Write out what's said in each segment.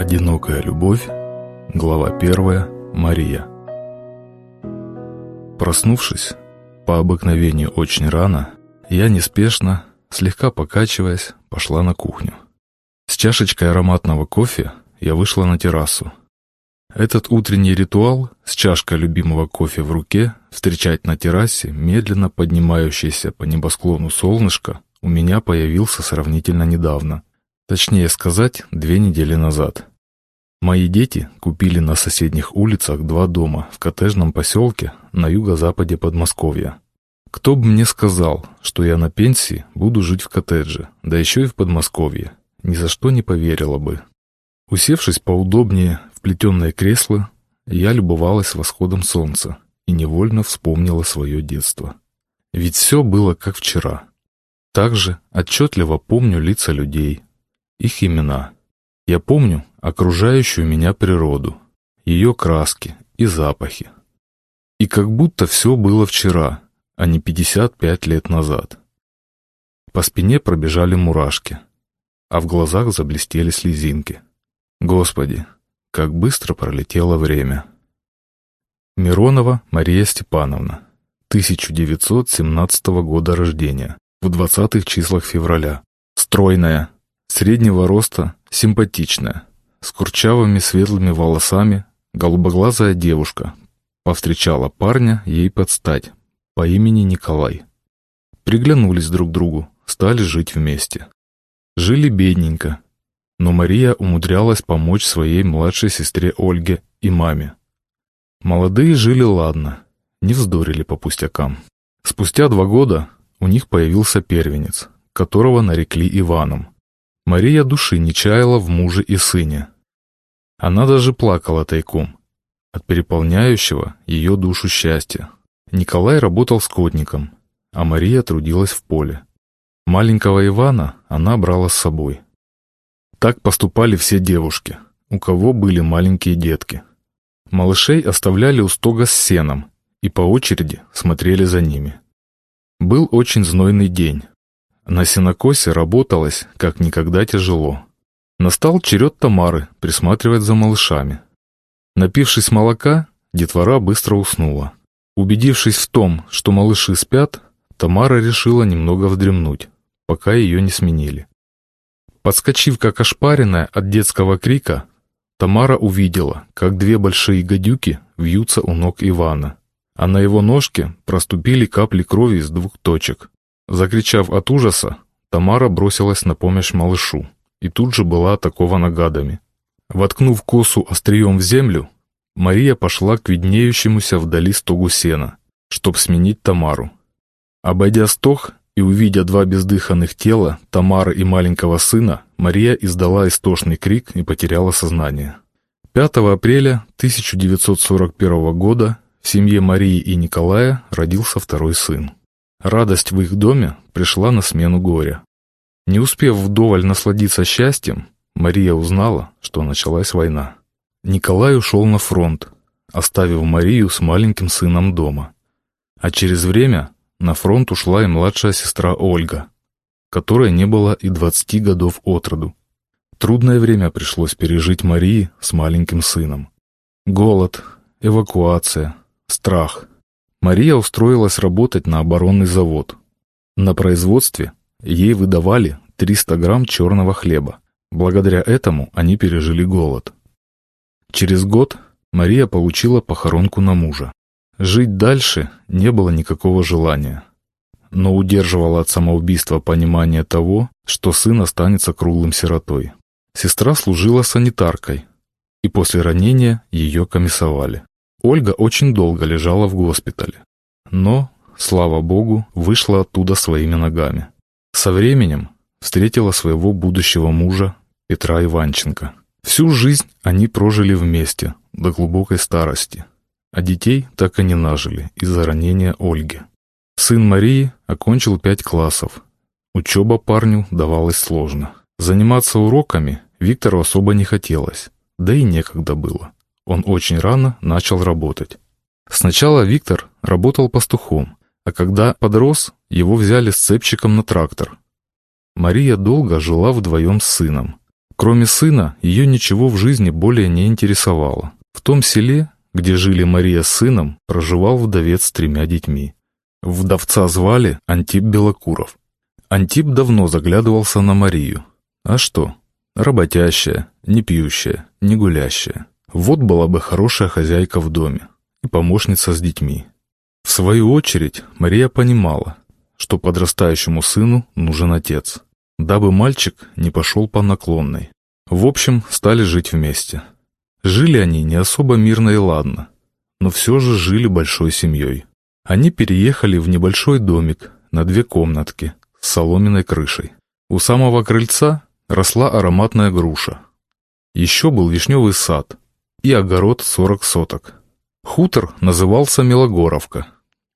Одинокая любовь. Глава первая. Мария. Проснувшись, по обыкновению очень рано, я неспешно, слегка покачиваясь, пошла на кухню. С чашечкой ароматного кофе я вышла на террасу. Этот утренний ритуал с чашкой любимого кофе в руке встречать на террасе медленно поднимающееся по небосклону солнышко у меня появился сравнительно недавно. Точнее сказать, две недели назад. Мои дети купили на соседних улицах два дома в коттеджном поселке на юго-западе Подмосковья. Кто бы мне сказал, что я на пенсии буду жить в коттедже, да еще и в Подмосковье, ни за что не поверила бы. Усевшись поудобнее в плетеное кресло, я любовалась восходом солнца и невольно вспомнила свое детство. Ведь все было как вчера. Также отчетливо помню лица людей, их имена. Я помню окружающую меня природу, ее краски и запахи. И как будто все было вчера, а не 55 лет назад. По спине пробежали мурашки, а в глазах заблестели слезинки. Господи, как быстро пролетело время. Миронова Мария Степановна, 1917 года рождения, в 20-х числах февраля. Стройная, среднего роста, симпатичная, с курчавыми светлыми волосами, голубоглазая девушка. Повстречала парня ей под стать, по имени Николай. Приглянулись друг другу, стали жить вместе. Жили бедненько, но Мария умудрялась помочь своей младшей сестре Ольге и маме. Молодые жили ладно, не вздорили по пустякам. Спустя два года у них появился первенец, которого нарекли Иваном. Мария души не чаяла в муже и сыне. Она даже плакала тайком от переполняющего ее душу счастья. Николай работал скотником, а Мария трудилась в поле. Маленького Ивана она брала с собой. Так поступали все девушки, у кого были маленькие детки. Малышей оставляли у стога с сеном и по очереди смотрели за ними. Был очень знойный день. На сенокосе работалось, как никогда тяжело. Настал черед Тамары присматривать за малышами. Напившись молока, детвора быстро уснула. Убедившись в том, что малыши спят, Тамара решила немного вздремнуть, пока ее не сменили. Подскочив как ошпаренная от детского крика, Тамара увидела, как две большие гадюки вьются у ног Ивана а на его ножке проступили капли крови из двух точек. Закричав от ужаса, Тамара бросилась на помощь малышу и тут же была атакована гадами. Воткнув косу острием в землю, Мария пошла к виднеющемуся вдали стогу сена, чтоб сменить Тамару. Обойдя стог и увидя два бездыханных тела, Тамары и маленького сына, Мария издала истошный крик и потеряла сознание. 5 апреля 1941 года в семье Марии и Николая родился второй сын. Радость в их доме пришла на смену горя. Не успев вдоволь насладиться счастьем, Мария узнала, что началась война. Николай ушел на фронт, оставив Марию с маленьким сыном дома. А через время на фронт ушла и младшая сестра Ольга, которой не было и двадцати годов от роду. Трудное время пришлось пережить Марии с маленьким сыном. Голод, эвакуация, Страх. Мария устроилась работать на оборонный завод. На производстве ей выдавали 300 грамм черного хлеба. Благодаря этому они пережили голод. Через год Мария получила похоронку на мужа. Жить дальше не было никакого желания. Но удерживала от самоубийства понимание того, что сын останется круглым сиротой. Сестра служила санитаркой, и после ранения ее комиссовали. Ольга очень долго лежала в госпитале, но, слава богу, вышла оттуда своими ногами. Со временем встретила своего будущего мужа Петра Иванченко. Всю жизнь они прожили вместе, до глубокой старости, а детей так и не нажили из-за ранения Ольги. Сын Марии окончил пять классов. Учеба парню давалась сложно. Заниматься уроками Виктору особо не хотелось, да и некогда было. Он очень рано начал работать. Сначала Виктор работал пастухом, а когда подрос, его взяли сцепщиком на трактор. Мария долго жила вдвоем с сыном. Кроме сына, ее ничего в жизни более не интересовало. В том селе, где жили Мария с сыном, проживал вдовец с тремя детьми. Вдовца звали Антип Белокуров. Антип давно заглядывался на Марию. А что? Работящая, не пьющая, не гулящая. Вот была бы хорошая хозяйка в доме и помощница с детьми. В свою очередь, Мария понимала, что подрастающему сыну нужен отец, дабы мальчик не пошел по наклонной. В общем, стали жить вместе. Жили они не особо мирно и ладно, но все же жили большой семьей. Они переехали в небольшой домик на две комнатки с соломенной крышей. У самого крыльца росла ароматная груша. Еще был вишневый сад и огород 40 соток. Хутор назывался Мелогоровка.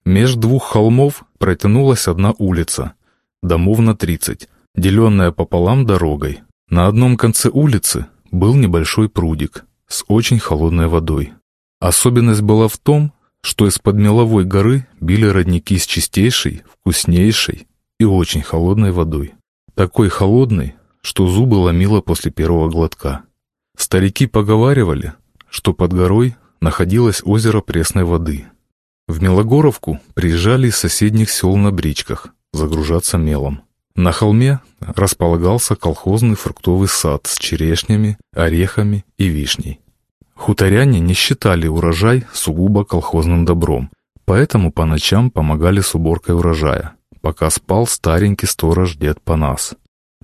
Меж двух холмов протянулась одна улица, домов на 30, деленная пополам дорогой. На одном конце улицы был небольшой прудик с очень холодной водой. Особенность была в том, что из-под меловой горы били родники с чистейшей, вкуснейшей и очень холодной водой. Такой холодной, что зубы ломило после первого глотка. Старики поговаривали, что под горой находилось озеро пресной воды. В Мелогоровку приезжали из соседних сел на бричках загружаться мелом. На холме располагался колхозный фруктовый сад с черешнями, орехами и вишней. Хуторяне не считали урожай сугубо колхозным добром, поэтому по ночам помогали с уборкой урожая, пока спал старенький сторож дед Панас.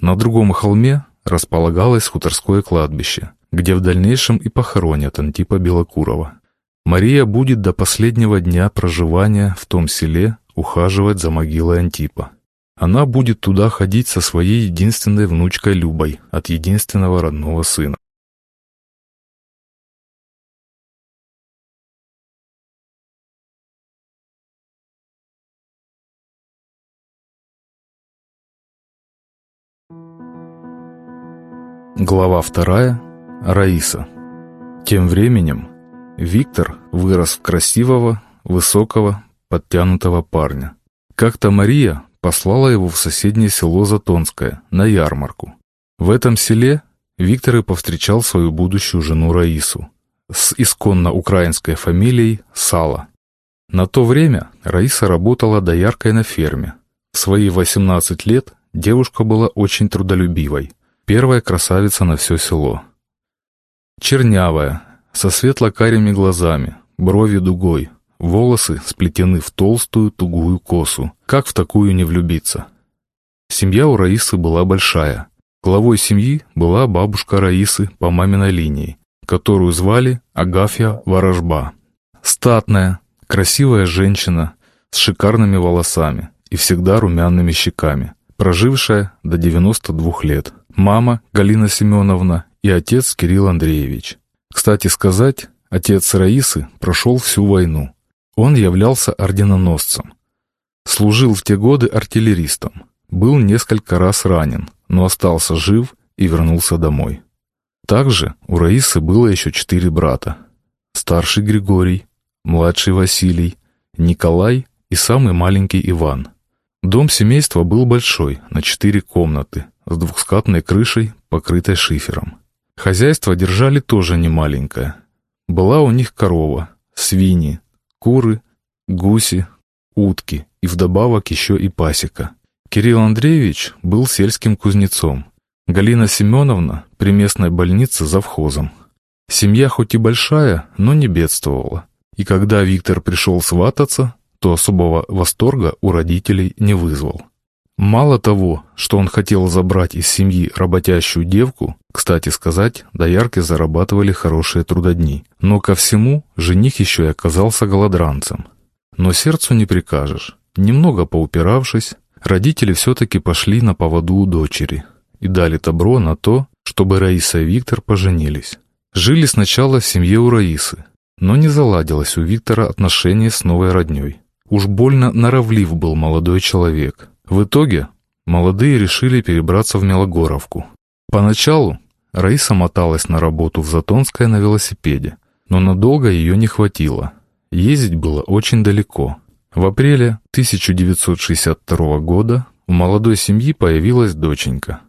На другом холме располагалось хуторское кладбище, где в дальнейшем и похоронят Антипа Белокурова. Мария будет до последнего дня проживания в том селе ухаживать за могилой Антипа. Она будет туда ходить со своей единственной внучкой Любой от единственного родного сына. Глава вторая. Раиса. Тем временем Виктор вырос в красивого, высокого, подтянутого парня. Как-то Мария послала его в соседнее село Затонское, на ярмарку. В этом селе Виктор и повстречал свою будущую жену Раису с исконно украинской фамилией Сала. На то время Раиса работала дояркой на ферме. В свои 18 лет девушка была очень трудолюбивой – Первая красавица на все село. Чернявая, со светло-карими глазами, брови дугой, волосы сплетены в толстую тугую косу. Как в такую не влюбиться? Семья у Раисы была большая. Главой семьи была бабушка Раисы по маминой линии, которую звали Агафья Ворожба. Статная, красивая женщина с шикарными волосами и всегда румяными щеками, прожившая до 92 лет мама Галина Семеновна и отец Кирилл Андреевич. Кстати сказать, отец Раисы прошел всю войну. Он являлся орденоносцем. Служил в те годы артиллеристом. Был несколько раз ранен, но остался жив и вернулся домой. Также у Раисы было еще четыре брата. Старший Григорий, младший Василий, Николай и самый маленький Иван. Дом семейства был большой, на четыре комнаты, с двухскатной крышей, покрытой шифером. Хозяйство держали тоже немаленькое. Была у них корова, свиньи, куры, гуси, утки и вдобавок еще и пасека. Кирилл Андреевич был сельским кузнецом. Галина Семеновна при местной больнице завхозом. Семья хоть и большая, но не бедствовала. И когда Виктор пришел свататься, то особого восторга у родителей не вызвал. Мало того, что он хотел забрать из семьи работящую девку, кстати сказать, доярки зарабатывали хорошие трудодни, но ко всему жених еще и оказался голодранцем. Но сердцу не прикажешь. Немного поупиравшись, родители все-таки пошли на поводу у дочери и дали добро на то, чтобы Раиса и Виктор поженились. Жили сначала в семье у Раисы, но не заладилось у Виктора отношения с новой родней. Уж больно норовлив был молодой человек. В итоге молодые решили перебраться в Мелогоровку. Поначалу Раиса моталась на работу в Затонское на велосипеде, но надолго ее не хватило. Ездить было очень далеко. В апреле 1962 года у молодой семьи появилась доченька.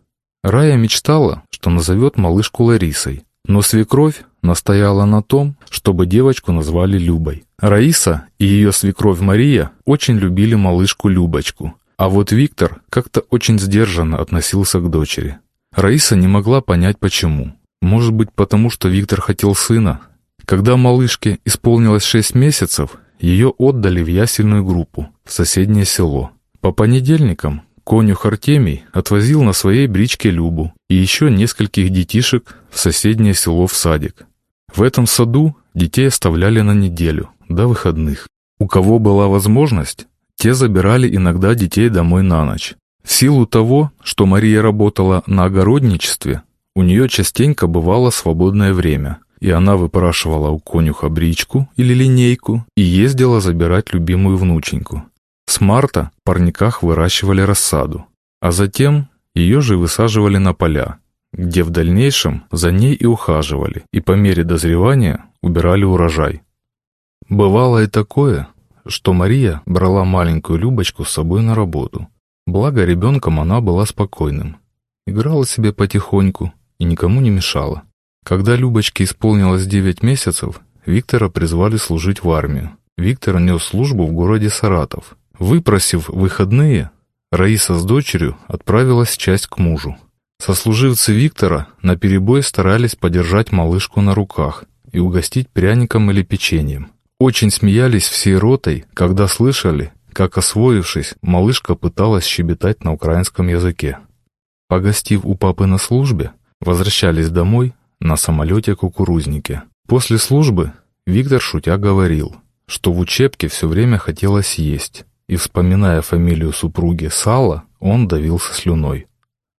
Рая мечтала, что назовет малышку Ларисой. Но свекровь настояла на том, чтобы девочку назвали Любой. Раиса и ее свекровь Мария очень любили малышку Любочку, а вот Виктор как-то очень сдержанно относился к дочери. Раиса не могла понять почему. Может быть, потому что Виктор хотел сына. Когда малышке исполнилось 6 месяцев, ее отдали в ясельную группу в соседнее село. По понедельникам конюх Артемий отвозил на своей бричке Любу и еще нескольких детишек в соседнее село в садик. В этом саду детей оставляли на неделю, до выходных. У кого была возможность, те забирали иногда детей домой на ночь. В силу того, что Мария работала на огородничестве, у нее частенько бывало свободное время, и она выпрашивала у конюха бричку или линейку и ездила забирать любимую внученьку. С марта в парниках выращивали рассаду, а затем ее же высаживали на поля, где в дальнейшем за ней и ухаживали, и по мере дозревания убирали урожай. Бывало и такое, что Мария брала маленькую Любочку с собой на работу. Благо ребенком она была спокойным. Играла себе потихоньку и никому не мешала. Когда Любочке исполнилось 9 месяцев, Виктора призвали служить в армию. Виктор нес службу в городе Саратов, Выпросив выходные, Раиса с дочерью отправилась часть к мужу. Сослуживцы Виктора наперебой старались подержать малышку на руках и угостить пряником или печеньем. Очень смеялись всей ротой, когда слышали, как, освоившись, малышка пыталась щебетать на украинском языке. Погостив у папы на службе, возвращались домой на самолете-кукурузнике. После службы Виктор шутя говорил, что в учебке все время хотелось есть, и, вспоминая фамилию супруги Сала, он давился слюной.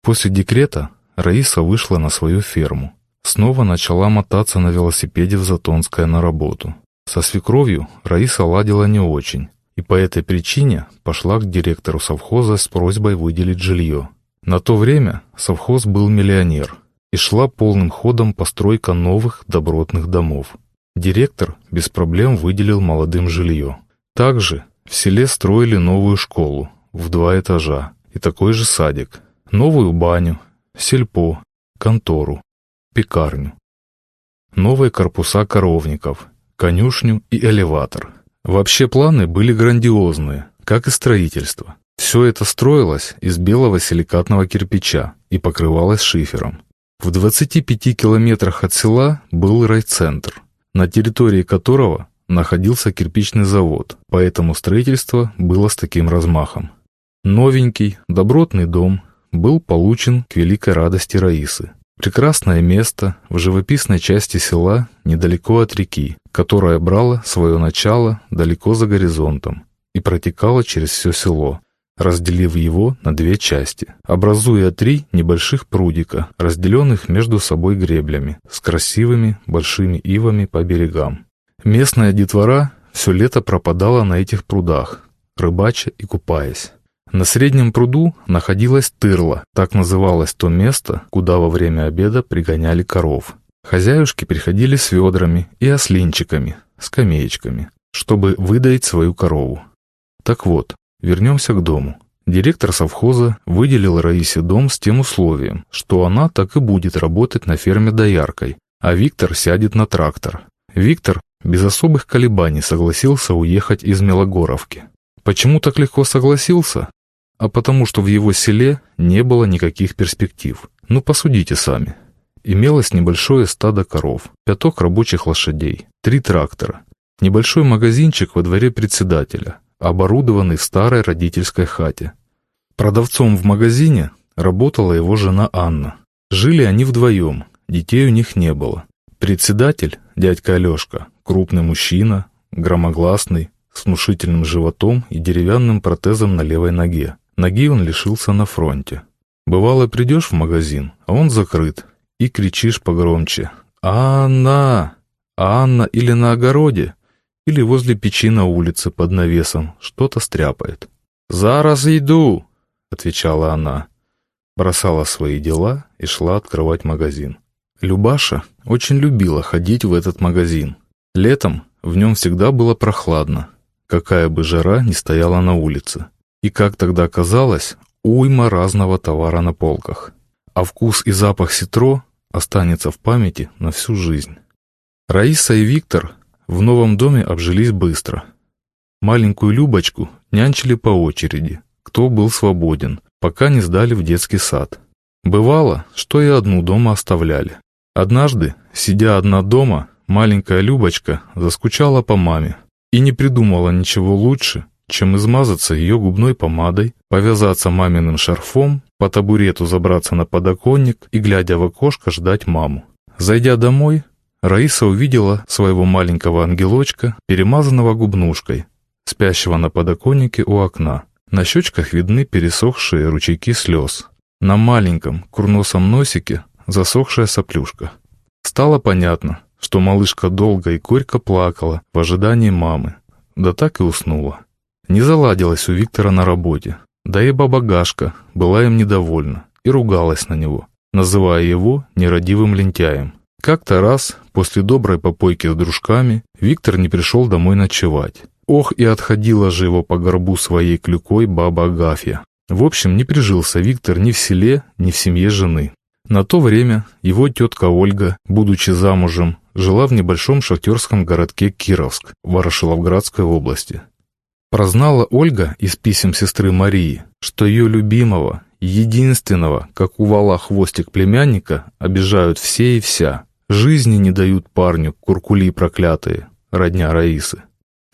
После декрета Раиса вышла на свою ферму. Снова начала мотаться на велосипеде в Затонское на работу. Со свекровью Раиса ладила не очень, и по этой причине пошла к директору совхоза с просьбой выделить жилье. На то время совхоз был миллионер, и шла полным ходом постройка новых добротных домов. Директор без проблем выделил молодым жилье. Также в селе строили новую школу в два этажа и такой же садик, новую баню, сельпо, контору, пекарню, новые корпуса коровников, конюшню и элеватор. Вообще планы были грандиозные, как и строительство. Все это строилось из белого силикатного кирпича и покрывалось шифером. В 25 километрах от села был райцентр, на территории которого находился кирпичный завод, поэтому строительство было с таким размахом. Новенький, добротный дом был получен к великой радости Раисы. Прекрасное место в живописной части села недалеко от реки, которая брала свое начало далеко за горизонтом и протекала через все село, разделив его на две части, образуя три небольших прудика, разделенных между собой греблями, с красивыми большими ивами по берегам. Местная детвора все лето пропадала на этих прудах, рыбача и купаясь. На среднем пруду находилась тырла, так называлось то место, куда во время обеда пригоняли коров. Хозяюшки приходили с ведрами и ослинчиками, скамеечками, чтобы выдаить свою корову. Так вот, вернемся к дому. Директор совхоза выделил Раисе дом с тем условием, что она так и будет работать на ферме дояркой, а Виктор сядет на трактор. Виктор без особых колебаний согласился уехать из Мелогоровки. Почему так легко согласился? А потому что в его селе не было никаких перспектив. Ну, посудите сами. Имелось небольшое стадо коров, пяток рабочих лошадей, три трактора, небольшой магазинчик во дворе председателя, оборудованный в старой родительской хате. Продавцом в магазине работала его жена Анна. Жили они вдвоем, детей у них не было. Председатель, дядька Алешка, Крупный мужчина, громогласный, с внушительным животом и деревянным протезом на левой ноге. Ноги он лишился на фронте. Бывало, придешь в магазин, а он закрыт, и кричишь погромче «Анна! Анна!» или на огороде, или возле печи на улице под навесом что-то стряпает. «Зараз иду!» — отвечала она. Бросала свои дела и шла открывать магазин. Любаша очень любила ходить в этот магазин. Летом в нем всегда было прохладно, какая бы жара ни стояла на улице. И как тогда казалось, уйма разного товара на полках. а вкус и запах ситро останется в памяти на всю жизнь. Раиса и Виктор в новом доме обжились быстро. Маленькую Любочку нянчили по очереди, кто был свободен, пока не сдали в детский сад. Бывало, что и одну дома оставляли. Однажды, сидя одна дома, маленькая Любочка заскучала по маме и не придумала ничего лучше, чем измазаться ее губной помадой, повязаться маминым шарфом, по табурету забраться на подоконник и, глядя в окошко, ждать маму. Зайдя домой, Раиса увидела своего маленького ангелочка, перемазанного губнушкой, спящего на подоконнике у окна. На щечках видны пересохшие ручейки слез. На маленьком курносом носике засохшая соплюшка. Стало понятно, что малышка долго и горько плакала в ожидании мамы, да так и уснула. Не заладилась у Виктора на работе, да и баба Гашка была им недовольна и ругалась на него, называя его нерадивым лентяем. Как-то раз, после доброй попойки с дружками, Виктор не пришел домой ночевать. Ох, и отходила же его по горбу своей клюкой баба Агафья. В общем, не прижился Виктор ни в селе, ни в семье жены. На то время его тетка Ольга, будучи замужем, жила в небольшом шахтерском городке Кировск, Ворошиловградской области. Прознала Ольга из писем сестры Марии, что ее любимого, единственного, как у вала хвостик племянника, обижают все и вся. Жизни не дают парню, куркули проклятые, родня Раисы.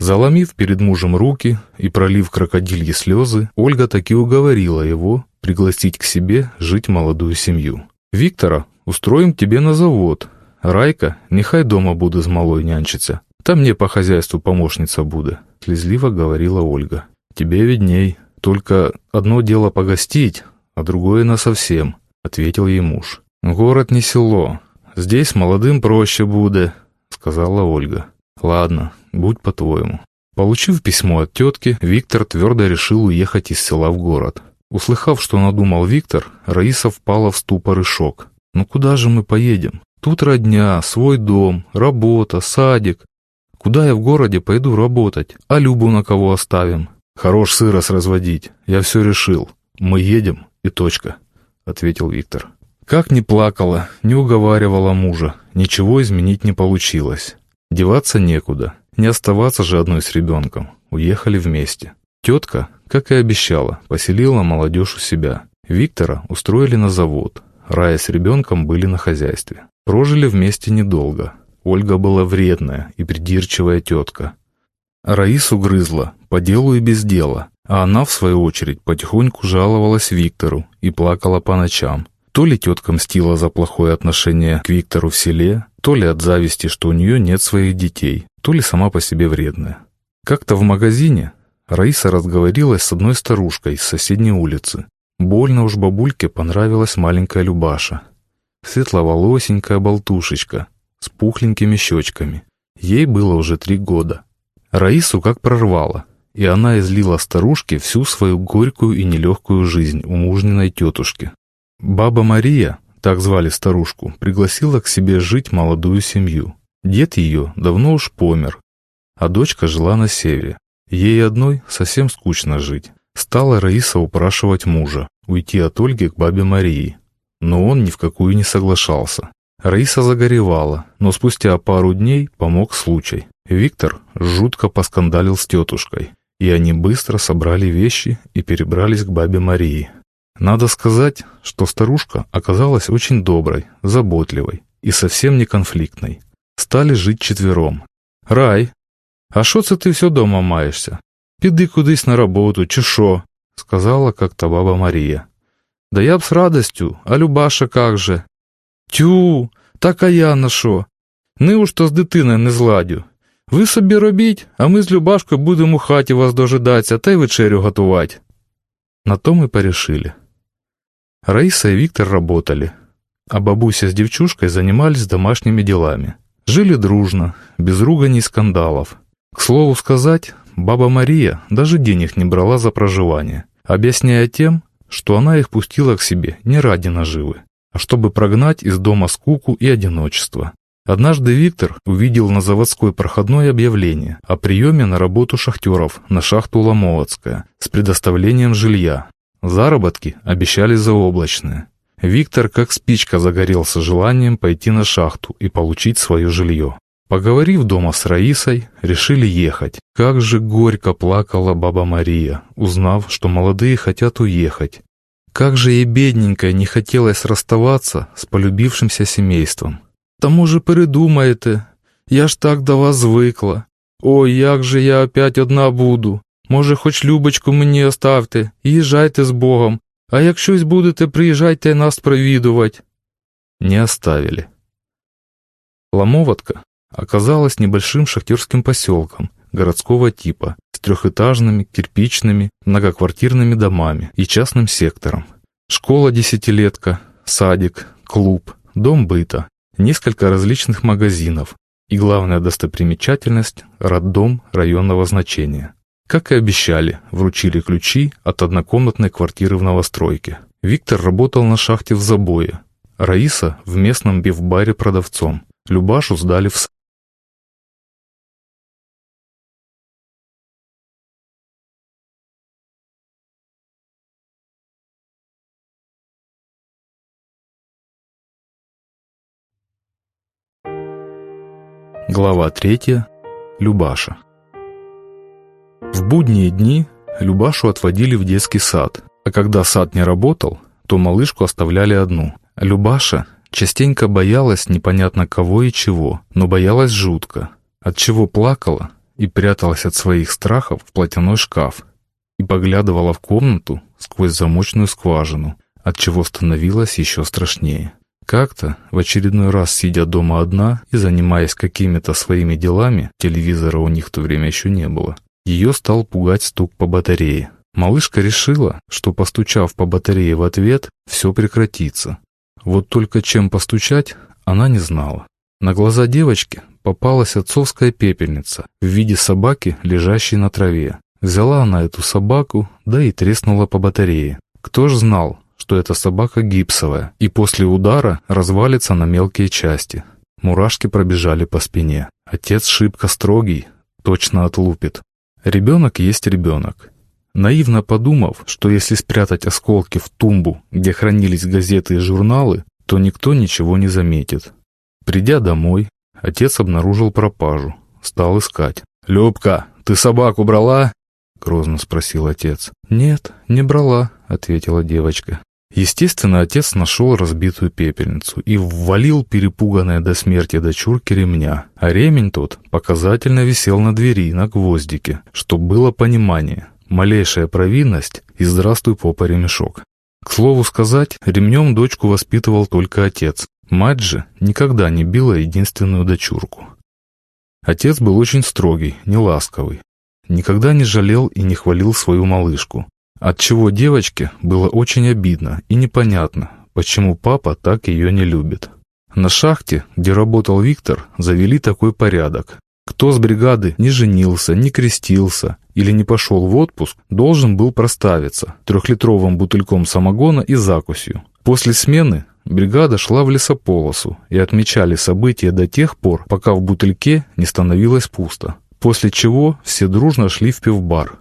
Заломив перед мужем руки и пролив крокодильи слезы, Ольга таки уговорила его пригласить к себе жить молодую семью. «Виктора устроим тебе на завод. Райка, нехай дома буду с малой нянчиться. Там мне по хозяйству помощница буду», — слезливо говорила Ольга. «Тебе видней. Только одно дело погостить, а другое насовсем», — ответил ей муж. «Город не село. Здесь молодым проще будет», — сказала Ольга. «Ладно, будь по-твоему». Получив письмо от тетки, Виктор твердо решил уехать из села в город. Услыхав, что надумал Виктор, Раиса впала в ступор и шок. «Ну куда же мы поедем? Тут родня, свой дом, работа, садик. Куда я в городе пойду работать? А Любу на кого оставим? Хорош сырос разводить. Я все решил. Мы едем и точка», — ответил Виктор. Как ни плакала, не уговаривала мужа, ничего изменить не получилось. Деваться некуда, не оставаться же одной с ребенком. Уехали вместе. Тетка, как и обещала, поселила молодежь у себя. Виктора устроили на завод. Рая с ребенком были на хозяйстве. Прожили вместе недолго. Ольга была вредная и придирчивая тетка. Раису грызла, по делу и без дела, а она, в свою очередь, потихоньку жаловалась Виктору и плакала по ночам. То ли тетка мстила за плохое отношение к Виктору в селе, то ли от зависти, что у нее нет своих детей, то ли сама по себе вредная. Как-то в магазине Раиса разговорилась с одной старушкой с соседней улицы. Больно уж бабульке понравилась маленькая Любаша. Светловолосенькая болтушечка с пухленькими щечками. Ей было уже три года. Раису как прорвало, и она излила старушке всю свою горькую и нелегкую жизнь у мужниной тетушки. Баба Мария, так звали старушку, пригласила к себе жить молодую семью. Дед ее давно уж помер, а дочка жила на севере. Ей одной совсем скучно жить. Стала Раиса упрашивать мужа уйти от Ольги к бабе Марии. Но он ни в какую не соглашался. Раиса загоревала, но спустя пару дней помог случай. Виктор жутко поскандалил с тетушкой, и они быстро собрали вещи и перебрались к бабе Марии. Надо сказать, что старушка оказалась очень доброй, заботливой и совсем не конфликтной. Стали жить четвером. «Рай, а що це ти все дома маєшся? Піди кудись на роботу, чи що?» — сказала как-то баба Марія. «Да я б з радостю, а Любаша как же?» «Тю, так а я на що? Не уж то з дитиною не зладю. Ви собі робіть, а ми з Любашкою будемо у хаті вас дожидатися та й вечерю готувати». На то мы порешили. Раиса и Виктор работали, а бабуся с девчушкой занимались домашними делами. Жили дружно, без руганий и скандалов. К слову сказать, баба Мария даже денег не брала за проживание, объясняя тем, что она их пустила к себе не ради наживы, а чтобы прогнать из дома скуку и одиночество. Однажды Виктор увидел на заводской проходной объявление о приеме на работу шахтеров на шахту Ломоводская с предоставлением жилья. Заработки обещали заоблачные. Виктор как спичка загорелся желанием пойти на шахту и получить свое жилье. Поговорив дома с Раисой, решили ехать. Как же горько плакала баба Мария, узнав, что молодые хотят уехать. Как же ей бедненькой не хотелось расставаться с полюбившимся семейством. «Тому же передумаєте, я ж так до вас звикла. Ой, як же я опять одна буду. Може, хоч Любочку мені оставте і їжджайте з Богом, а як щось будете, приїжджайте нас провідувати». Не оставили. Ломоватка оказалась небольшим шахтерским поселком городского типа трехэтажными, кирпичными, многоквартирными домами и частным сектором. Школа-десятилетка, садик, клуб, дом быта, несколько различных магазинов и главная достопримечательность – роддом районного значения. Как и обещали, вручили ключи от однокомнатной квартиры в новостройке. Виктор работал на шахте в забое, Раиса – в местном бифбаре продавцом. Любашу сдали в Глава 3. Любаша. В будние дни Любашу отводили в детский сад, а когда сад не работал, то малышку оставляли одну. Любаша частенько боялась непонятно кого и чего, но боялась жутко, от чего плакала и пряталась от своих страхов в платяной шкаф и поглядывала в комнату сквозь замочную скважину, от чего становилось еще страшнее. Как-то, в очередной раз сидя дома одна и занимаясь какими-то своими делами, телевизора у них в то время еще не было, ее стал пугать стук по батарее. Малышка решила, что постучав по батарее в ответ, все прекратится. Вот только чем постучать, она не знала. На глаза девочки попалась отцовская пепельница в виде собаки, лежащей на траве. Взяла она эту собаку, да и треснула по батарее. Кто ж знал, что эта собака гипсовая и после удара развалится на мелкие части. Мурашки пробежали по спине. Отец шибко строгий, точно отлупит. Ребенок есть ребенок. Наивно подумав, что если спрятать осколки в тумбу, где хранились газеты и журналы, то никто ничего не заметит. Придя домой, отец обнаружил пропажу, стал искать. «Любка, ты собаку брала?» — грозно спросил отец. «Нет, не брала», — ответила девочка. Естественно, отец нашел разбитую пепельницу и ввалил перепуганное до смерти дочурке ремня, а ремень тот показательно висел на двери на гвоздике, чтоб было понимание. Малейшая провинность и здравствуй, попа, ремешок. К слову сказать, ремнем дочку воспитывал только отец. Мать же никогда не била единственную дочурку. Отец был очень строгий, неласковый. Никогда не жалел и не хвалил свою малышку. Отчего девочке было очень обидно и непонятно, почему папа так ее не любит. На шахте, где работал Виктор, завели такой порядок. Кто с бригады не женился, не крестился или не пошел в отпуск, должен был проставиться трехлитровым бутыльком самогона и закусью. После смены бригада шла в лесополосу и отмечали события до тех пор, пока в бутыльке не становилось пусто. После чего все дружно шли в пивбар,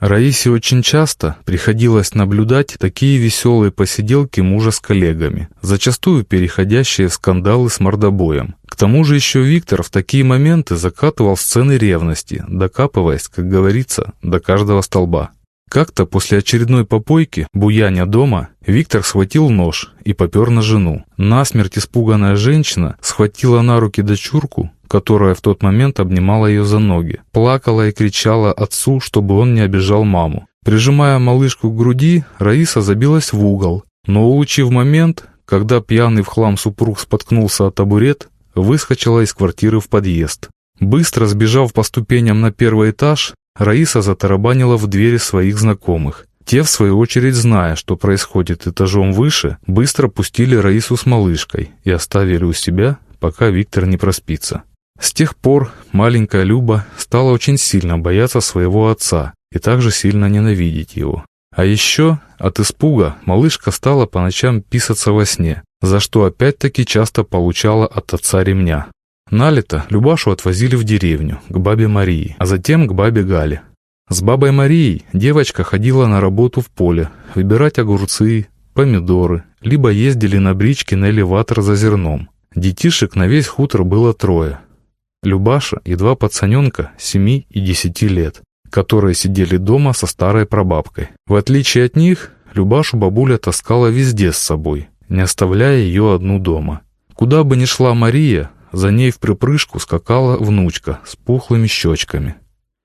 Раисе очень часто приходилось наблюдать такие веселые посиделки мужа с коллегами, зачастую переходящие в скандалы с мордобоем. К тому же еще Виктор в такие моменты закатывал сцены ревности, докапываясь, как говорится, до каждого столба. Как-то после очередной попойки, буяня дома, Виктор схватил нож и попер на жену. Насмерть испуганная женщина схватила на руки дочурку, которая в тот момент обнимала ее за ноги, плакала и кричала отцу, чтобы он не обижал маму. Прижимая малышку к груди, Раиса забилась в угол, но, улучив момент, когда пьяный в хлам супруг споткнулся о табурет, выскочила из квартиры в подъезд. Быстро сбежав по ступеням на первый этаж, Раиса затарабанила в двери своих знакомых. Те, в свою очередь, зная, что происходит этажом выше, быстро пустили Раису с малышкой и оставили у себя, пока Виктор не проспится. С тех пор маленькая Люба стала очень сильно бояться своего отца и также сильно ненавидеть его. А еще от испуга малышка стала по ночам писаться во сне, за что опять-таки часто получала от отца ремня. На лето Любашу отвозили в деревню, к бабе Марии, а затем к бабе Гале. С бабой Марией девочка ходила на работу в поле, выбирать огурцы, помидоры, либо ездили на бричке на элеватор за зерном. Детишек на весь хутор было трое. Любаша и два пацаненка семи и десяти лет, которые сидели дома со старой прабабкой. В отличие от них, Любашу бабуля таскала везде с собой, не оставляя ее одну дома. Куда бы ни шла Мария, за ней в припрыжку скакала внучка с пухлыми щечками.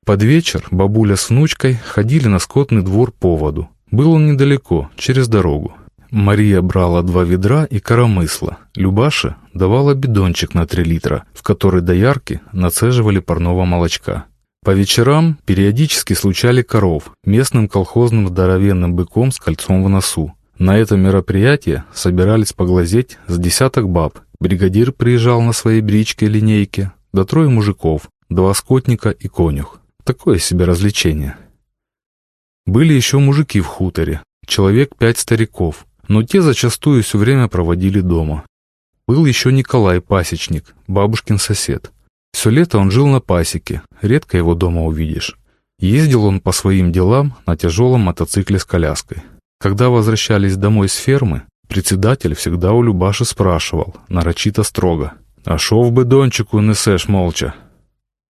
Под вечер бабуля с внучкой ходили на скотный двор по воду. Был он недалеко, через дорогу. Мария брала два ведра и коромысла. Любаша давала бидончик на три литра, в который доярки нацеживали парного молочка. По вечерам периодически случали коров местным колхозным здоровенным быком с кольцом в носу. На это мероприятие собирались поглазеть с десяток баб. Бригадир приезжал на своей бричке-линейке, до трое мужиков, два скотника и конюх. Такое себе развлечение. Были еще мужики в хуторе, человек пять стариков, но те зачастую все время проводили дома. Был еще Николай Пасечник, бабушкин сосед. Все лето он жил на пасеке, редко его дома увидишь. Ездил он по своим делам на тяжелом мотоцикле с коляской. Когда возвращались домой с фермы, председатель всегда у Любаши спрашивал, нарочито строго. «А шо в бедончику несешь молча?»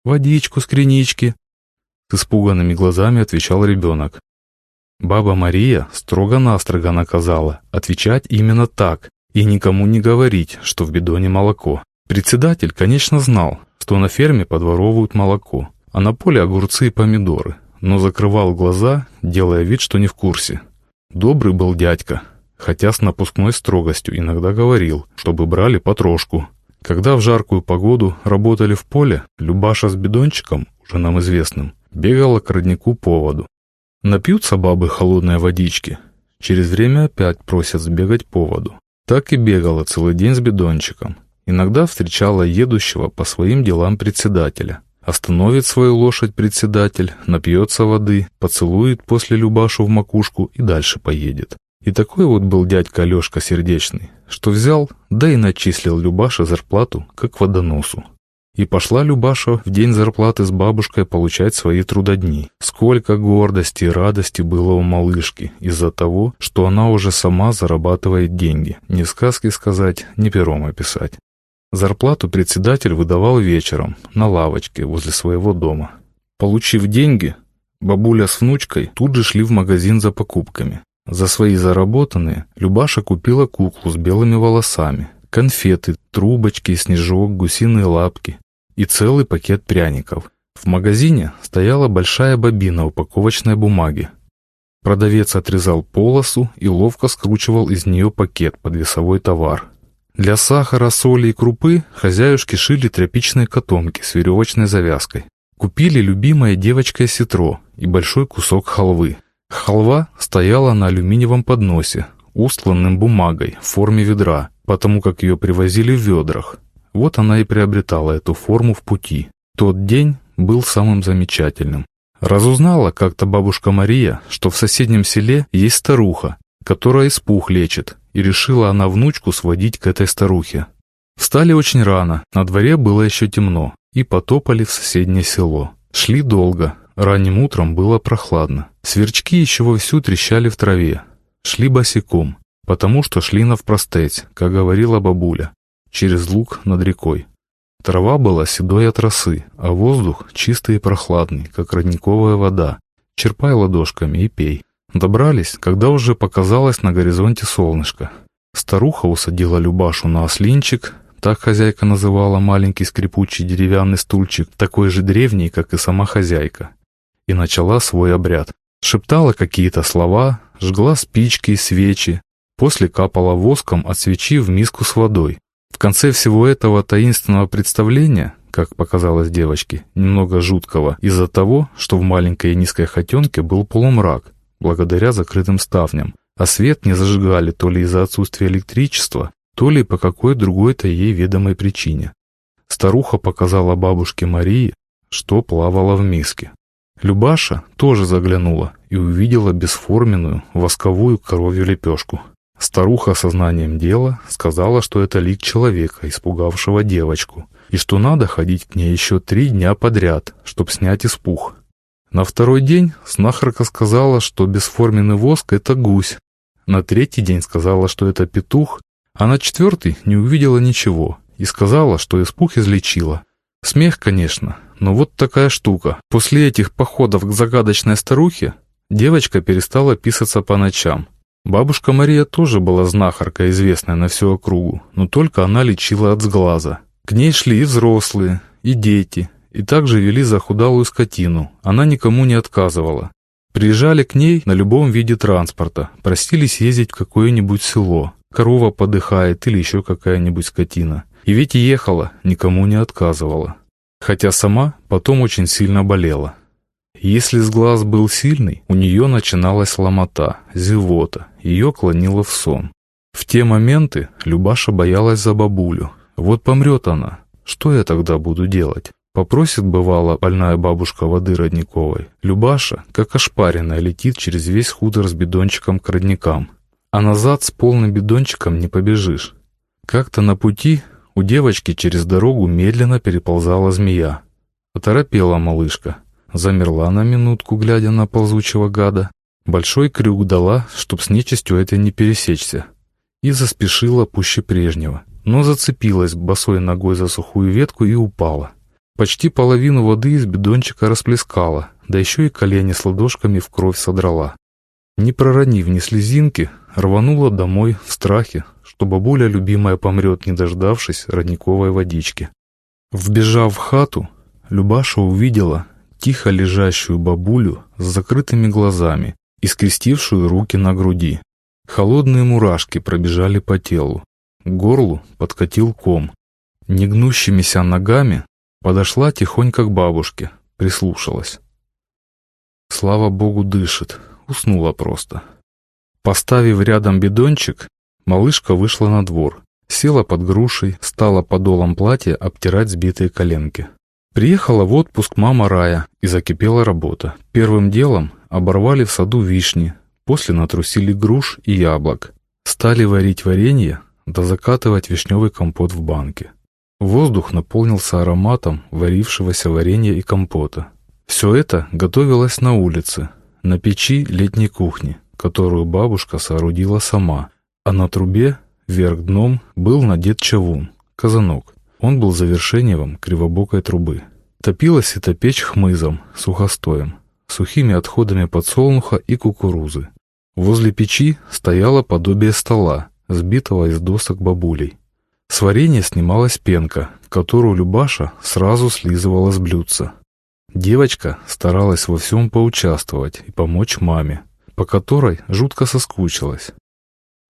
«Водичку с кринички», — с испуганными глазами отвечал ребенок. Баба Мария строго-настрого наказала отвечать именно так и никому не говорить, что в бидоне молоко. Председатель, конечно, знал, что на ферме подворовывают молоко, а на поле огурцы и помидоры, но закрывал глаза, делая вид, что не в курсе. Добрый был дядька, хотя с напускной строгостью иногда говорил, чтобы брали потрошку. Когда в жаркую погоду работали в поле, Любаша с бидончиком, уже нам известным, бегала к роднику по воду. Напьются бабы холодной водички, через время опять просят сбегать по воду. Так и бегала целый день с бидончиком. Иногда встречала едущего по своим делам председателя. Остановит свою лошадь председатель, напьется воды, поцелует после Любашу в макушку и дальше поедет. И такой вот был дядька Алешка сердечный, что взял, да и начислил Любаше зарплату, как водоносу. И пошла Любаша в день зарплаты с бабушкой получать свои трудодни. Сколько гордости и радости было у малышки из-за того, что она уже сама зарабатывает деньги. Ни сказки сказать, ни пером описать. Зарплату председатель выдавал вечером на лавочке возле своего дома. Получив деньги, бабуля с внучкой тут же шли в магазин за покупками. За свои заработанные Любаша купила куклу с белыми волосами, конфеты, трубочки, снежок, гусиные лапки, и целый пакет пряников. В магазине стояла большая бобина упаковочной бумаги. Продавец отрезал полосу и ловко скручивал из нее пакет под весовой товар. Для сахара, соли и крупы хозяюшки шили тряпичные котомки с веревочной завязкой. Купили любимое девочкой ситро и большой кусок халвы. Халва стояла на алюминиевом подносе, устланным бумагой в форме ведра, потому как ее привозили в ведрах. Вот она и приобретала эту форму в пути. Тот день был самым замечательным. Разузнала как-то бабушка Мария, что в соседнем селе есть старуха, которая испух лечит, и решила она внучку сводить к этой старухе. Встали очень рано, на дворе было еще темно, и потопали в соседнее село. Шли долго, ранним утром было прохладно. Сверчки еще вовсю трещали в траве. Шли босиком, потому что шли навпростеть, как говорила бабуля через луг над рекой. Трава была седой от росы, а воздух чистый и прохладный, как родниковая вода. Черпай ладошками и пей. Добрались, когда уже показалось на горизонте солнышко. Старуха усадила Любашу на ослинчик, так хозяйка называла маленький скрипучий деревянный стульчик, такой же древний, как и сама хозяйка. И начала свой обряд. Шептала какие-то слова, жгла спички и свечи, после капала воском от свечи в миску с водой. В конце всего этого таинственного представления, как показалось девочке, немного жуткого, из-за того, что в маленькой и низкой хотенке был полумрак, благодаря закрытым ставням, а свет не зажигали то ли из-за отсутствия электричества, то ли по какой другой-то ей ведомой причине. Старуха показала бабушке Марии, что плавала в миске. Любаша тоже заглянула и увидела бесформенную восковую коровью лепешку. Старуха сознанием дела сказала, что это лик человека, испугавшего девочку, и что надо ходить к ней еще три дня подряд, чтобы снять испуг. На второй день знахарка сказала, что бесформенный воск — это гусь. На третий день сказала, что это петух, а на четвертый не увидела ничего и сказала, что испуг излечила. Смех, конечно, но вот такая штука. После этих походов к загадочной старухе девочка перестала писаться по ночам. Бабушка Мария тоже была знахарка, известная на всю округу, но только она лечила от сглаза. К ней шли и взрослые, и дети, и также вели захудалую скотину. Она никому не отказывала. Приезжали к ней на любом виде транспорта, просились ездить в какое-нибудь село. Корова подыхает или еще какая-нибудь скотина. И ведь ехала, никому не отказывала. Хотя сама потом очень сильно болела. Если сглаз был сильный, у нее начиналась ломота, зевота, ее клонило в сон. В те моменты Любаша боялась за бабулю. Вот помрет она, что я тогда буду делать? Попросит, бывало, больная бабушка воды родниковой. Любаша, как ошпаренная, летит через весь худор с бидончиком к родникам. А назад с полным бидончиком не побежишь. Как-то на пути у девочки через дорогу медленно переползала змея. Оторопела малышка. Замерла на минутку, глядя на ползучего гада. Большой крюк дала, чтоб с нечистью этой не пересечься. И заспешила пуще прежнего. Но зацепилась босой ногой за сухую ветку и упала. Почти половину воды из бидончика расплескала, да еще и колени с ладошками в кровь содрала. Не проронив ни слезинки, рванула домой в страхе, что бабуля любимая помрет, не дождавшись родниковой водички. Вбежав в хату, Любаша увидела, тихо лежащую бабулю с закрытыми глазами и скрестившую руки на груди. Холодные мурашки пробежали по телу. К горлу подкатил ком. Негнущимися ногами подошла тихонько к бабушке, прислушалась. Слава богу, дышит, уснула просто. Поставив рядом бидончик, малышка вышла на двор, села под грушей, стала подолом платья обтирать сбитые коленки. Приехала в отпуск мама Рая, и закипела работа. Первым делом оборвали в саду вишни, после натрусили груш и яблок. Стали варить варенье, да закатывать вишневый компот в банке. Воздух наполнился ароматом варившегося варенья и компота. Все это готовилось на улице, на печи летней кухни, которую бабушка соорудила сама, а на трубе, вверх дном, был надет чавун, казанок. Он был завершением кривобокой трубы. Топилась эта печь хмызом, сухостоем, сухими отходами подсолнуха и кукурузы. Возле печи стояло подобие стола, сбитого из досок бабулей. С варенья снималась пенка, которую Любаша сразу слизывала с блюдца. Девочка старалась во всем поучаствовать и помочь маме, по которой жутко соскучилась.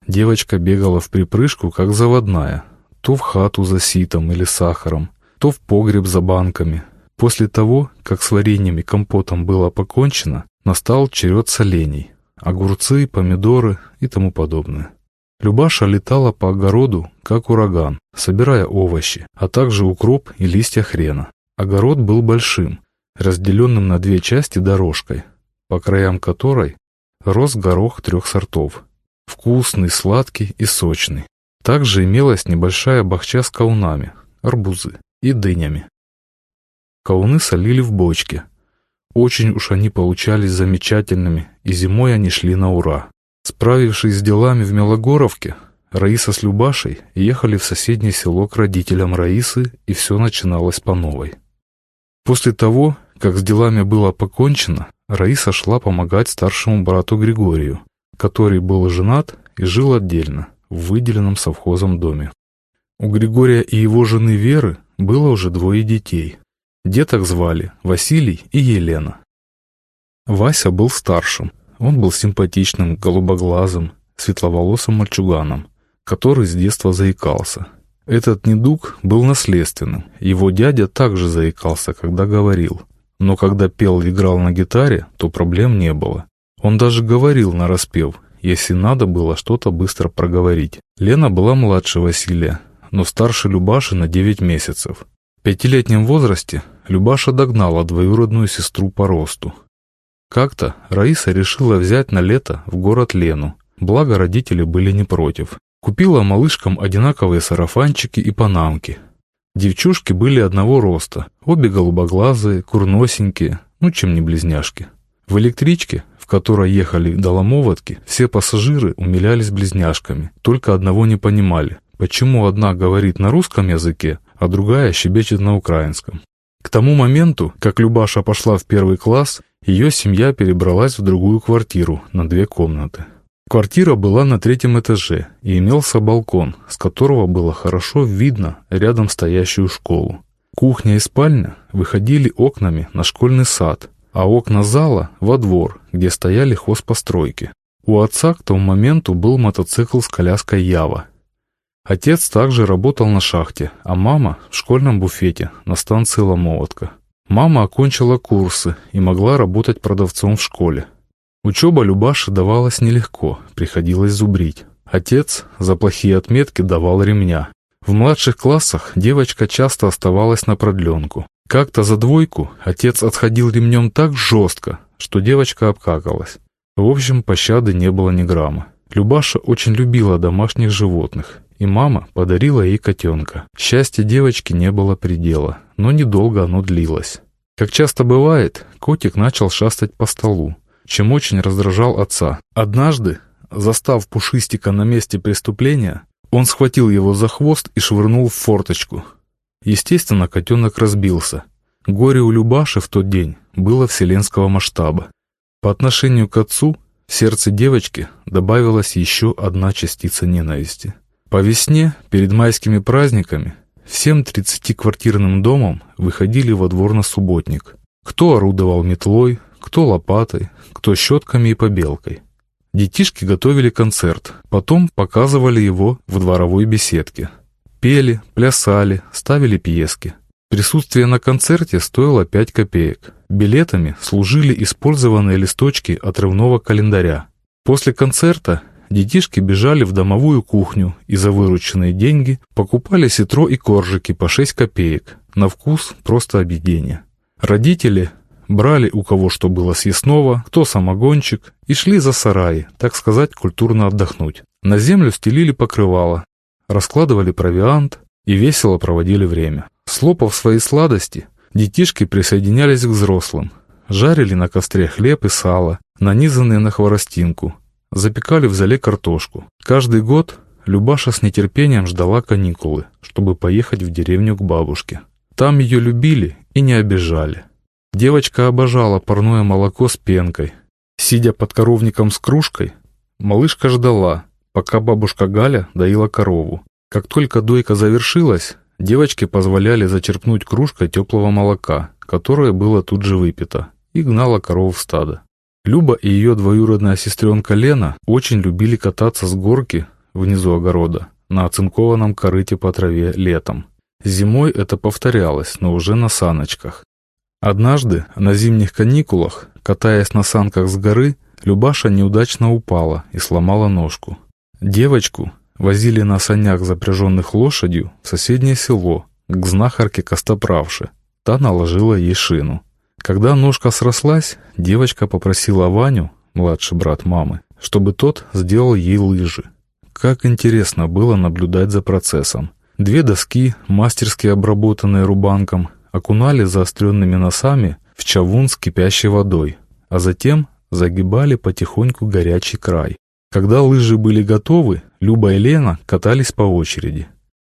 Девочка бегала в припрыжку, как заводная, то в хату за ситом или сахаром, то в погреб за банками. После того, как с вареньем и компотом было покончено, настал черед солений, огурцы, помидоры и тому подобное. Любаша летала по огороду, как ураган, собирая овощи, а также укроп и листья хрена. Огород был большим, разделенным на две части дорожкой, по краям которой рос горох трех сортов. Вкусный, сладкий и сочный. Также имелась небольшая бахча с каунами, арбузы и дынями. Кауны солили в бочке. Очень уж они получались замечательными, и зимой они шли на ура. Справившись с делами в Мелогоровке, Раиса с Любашей ехали в соседнее село к родителям Раисы, и все начиналось по новой. После того, как с делами было покончено, Раиса шла помогать старшему брату Григорию, который был женат и жил отдельно в выделенном совхозом доме. У Григория и его жены Веры было уже двое детей. Деток звали Василий и Елена. Вася был старшим. Он был симпатичным, голубоглазым, светловолосым мальчуганом, который с детства заикался. Этот недуг был наследственным. Его дядя также заикался, когда говорил. Но когда пел и играл на гитаре, то проблем не было. Он даже говорил на распев, если надо было что-то быстро проговорить. Лена была младше Василия, но старше Любаши на 9 месяцев. В пятилетнем возрасте Любаша догнала двоюродную сестру по росту. Как-то Раиса решила взять на лето в город Лену, благо родители были не против. Купила малышкам одинаковые сарафанчики и панамки. Девчушки были одного роста, обе голубоглазые, курносенькие, ну чем не близняшки. В электричке которой ехали до Ломоватки, все пассажиры умилялись близняшками, только одного не понимали, почему одна говорит на русском языке, а другая щебечет на украинском. К тому моменту, как Любаша пошла в первый класс, ее семья перебралась в другую квартиру на две комнаты. Квартира была на третьем этаже и имелся балкон, с которого было хорошо видно рядом стоящую школу. Кухня и спальня выходили окнами на школьный сад, а окна зала – во двор, где стояли хозпостройки. У отца к тому моменту был мотоцикл с коляской Ява. Отец также работал на шахте, а мама – в школьном буфете на станции Ломоватка. Мама окончила курсы и могла работать продавцом в школе. Учеба Любаши давалась нелегко, приходилось зубрить. Отец за плохие отметки давал ремня. В младших классах девочка часто оставалась на продленку. Как-то за двойку отец отходил ремнем так жестко, что девочка обкакалась. В общем, пощады не было ни грамма. Любаша очень любила домашних животных, и мама подарила ей котенка. Счастья девочки не было предела, но недолго оно длилось. Как часто бывает, котик начал шастать по столу, чем очень раздражал отца. Однажды, застав Пушистика на месте преступления, он схватил его за хвост и швырнул в форточку. Естественно, котенок разбился. Горе у Любаши в тот день было вселенского масштаба. По отношению к отцу в сердце девочки добавилась еще одна частица ненависти. По весне, перед майскими праздниками, всем 30-квартирным домом выходили во двор на субботник. Кто орудовал метлой, кто лопатой, кто щетками и побелкой. Детишки готовили концерт, потом показывали его в дворовой беседке. Пели, плясали, ставили пьески. Присутствие на концерте стоило 5 копеек. Билетами служили использованные листочки отрывного календаря. После концерта детишки бежали в домовую кухню и за вырученные деньги покупали ситро и коржики по 6 копеек. На вкус просто объедение. Родители брали у кого что было съестного, кто самогончик, и шли за сараи, так сказать, культурно отдохнуть. На землю стелили покрывало, раскладывали провиант и весело проводили время. Слопав свои сладости, детишки присоединялись к взрослым, жарили на костре хлеб и сало, нанизанные на хворостинку, запекали в зале картошку. Каждый год Любаша с нетерпением ждала каникулы, чтобы поехать в деревню к бабушке. Там ее любили и не обижали. Девочка обожала парное молоко с пенкой. Сидя под коровником с кружкой, малышка ждала, пока бабушка Галя доила корову. Как только дойка завершилась, девочке позволяли зачерпнуть кружкой теплого молока, которое было тут же выпито, и гнала корову в стадо. Люба и ее двоюродная сестренка Лена очень любили кататься с горки внизу огорода на оцинкованном корыте по траве летом. Зимой это повторялось, но уже на саночках. Однажды, на зимних каникулах, катаясь на санках с горы, Любаша неудачно упала и сломала ножку. Девочку возили на санях, запряженных лошадью, в соседнее село, к знахарке Костоправше. Та наложила ей шину. Когда ножка срослась, девочка попросила Ваню, младший брат мамы, чтобы тот сделал ей лыжи. Как интересно было наблюдать за процессом. Две доски, мастерски обработанные рубанком, окунали заостренными носами в чавун с кипящей водой, а затем загибали потихоньку горячий край. Когда лыжи были готовы, Люба и Лена катались по очереди.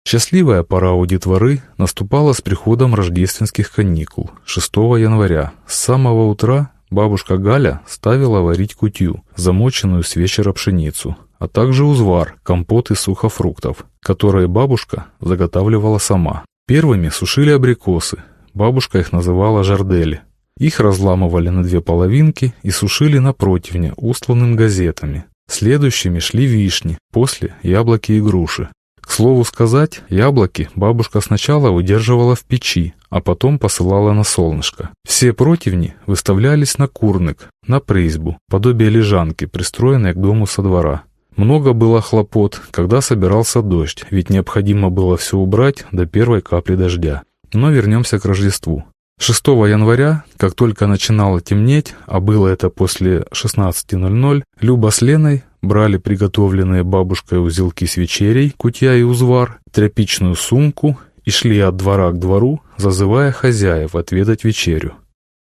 Счастливая пора у детворы наступала с приходом рождественских каникул 6 января. С самого утра бабушка Галя ставила варить кутью, замоченную с вечера пшеницу, а также узвар, компот из сухофруктов, которые бабушка заготавливала сама. Первыми сушили абрикосы, Бабушка их называла жардели. Их разламывали на две половинки и сушили на противне, устланным газетами. Следующими шли вишни, после яблоки и груши. К слову сказать, яблоки бабушка сначала выдерживала в печи, а потом посылала на солнышко. Все противни выставлялись на курник, на призьбу, подобие лежанки, пристроенной к дому со двора. Много было хлопот, когда собирался дождь, ведь необходимо было все убрать до первой капли дождя. Но вернемся к Рождеству. 6 января, как только начинало темнеть, а было это после 16.00, Люба с Леной брали приготовленные бабушкой узелки с вечерей, кутья и узвар, тряпичную сумку и шли от двора к двору, зазывая хозяев отведать вечерю.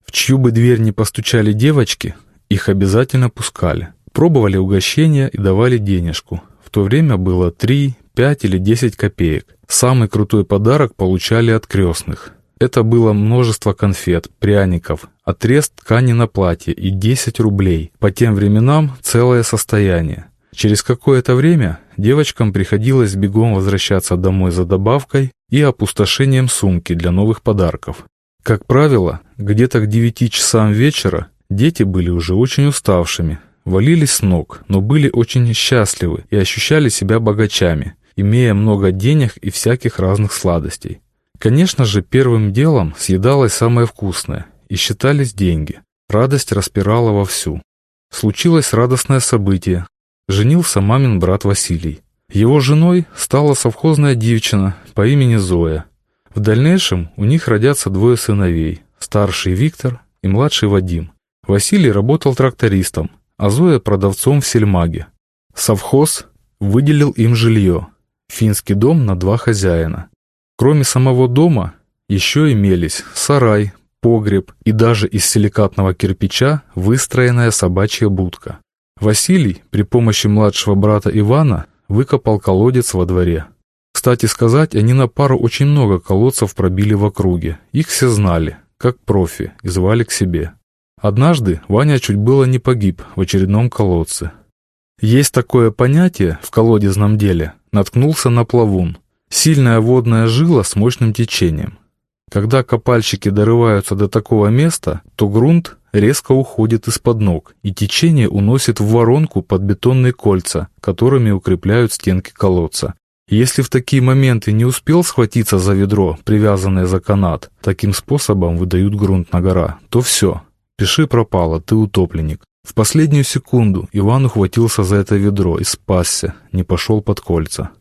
В чью бы дверь не постучали девочки, их обязательно пускали. Пробовали угощения и давали денежку. В то время было 3, 5 или 10 копеек. Самый крутой подарок получали от крестных. Это было множество конфет, пряников, отрез ткани на платье и 10 рублей. По тем временам целое состояние. Через какое-то время девочкам приходилось бегом возвращаться домой за добавкой и опустошением сумки для новых подарков. Как правило, где-то к 9 часам вечера дети были уже очень уставшими, валились с ног, но были очень счастливы и ощущали себя богачами, имея много денег и всяких разных сладостей. Конечно же, первым делом съедалось самое вкусное, и считались деньги. Радость распирала вовсю. Случилось радостное событие. Женился мамин брат Василий. Его женой стала совхозная девчина по имени Зоя. В дальнейшем у них родятся двое сыновей, старший Виктор и младший Вадим. Василий работал трактористом, а Зоя продавцом в сельмаге. Совхоз выделил им жилье, финский дом на два хозяина. Кроме самого дома, еще имелись сарай, погреб и даже из силикатного кирпича выстроенная собачья будка. Василий при помощи младшего брата Ивана выкопал колодец во дворе. Кстати сказать, они на пару очень много колодцев пробили в округе. Их все знали, как профи, и звали к себе. Однажды Ваня чуть было не погиб в очередном колодце. Есть такое понятие в колодезном деле «наткнулся на плавун». Сильная водная жила с мощным течением. Когда копальщики дорываются до такого места, то грунт резко уходит из-под ног, и течение уносит в воронку под бетонные кольца, которыми укрепляют стенки колодца. Если в такие моменты не успел схватиться за ведро, привязанное за канат, таким способом выдают грунт на гора, то все, пиши пропало, ты утопленник. В последнюю секунду Иван ухватился за это ведро и спасся, не пошел под кольца.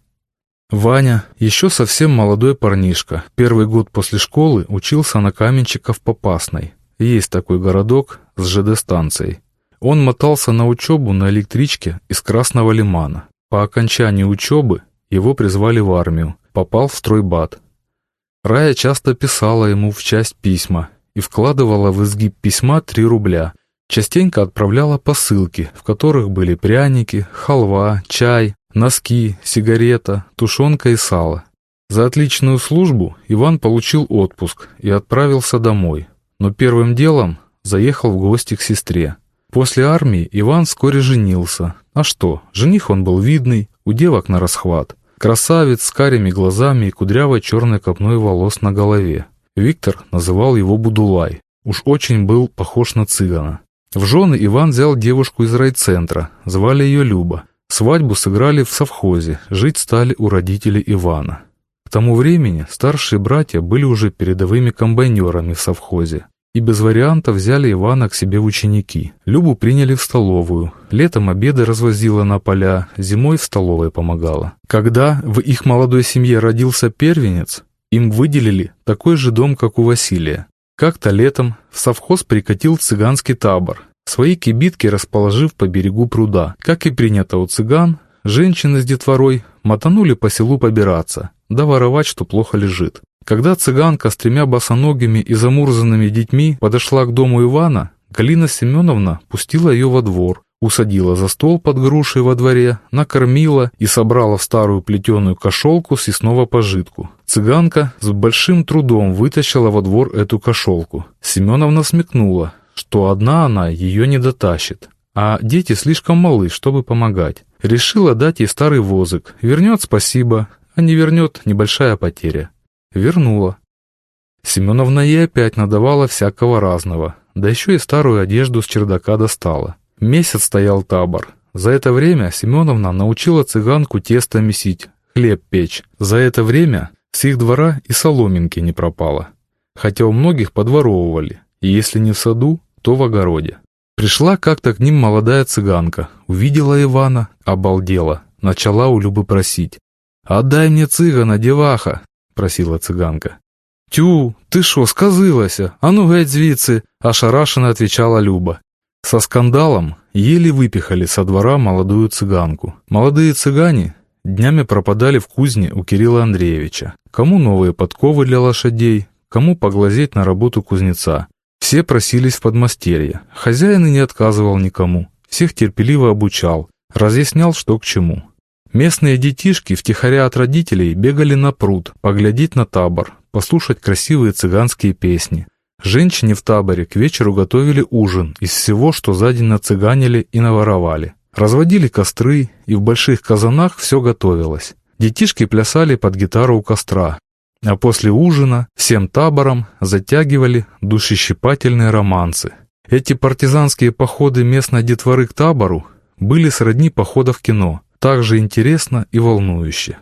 Ваня, еще совсем молодой парнишка, первый год после школы учился на каменщика в Попасной. Есть такой городок с ЖД-станцией. Он мотался на учебу на электричке из Красного Лимана. По окончании учебы его призвали в армию, попал в стройбат. Рая часто писала ему в часть письма и вкладывала в изгиб письма 3 рубля. Частенько отправляла посылки, в которых были пряники, халва, чай, носки, сигарета, тушенка и сало. За отличную службу Иван получил отпуск и отправился домой, но первым делом заехал в гости к сестре. После армии Иван вскоре женился. А что, жених он был видный, у девок на расхват. Красавец с карими глазами и кудрявой черной копной волос на голове. Виктор называл его Будулай. Уж очень был похож на цыгана. В жены Иван взял девушку из райцентра, звали ее Люба. Свадьбу сыграли в совхозе, жить стали у родителей Ивана. К тому времени старшие братья были уже передовыми комбайнерами в совхозе и без варианта взяли Ивана к себе в ученики. Любу приняли в столовую. Летом обеды развозила на поля, зимой в столовой помогала. Когда в их молодой семье родился первенец, им выделили такой же дом, как у Василия. Как-то летом в совхоз прикатил цыганский табор, Свои кибитки расположив по берегу пруда. Как и принято у цыган, женщины с детворой мотанули по селу побираться, да воровать, что плохо лежит. Когда цыганка с тремя босоногими и замурзанными детьми подошла к дому Ивана, Галина Семеновна пустила ее во двор, усадила за стол под грушей во дворе, накормила и собрала в старую плетеную кошелку съестного пожитку. Цыганка с большим трудом вытащила во двор эту кошелку. Семеновна смекнула, что одна она ее не дотащит, а дети слишком малы, чтобы помогать. Решила дать ей старый возик. Вернет – спасибо, а не вернет – небольшая потеря. Вернула. Семеновна ей опять надавала всякого разного, да еще и старую одежду с чердака достала. Месяц стоял табор. За это время Семеновна научила цыганку тесто месить, хлеб печь. За это время с их двора и соломинки не пропало. Хотя у многих подворовывали, если не в саду, то в огороде. Пришла как-то к ним молодая цыганка, увидела Ивана, обалдела, начала у Любы просить. «Отдай мне цыгана, деваха!» — просила цыганка. «Тю, ты шо, сказылася? А ну геть звідси!» — ошарашенно отвечала Люба. Со скандалом еле выпихали со двора молодую цыганку. Молодые цыгане днями пропадали в кузне у Кирилла Андреевича. Кому новые подковы для лошадей, кому поглазеть на работу кузнеца. Все просились в подмастерье. Хозяин и не отказывал никому. Всех терпеливо обучал, разъяснял, что к чему. Местные детишки, втихаря от родителей, бегали на пруд, поглядеть на табор, послушать красивые цыганские песни. Женщине в таборе к вечеру готовили ужин из всего, что за день нацыганили и наворовали. Разводили костры, и в больших казанах все готовилось. Детишки плясали под гитару у костра, а после ужина всем табором затягивали душещипательные романсы. Эти партизанские походы местной детворы к табору были сродни похода в кино – также интересно и волнующе.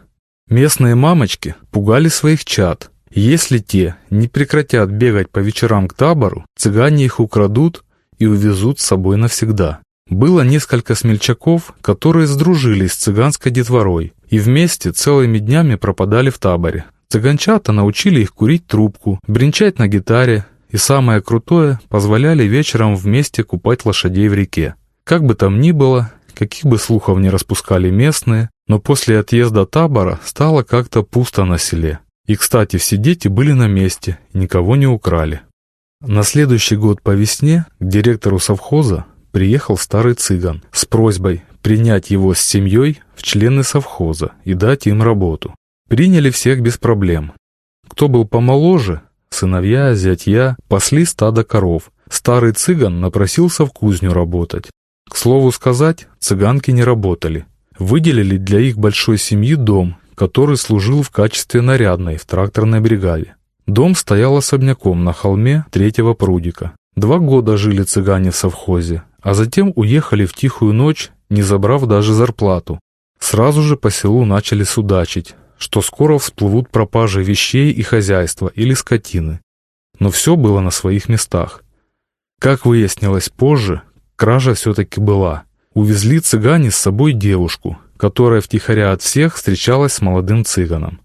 Местные мамочки пугали своих чад. Если те не прекратят бегать по вечерам к табору, цыгане их украдут и увезут с собой навсегда. Было несколько смельчаков, которые сдружились с цыганской детворой и вместе целыми днями пропадали в таборе. Цыганчата научили их курить трубку, бренчать на гитаре и, самое крутое, позволяли вечером вместе купать лошадей в реке. Как бы там ни было, Каких бы слухов не распускали местные, но после отъезда табора стало как-то пусто на селе. И, кстати, все дети были на месте, никого не украли. На следующий год по весне к директору совхоза приехал старый цыган с просьбой принять его с семьей в члены совхоза и дать им работу. Приняли всех без проблем. Кто был помоложе, сыновья, зятья, пасли стадо коров. Старый цыган напросился в кузню работать. К слову сказать, цыганки не работали. Выделили для их большой семьи дом, который служил в качестве нарядной в тракторной бригаде. Дом стоял особняком на холме третьего прудика. Два года жили цыгане в совхозе, а затем уехали в тихую ночь, не забрав даже зарплату. Сразу же по селу начали судачить, что скоро всплывут пропажи вещей и хозяйства или скотины. Но все было на своих местах. Как выяснилось позже, Кража все-таки была. Увезли цыгане с собой девушку, которая втихаря от всех встречалась с молодым цыганом.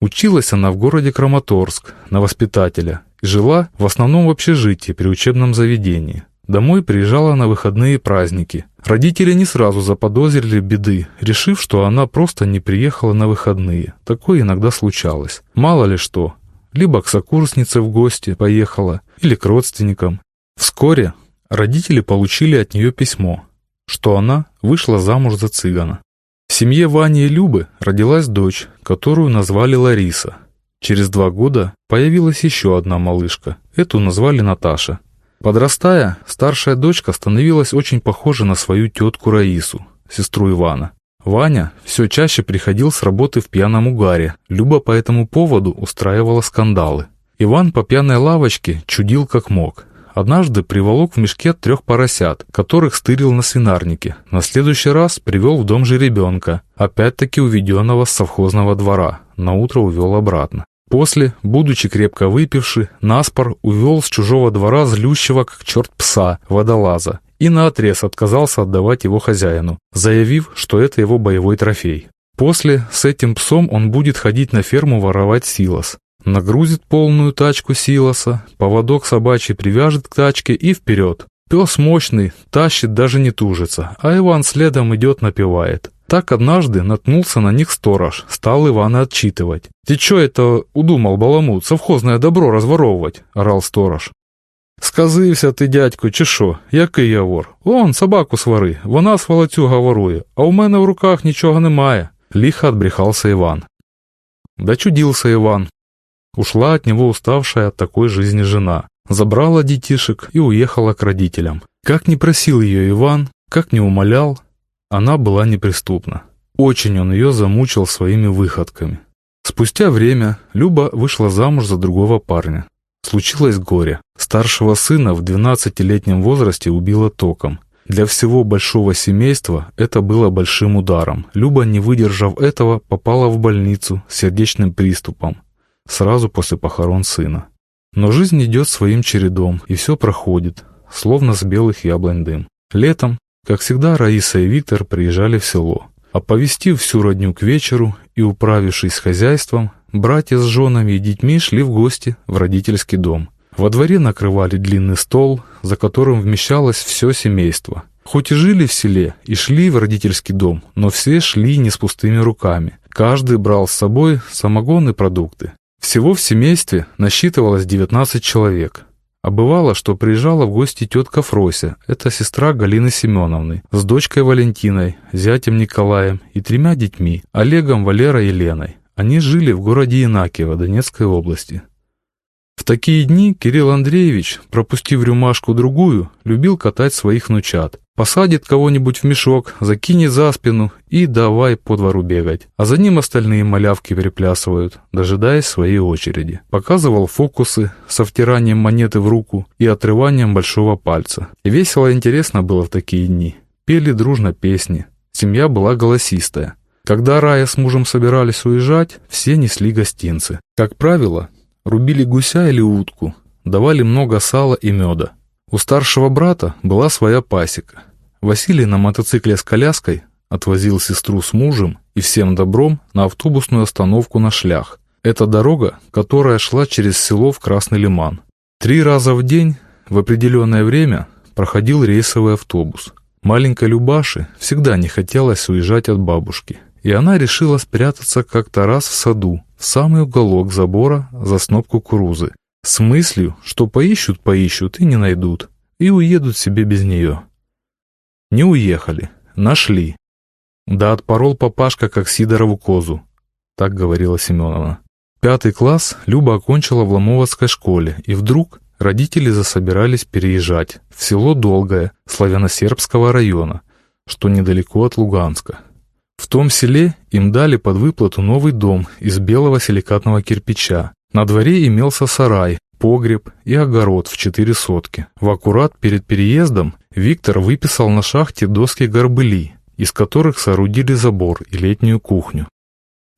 Училась она в городе Краматорск на воспитателя и жила в основном в общежитии при учебном заведении. Домой приезжала на выходные праздники. Родители не сразу заподозрили беды, решив, что она просто не приехала на выходные. Такое иногда случалось. Мало ли что. Либо к сокурснице в гости поехала, или к родственникам. Вскоре Родители получили от нее письмо, что она вышла замуж за цыгана. В семье Вани и Любы родилась дочь, которую назвали Лариса. Через два года появилась еще одна малышка, эту назвали Наташа. Подрастая, старшая дочка становилась очень похожа на свою тетку Раису, сестру Ивана. Ваня все чаще приходил с работы в пьяном угаре, Люба по этому поводу устраивала скандалы. Иван по пьяной лавочке чудил как мог, Однажды приволок в мешке трех поросят, которых стырил на свинарнике. На следующий раз привел в дом же ребенка, опять-таки уведенного с совхозного двора. На утро увел обратно. После, будучи крепко выпивший, Наспор увел с чужого двора злющего, как черт пса, водолаза, и наотрез отказался отдавать его хозяину, заявив, что это его боевой трофей. После с этим псом он будет ходить на ферму воровать силос. Нагрузит полную тачку силоса, поводок собачий привяжет к тачке и вперед. Пес мощный, тащит, даже не тужится, а Иван следом идет напевает. Так однажды наткнулся на них сторож, стал Ивана отчитывать. «Ты чё это удумал, баламут, совхозное добро разворовывать?» – орал сторож. «Сказився ти, дядько, чи що? Який я вор? Он, собаку свари, вона сволоцюга ворує, а у мене в руках нічого немає». Лихо отбрехался Иван. Дочудился Иван, Ушла от него уставшая от такой жизни жена, забрала детишек и уехала к родителям. Как не просил ее Иван, как не умолял, она была неприступна. Очень он ее замучил своими выходками. Спустя время Люба вышла замуж за другого парня. Случилось горе. Старшего сына в 12-летнем возрасте убило током. Для всего большого семейства это было большим ударом. Люба, не выдержав этого, попала в больницу с сердечным приступом сразу после похорон сына. Но жизнь идет своим чередом, и все проходит, словно с белых яблонь дым. Летом, как всегда, Раиса и Виктор приезжали в село. Оповестив всю родню к вечеру и управившись хозяйством, братья с женами и детьми шли в гости в родительский дом. Во дворе накрывали длинный стол, за которым вмещалось все семейство. Хоть и жили в селе и шли в родительский дом, но все шли не с пустыми руками. Каждый брал с собой самогон и продукты. Всего в семействе насчитывалось 19 человек. А бывало, что приезжала в гости тетка Фрося, это сестра Галины Семеновны, с дочкой Валентиной, зятем Николаем и тремя детьми, Олегом, Валерой и Леной. Они жили в городе Инакиево Донецкой области. В такие дни Кирилл Андреевич, пропустив рюмашку-другую, любил катать своих внучат. Посадит кого-нибудь в мешок, закинет за спину и давай по двору бегать. А за ним остальные малявки переплясывают, дожидаясь своей очереди. Показывал фокусы со втиранием монеты в руку и отрыванием большого пальца. И весело и интересно было в такие дни. Пели дружно песни. Семья была голосистая. Когда Рая с мужем собирались уезжать, все несли гостинцы. Как правило, Рубили гуся или утку, давали много сала и меда. У старшего брата была своя пасека. Василий на мотоцикле с коляской отвозил сестру с мужем и всем добром на автобусную остановку на шлях. Это дорога, которая шла через село в Красный Лиман. Три раза в день в определенное время проходил рейсовый автобус. Маленькой Любаше всегда не хотелось уезжать от бабушки, и она решила спрятаться как-то раз в саду, в самый уголок забора за сноп кукурузы, с мыслью, что поищут-поищут и не найдут, и уедут себе без нее. Не уехали, нашли. Да отпорол папашка, как Сидорову козу, так говорила Семеновна. Пятый класс Люба окончила в Ломоводской школе, и вдруг родители засобирались переезжать в село Долгое славяно-сербского района, что недалеко от Луганска. В том селе им дали под выплату новый дом из белого силикатного кирпича. На дворе имелся сарай, погреб и огород в четыре сотки. В аккурат перед переездом Виктор выписал на шахте доски горбыли, из которых соорудили забор и летнюю кухню.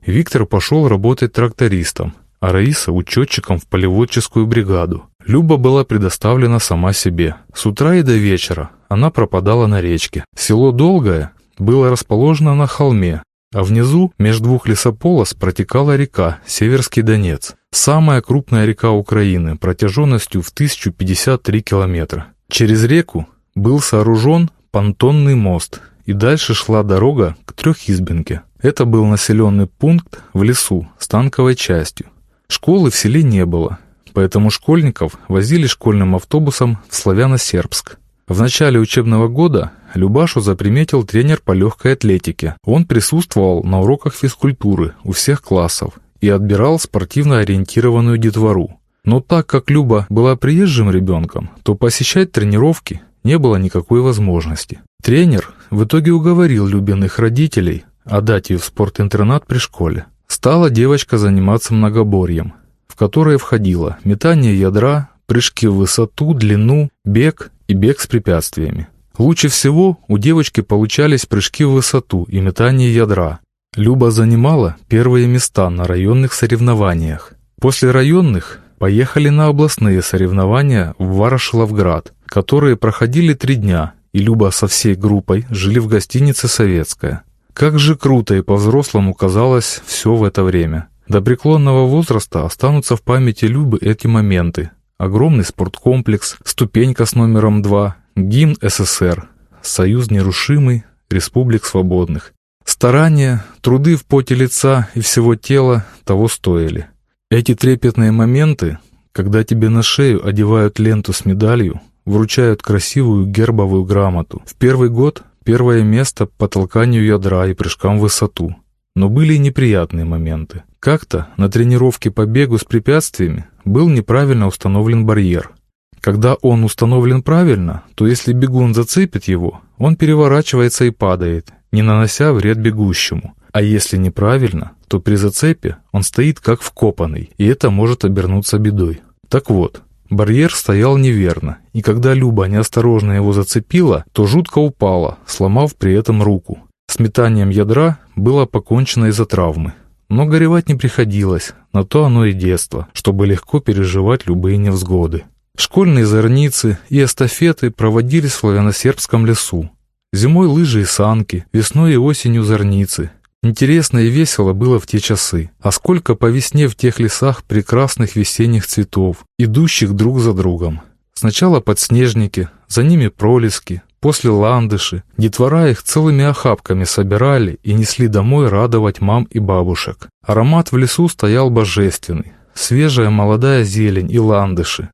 Виктор пошел работать трактористом, а Раиса – учетчиком в полеводческую бригаду. Люба была предоставлена сама себе. С утра и до вечера она пропадала на речке. Село Долгое было расположено на холме, а внизу, между двух лесополос, протекала река Северский Донец, самая крупная река Украины, протяженностью в 1053 километра. Через реку был сооружен понтонный мост, и дальше шла дорога к Трехизбинке. Это был населенный пункт в лесу с танковой частью. Школы в селе не было, поэтому школьников возили школьным автобусом в Славяно-Сербск. В начале учебного года Любашу заприметил тренер по легкой атлетике. Он присутствовал на уроках физкультуры у всех классов и отбирал спортивно ориентированную детвору. Но так как Люба была приезжим ребенком, то посещать тренировки не было никакой возможности. Тренер в итоге уговорил Любиных родителей отдать ее в спортинтернат при школе. Стала девочка заниматься многоборьем, в которое входило метание ядра, прыжки в высоту, длину, бег и бег с препятствиями. Лучше всего у девочки получались прыжки в высоту и метание ядра. Люба занимала первые места на районных соревнованиях. После районных поехали на областные соревнования в Ворошиловград, которые проходили три дня, и Люба со всей группой жили в гостинице «Советская». Как же круто и по-взрослому казалось все в это время. До преклонного возраста останутся в памяти Любы эти моменты. Огромный спорткомплекс, ступенька с номером 2, Гимн СССР, Союз нерушимый, Республик свободных. Старания, труды в поте лица и всего тела того стоили. Эти трепетные моменты, когда тебе на шею одевают ленту с медалью, вручают красивую гербовую грамоту. В первый год первое место по толканию ядра и прыжкам в высоту. Но были и неприятные моменты. Как-то на тренировке по бегу с препятствиями был неправильно установлен барьер – когда он установлен правильно, то если бегун зацепит его, он переворачивается и падает, не нанося вред бегущему. А если неправильно, то при зацепе он стоит как вкопанный, и это может обернуться бедой. Так вот, барьер стоял неверно, и когда Люба неосторожно его зацепила, то жутко упала, сломав при этом руку. С метанием ядра было покончено из-за травмы. Но горевать не приходилось, на то оно и детство, чтобы легко переживать любые невзгоды. Школьные зорницы и эстафеты проводились в славяно-сербском лесу. Зимой лыжи и санки, весной и осенью зорницы. Интересно и весело было в те часы. А сколько по весне в тех лесах прекрасных весенних цветов, идущих друг за другом. Сначала подснежники, за ними пролески, после ландыши. Детвора их целыми охапками собирали и несли домой радовать мам и бабушек. Аромат в лесу стоял божественный. Свежая молодая зелень и ландыши,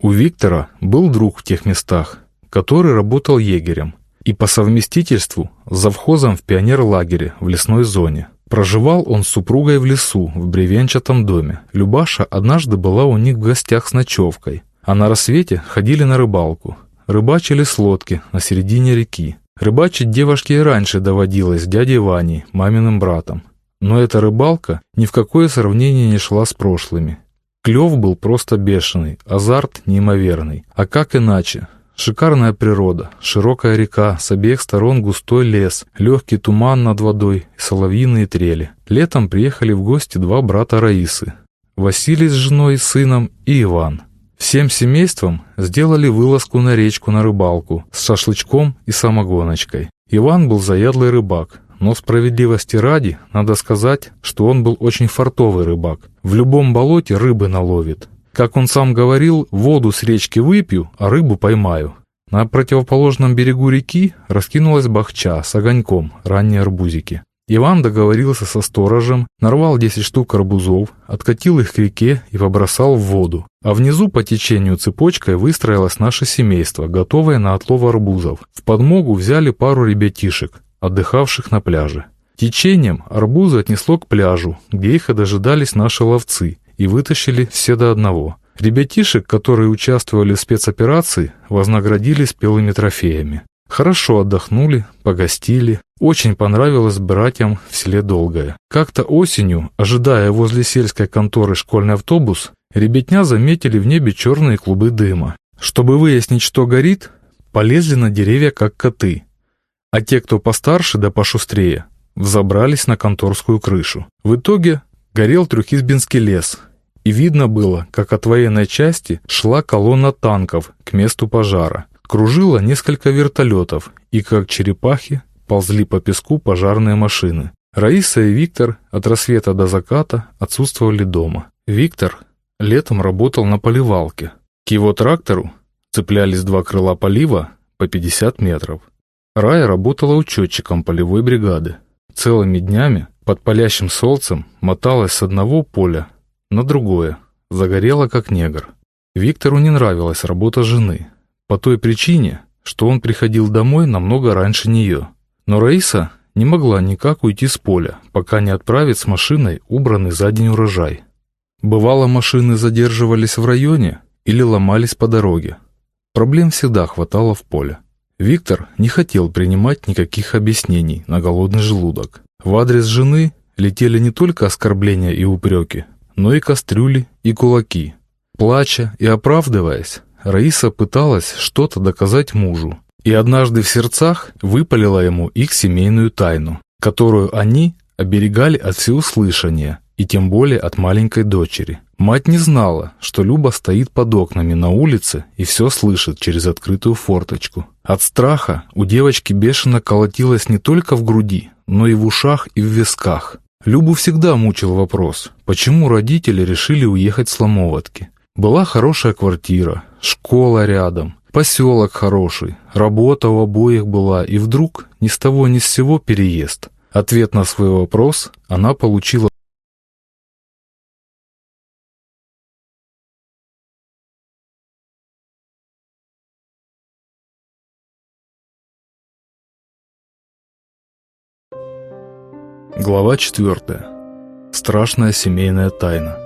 У Виктора был друг в тех местах, который работал егерем и по совместительству завхозом в пионерлагере в лесной зоне. Проживал он с супругой в лесу, в бревенчатом доме. Любаша однажды была у них в гостях с ночевкой, а на рассвете ходили на рыбалку. Рыбачили с лодки на середине реки. Рыбачить девушке и раньше доводилось с дядей Ваней, маминым братом. Но эта рыбалка ни в какое сравнение не шла с прошлыми. Клев был просто бешеный, азарт неимоверный. А как иначе? Шикарная природа, широкая река, с обеих сторон густой лес, легкий туман над водой и соловьиные трели. Летом приехали в гости два брата Раисы. Василий с женой и сыном и Иван. Всем семейством сделали вылазку на речку на рыбалку с шашлычком и самогоночкой. Иван был заядлый рыбак, но справедливости ради надо сказать, что он был очень фартовый рыбак. В любом болоте рыбы наловит. Как он сам говорил, воду с речки выпью, а рыбу поймаю. На противоположном берегу реки раскинулась бахча с огоньком, ранние арбузики. Иван договорился со сторожем, нарвал 10 штук арбузов, откатил их к реке и побросал в воду. А внизу по течению цепочкой выстроилось наше семейство, готовое на отлов арбузов. В подмогу взяли пару ребятишек, отдыхавших на пляже. Течением арбузы отнесло к пляжу, где их и дожидались наши ловцы, и вытащили все до одного. Ребятишек, которые участвовали в спецоперации, вознаградили спелыми трофеями. Хорошо отдохнули, погостили. Очень понравилось братьям в селе Долгое. Как-то осенью, ожидая возле сельской конторы школьный автобус, ребятня заметили в небе черные клубы дыма. Чтобы выяснить, что горит, полезли на деревья, как коты. А те, кто постарше да пошустрее, взобрались на конторскую крышу. В итоге горел Трюхизбинский лес, и видно было, как от военной части шла колонна танков к месту пожара. Кружило несколько вертолетов, и как черепахи ползли по песку пожарные машины. Раиса и Виктор от рассвета до заката отсутствовали дома. Виктор летом работал на поливалке. К его трактору цеплялись два крыла полива по 50 метров. Рая работала учетчиком полевой бригады. Целыми днями под палящим солнцем моталась с одного поля на другое, загорела как негр. Виктору не нравилась работа жены, по той причине, что он приходил домой намного раньше нее. Но Раиса не могла никак уйти с поля, пока не отправит с машиной убранный за день урожай. Бывало, машины задерживались в районе или ломались по дороге. Проблем всегда хватало в поле. Виктор не хотел принимать никаких объяснений на голодный желудок. В адрес жены летели не только оскорбления и упреки, но и кастрюли и кулаки. Плача и оправдываясь, Раиса пыталась что-то доказать мужу, и однажды в сердцах выпалила ему их семейную тайну, которую они оберегали от всеуслышания, и тем более от маленькой дочери. Мать не знала, что Люба стоит под окнами на улице и все слышит через открытую форточку. От страха у девочки бешено колотилось не только в груди, но и в ушах и в висках. Любу всегда мучил вопрос, почему родители решили уехать с Ломоватки. Была хорошая квартира, школа рядом, поселок хороший, работа у обоих была, и вдруг ни с того ни с сего переезд. Ответ на свой вопрос она получила Глава 4. Страшная семейная тайна.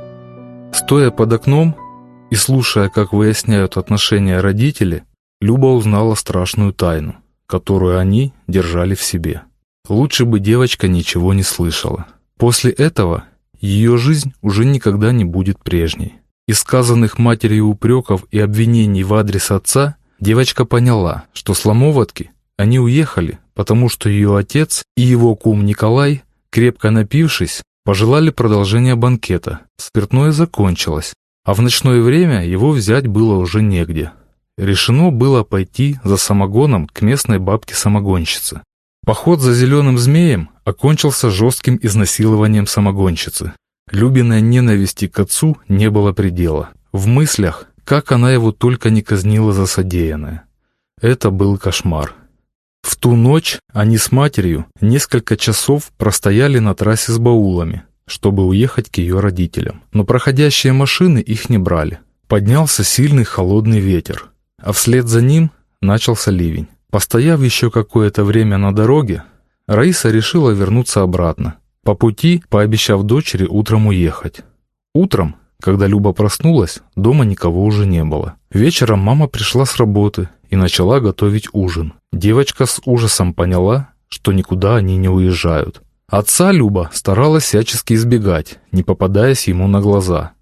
Стоя под окном и слушая, как выясняют отношения родители, Люба узнала страшную тайну, которую они держали в себе. Лучше бы девочка ничего не слышала. После этого ее жизнь уже никогда не будет прежней. Из сказанных матерью упреков и обвинений в адрес отца девочка поняла, что с Ломоватки они уехали, потому что ее отец и его кум Николай Крепко напившись, пожелали продолжения банкета. Спиртное закончилось, а в ночное время его взять было уже негде. Решено было пойти за самогоном к местной бабке-самогонщице. Поход за зеленым змеем окончился жестким изнасилованием самогонщицы. Любиной ненависти к отцу не было предела. В мыслях, как она его только не казнила за содеянное. Это был кошмар. В ту ночь они с матерью несколько часов простояли на трассе с баулами, чтобы уехать к ее родителям. Но проходящие машины их не брали. Поднялся сильный холодный ветер, а вслед за ним начался ливень. Постояв еще какое-то время на дороге, Раиса решила вернуться обратно, по пути пообещав дочери утром уехать. Утром, когда Люба проснулась, дома никого уже не было. Вечером мама пришла с работы и начала готовить ужин. Девочка с ужасом поняла, что никуда они не уезжают. Отца Люба старалась всячески избегать, не попадаясь ему на глаза.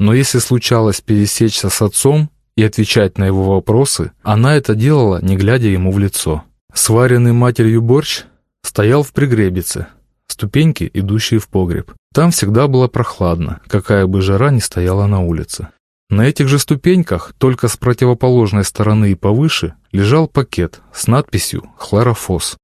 Но если случалось пересечься с отцом и отвечать на его вопросы, она это делала, не глядя ему в лицо. Сваренный матерью борщ стоял в пригребице, ступеньки, идущие в погреб. Там всегда было прохладно, какая бы жара ни стояла на улице. На этих же ступеньках, только с противоположной стороны и повыше, лежал пакет с надписью «Хлорофос».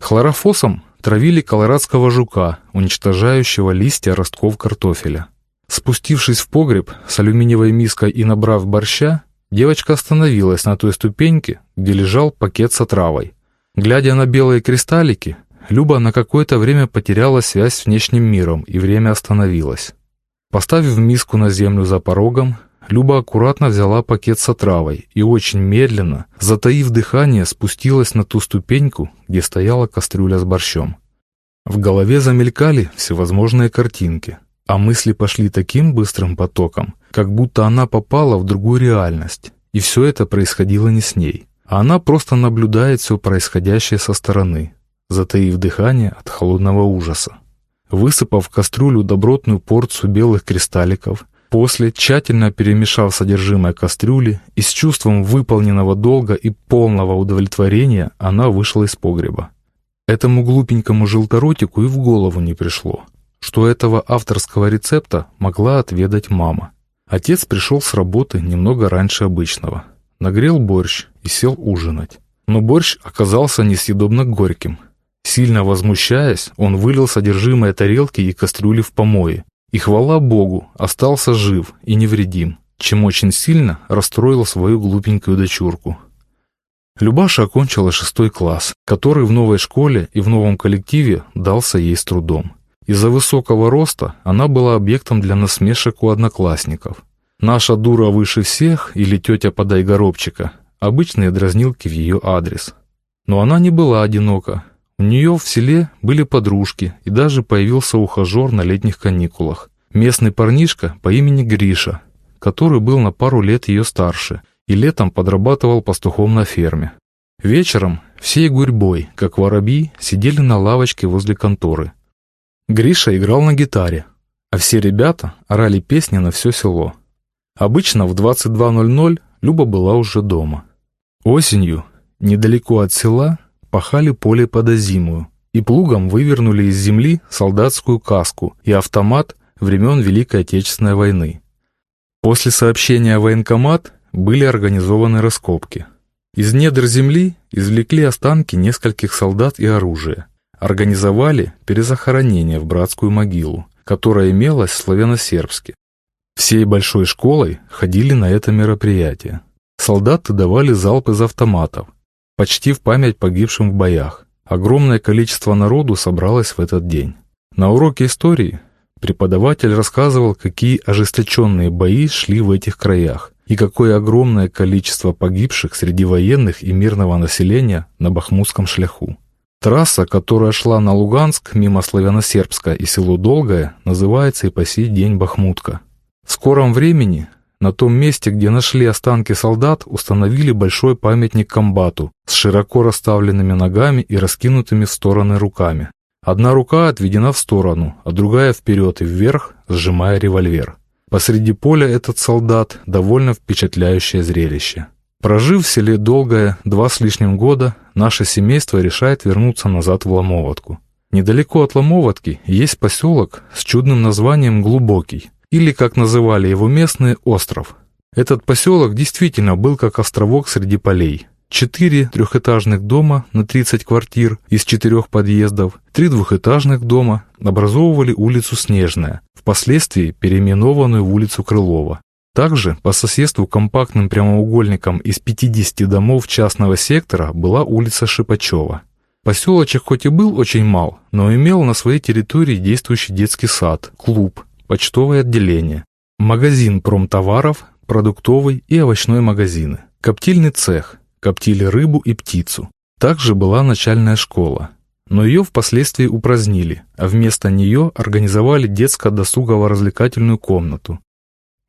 Хлорофосом травили колорадского жука, уничтожающего листья ростков картофеля. Спустившись в погреб с алюминиевой миской и набрав борща, девочка остановилась на той ступеньке, где лежал пакет с отравой. Глядя на белые кристаллики, Люба на какое-то время потеряла связь с внешним миром, и время остановилось. Поставив миску на землю за порогом, Люба аккуратно взяла пакет с отравой и очень медленно, затаив дыхание, спустилась на ту ступеньку, где стояла кастрюля с борщом. В голове замелькали всевозможные картинки, а мысли пошли таким быстрым потоком, как будто она попала в другую реальность, и все это происходило не с ней, а она просто наблюдает все происходящее со стороны, затаив дыхание от холодного ужаса. Высыпав в кастрюлю добротную порцию белых кристалликов, после, тщательно перемешав содержимое кастрюли и с чувством выполненного долга и полного удовлетворения, она вышла из погреба. Этому глупенькому желторотику и в голову не пришло, что этого авторского рецепта могла отведать мама. Отец пришел с работы немного раньше обычного, нагрел борщ и сел ужинать. Но борщ оказался несъедобно горьким – Сильно возмущаясь, он вылил содержимое тарелки и кастрюли в помои. И хвала Богу, остался жив и невредим, чем очень сильно расстроил свою глупенькую дочурку. Любаша окончила шестой класс, который в новой школе и в новом коллективе дался ей с трудом. Из-за высокого роста она была объектом для насмешек у одноклассников. «Наша дура выше всех» или «тетя подай горобчика» – обычные дразнилки в ее адрес. Но она не была одинока. У нее в селе были подружки, и даже появился ухажер на летних каникулах. Местный парнишка по имени Гриша, который был на пару лет ее старше и летом подрабатывал пастухом на ферме. Вечером всей гурьбой, как воробьи, сидели на лавочке возле конторы. Гриша играл на гитаре, а все ребята орали песни на все село. Обычно в 22.00 Люба была уже дома. Осенью, недалеко от села, пахали поле под озимую и плугом вывернули из земли солдатскую каску и автомат времен Великой Отечественной войны. После сообщения в военкомат были организованы раскопки. Из недр земли извлекли останки нескольких солдат и оружия. Организовали перезахоронение в братскую могилу, которая имелась в славяно-сербске. Всей большой школой ходили на это мероприятие. Солдаты давали залп из автоматов, почти в память погибшим в боях. Огромное количество народу собралось в этот день. На уроке истории преподаватель рассказывал, какие ожесточенные бои шли в этих краях и какое огромное количество погибших среди военных и мирного населения на Бахмутском шляху. Трасса, которая шла на Луганск мимо Славяно-Сербска и село Долгое, называется и по сей день Бахмутка. В скором времени на том месте, где нашли останки солдат, установили большой памятник комбату с широко расставленными ногами и раскинутыми в стороны руками. Одна рука отведена в сторону, а другая вперед и вверх, сжимая револьвер. Посреди поля этот солдат – довольно впечатляющее зрелище. Прожив в селе долгое два с лишним года, наше семейство решает вернуться назад в Ломоватку. Недалеко от Ломоватки есть поселок с чудным названием Глубокий – или, как называли его местные, остров. Этот поселок действительно был как островок среди полей. Четыре трехэтажных дома на 30 квартир из четырех подъездов, три двухэтажных дома образовывали улицу Снежная, впоследствии переименованную в улицу Крылова. Также по соседству компактным прямоугольником из 50 домов частного сектора была улица Шипачева. Поселочек хоть и был очень мал, но имел на своей территории действующий детский сад, клуб, почтовое отделение. магазин промтоваров, продуктовый и овощной магазины, коптильный цех, коптили рыбу и птицу. Также была начальная школа, но ее впоследствии упразднили, а вместо нее организовали детско-досугово-развлекательную комнату.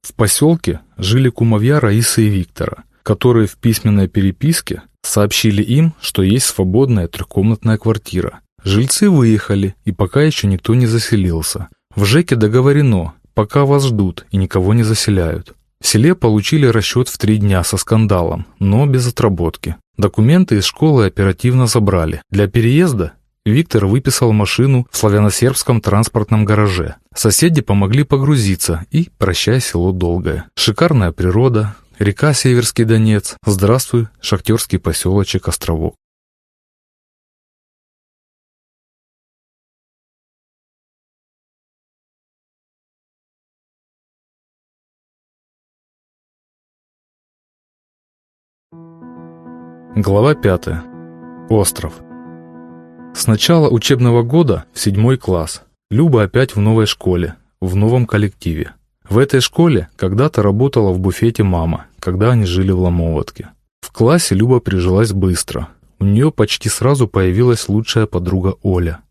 В поселке жили кумовья Раисы и Виктора, которые в письменной переписке сообщили им, что есть свободная трехкомнатная квартира. Жильцы выехали, и пока еще никто не заселился. В ЖЭКе договорено, пока вас ждут и никого не заселяют. В селе получили расчет в три дня со скандалом, но без отработки. Документы из школы оперативно забрали. Для переезда Виктор выписал машину в славяно-сербском транспортном гараже. Соседи помогли погрузиться и прощай село долгое. Шикарная природа, река Северский Донец, здравствуй, шахтерский поселочек Островок. Глава 5. Остров. С начала учебного года в седьмой класс. Люба опять в новой школе, в новом коллективе. В этой школе когда-то работала в буфете мама, когда они жили в Ломоватке. В классе Люба прижилась быстро. У нее почти сразу появилась лучшая подруга Оля.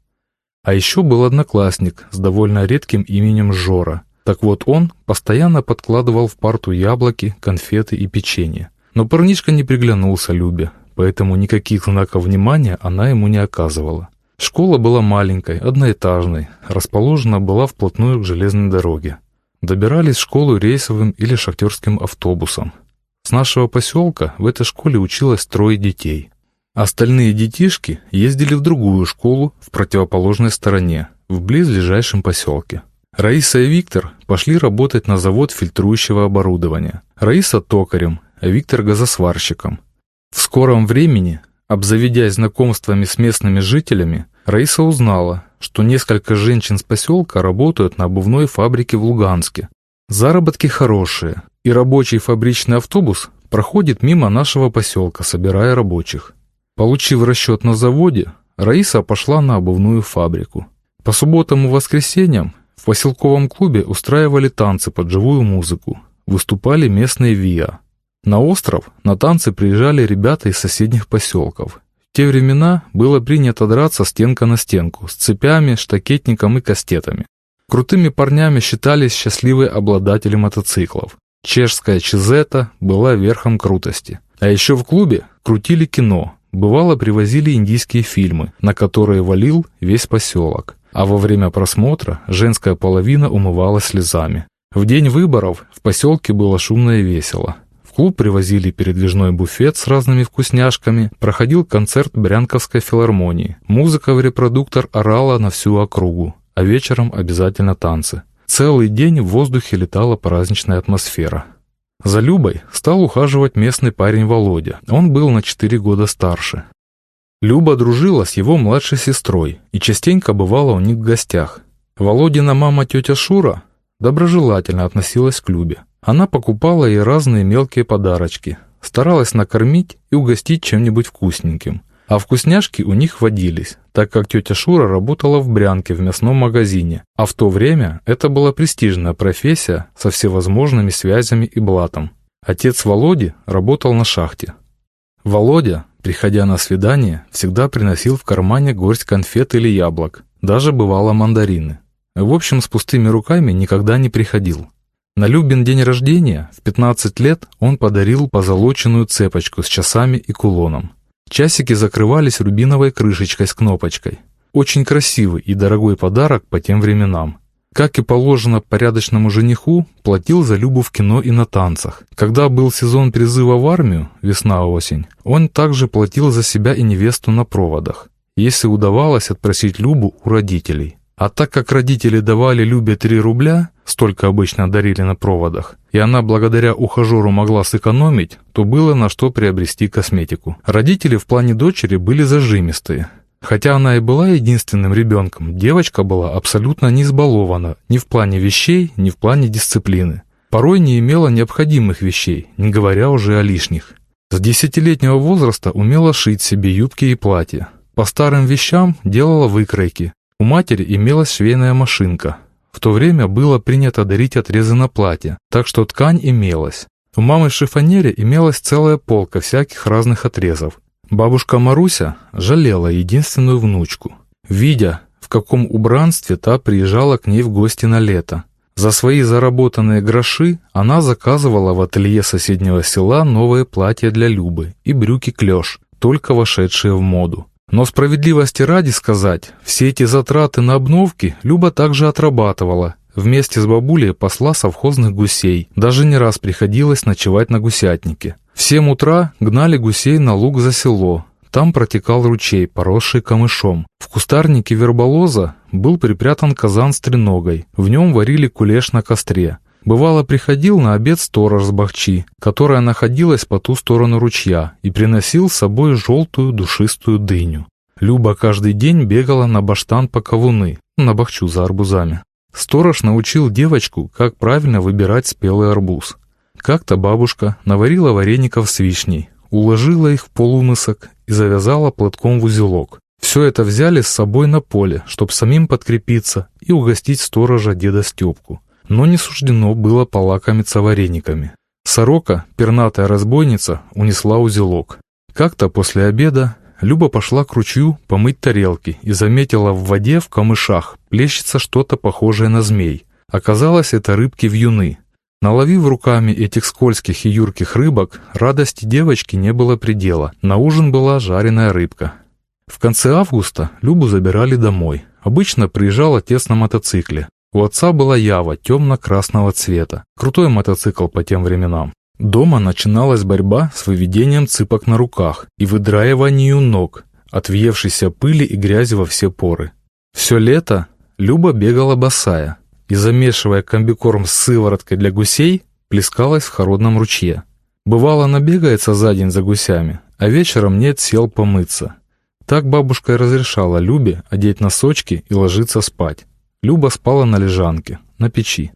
А еще был одноклассник с довольно редким именем Жора. Так вот он постоянно подкладывал в парту яблоки, конфеты и печенье. Но парнишка не приглянулся Любе, поэтому никаких знаков внимания она ему не оказывала. Школа была маленькой, одноэтажной, расположена была вплотную к железной дороге. Добирались в школу рейсовым или шахтерским автобусом. С нашего поселка в этой школе училось трое детей. Остальные детишки ездили в другую школу в противоположной стороне, в близлежащем поселке. Раиса и Виктор пошли работать на завод фильтрующего оборудования. Раиса токарем, Виктор газосварщиком – в скором времени, обзаведясь знакомствами с местными жителями, Раиса узнала, что несколько женщин с поселка работают на обувной фабрике в Луганске. Заработки хорошие, и рабочий фабричный автобус проходит мимо нашего поселка, собирая рабочих. Получив расчет на заводе, Раиса пошла на обувную фабрику. По субботам и воскресеньям в поселковом клубе устраивали танцы под живую музыку, выступали местные ВИА. На остров на танцы приезжали ребята из соседних поселков. В те времена было принято драться стенка на стенку, с цепями, штакетником и кастетами. Крутыми парнями считались счастливые обладатели мотоциклов. Чешская Чизета была верхом крутости. А еще в клубе крутили кино, бывало привозили индийские фильмы, на которые валил весь поселок. А во время просмотра женская половина умывалась слезами. В день выборов в поселке было шумно и весело клуб привозили передвижной буфет с разными вкусняшками, проходил концерт Брянковской филармонии. Музыка в репродуктор орала на всю округу, а вечером обязательно танцы. Целый день в воздухе летала праздничная атмосфера. За Любой стал ухаживать местный парень Володя. Он был на 4 года старше. Люба дружила с его младшей сестрой и частенько бывала у них в гостях. Володина мама тетя Шура доброжелательно относилась к Любе. Она покупала ей разные мелкие подарочки, старалась накормить и угостить чем-нибудь вкусненьким. А вкусняшки у них водились, так как тетя Шура работала в Брянке в мясном магазине, а в то время это была престижная профессия со всевозможными связями и блатом. Отец Володи работал на шахте. Володя, приходя на свидание, всегда приносил в кармане горсть конфет или яблок, даже бывало мандарины. В общем, с пустыми руками никогда не приходил. На Любин день рождения, в 15 лет, он подарил позолоченную цепочку с часами и кулоном. Часики закрывались рубиновой крышечкой с кнопочкой. Очень красивый и дорогой подарок по тем временам. Как и положено порядочному жениху, платил за Любу в кино и на танцах. Когда был сезон призыва в армию, весна-осень, он также платил за себя и невесту на проводах, если удавалось отпросить Любу у родителей. А так как родители давали Любе 3 рубля, столько обычно дарили на проводах, и она благодаря ухажеру могла сэкономить, то было на что приобрести косметику. Родители в плане дочери были зажимистые. Хотя она и была единственным ребенком, девочка была абсолютно не избалована ни в плане вещей, ни в плане дисциплины. Порой не имела необходимых вещей, не говоря уже о лишних. С десятилетнего возраста умела шить себе юбки и платья. По старым вещам делала выкройки, у матери имелась швейная машинка. В то время было принято дарить отрезы на платье, так что ткань имелась. У мамы в шифонере имелась целая полка всяких разных отрезов. Бабушка Маруся жалела единственную внучку. Видя, в каком убранстве та приезжала к ней в гости на лето. За свои заработанные гроши она заказывала в ателье соседнего села новое платье для Любы и брюки клеш, только вошедшие в моду. Но справедливости ради сказать, все эти затраты на обновки Люба также отрабатывала. Вместе с бабулей посла совхозных гусей. Даже не раз приходилось ночевать на гусятнике. В семь утра гнали гусей на луг за село. Там протекал ручей, поросший камышом. В кустарнике верболоза был припрятан казан с треногой. В нем варили кулеш на костре. Бывало, приходил на обед сторож с бахчи, которая находилась по ту сторону ручья, и приносил с собой желтую душистую дыню. Люба каждый день бегала на баштан по ковуны, на бахчу за арбузами. Сторож научил девочку, как правильно выбирать спелый арбуз. Как-то бабушка наварила вареников с вишней, уложила их в полумысок и завязала платком в узелок. Все это взяли с собой на поле, чтобы самим подкрепиться и угостить сторожа деда Степку но не суждено было полакомиться варениками. Сорока, пернатая разбойница, унесла узелок. Как-то после обеда Люба пошла к ручью помыть тарелки и заметила в воде в камышах плещется что-то похожее на змей. Оказалось, это рыбки-вьюны. Наловив руками этих скользких и юрких рыбок, радости девочки не было предела. На ужин была жареная рыбка. В конце августа Любу забирали домой. Обычно приезжал отец на мотоцикле. У отца была Ява темно-красного цвета, крутой мотоцикл по тем временам. Дома начиналась борьба с выведением цыпок на руках и выдраиванием ног, от пыли и грязи во все поры. Все лето Люба бегала босая и, замешивая комбикорм с сывороткой для гусей, плескалась в холодном ручье. Бывало, набегается за день за гусями, а вечером нет сел помыться. Так бабушка и разрешала Любе одеть носочки и ложиться спать. Люба спала на лежанке, на печи.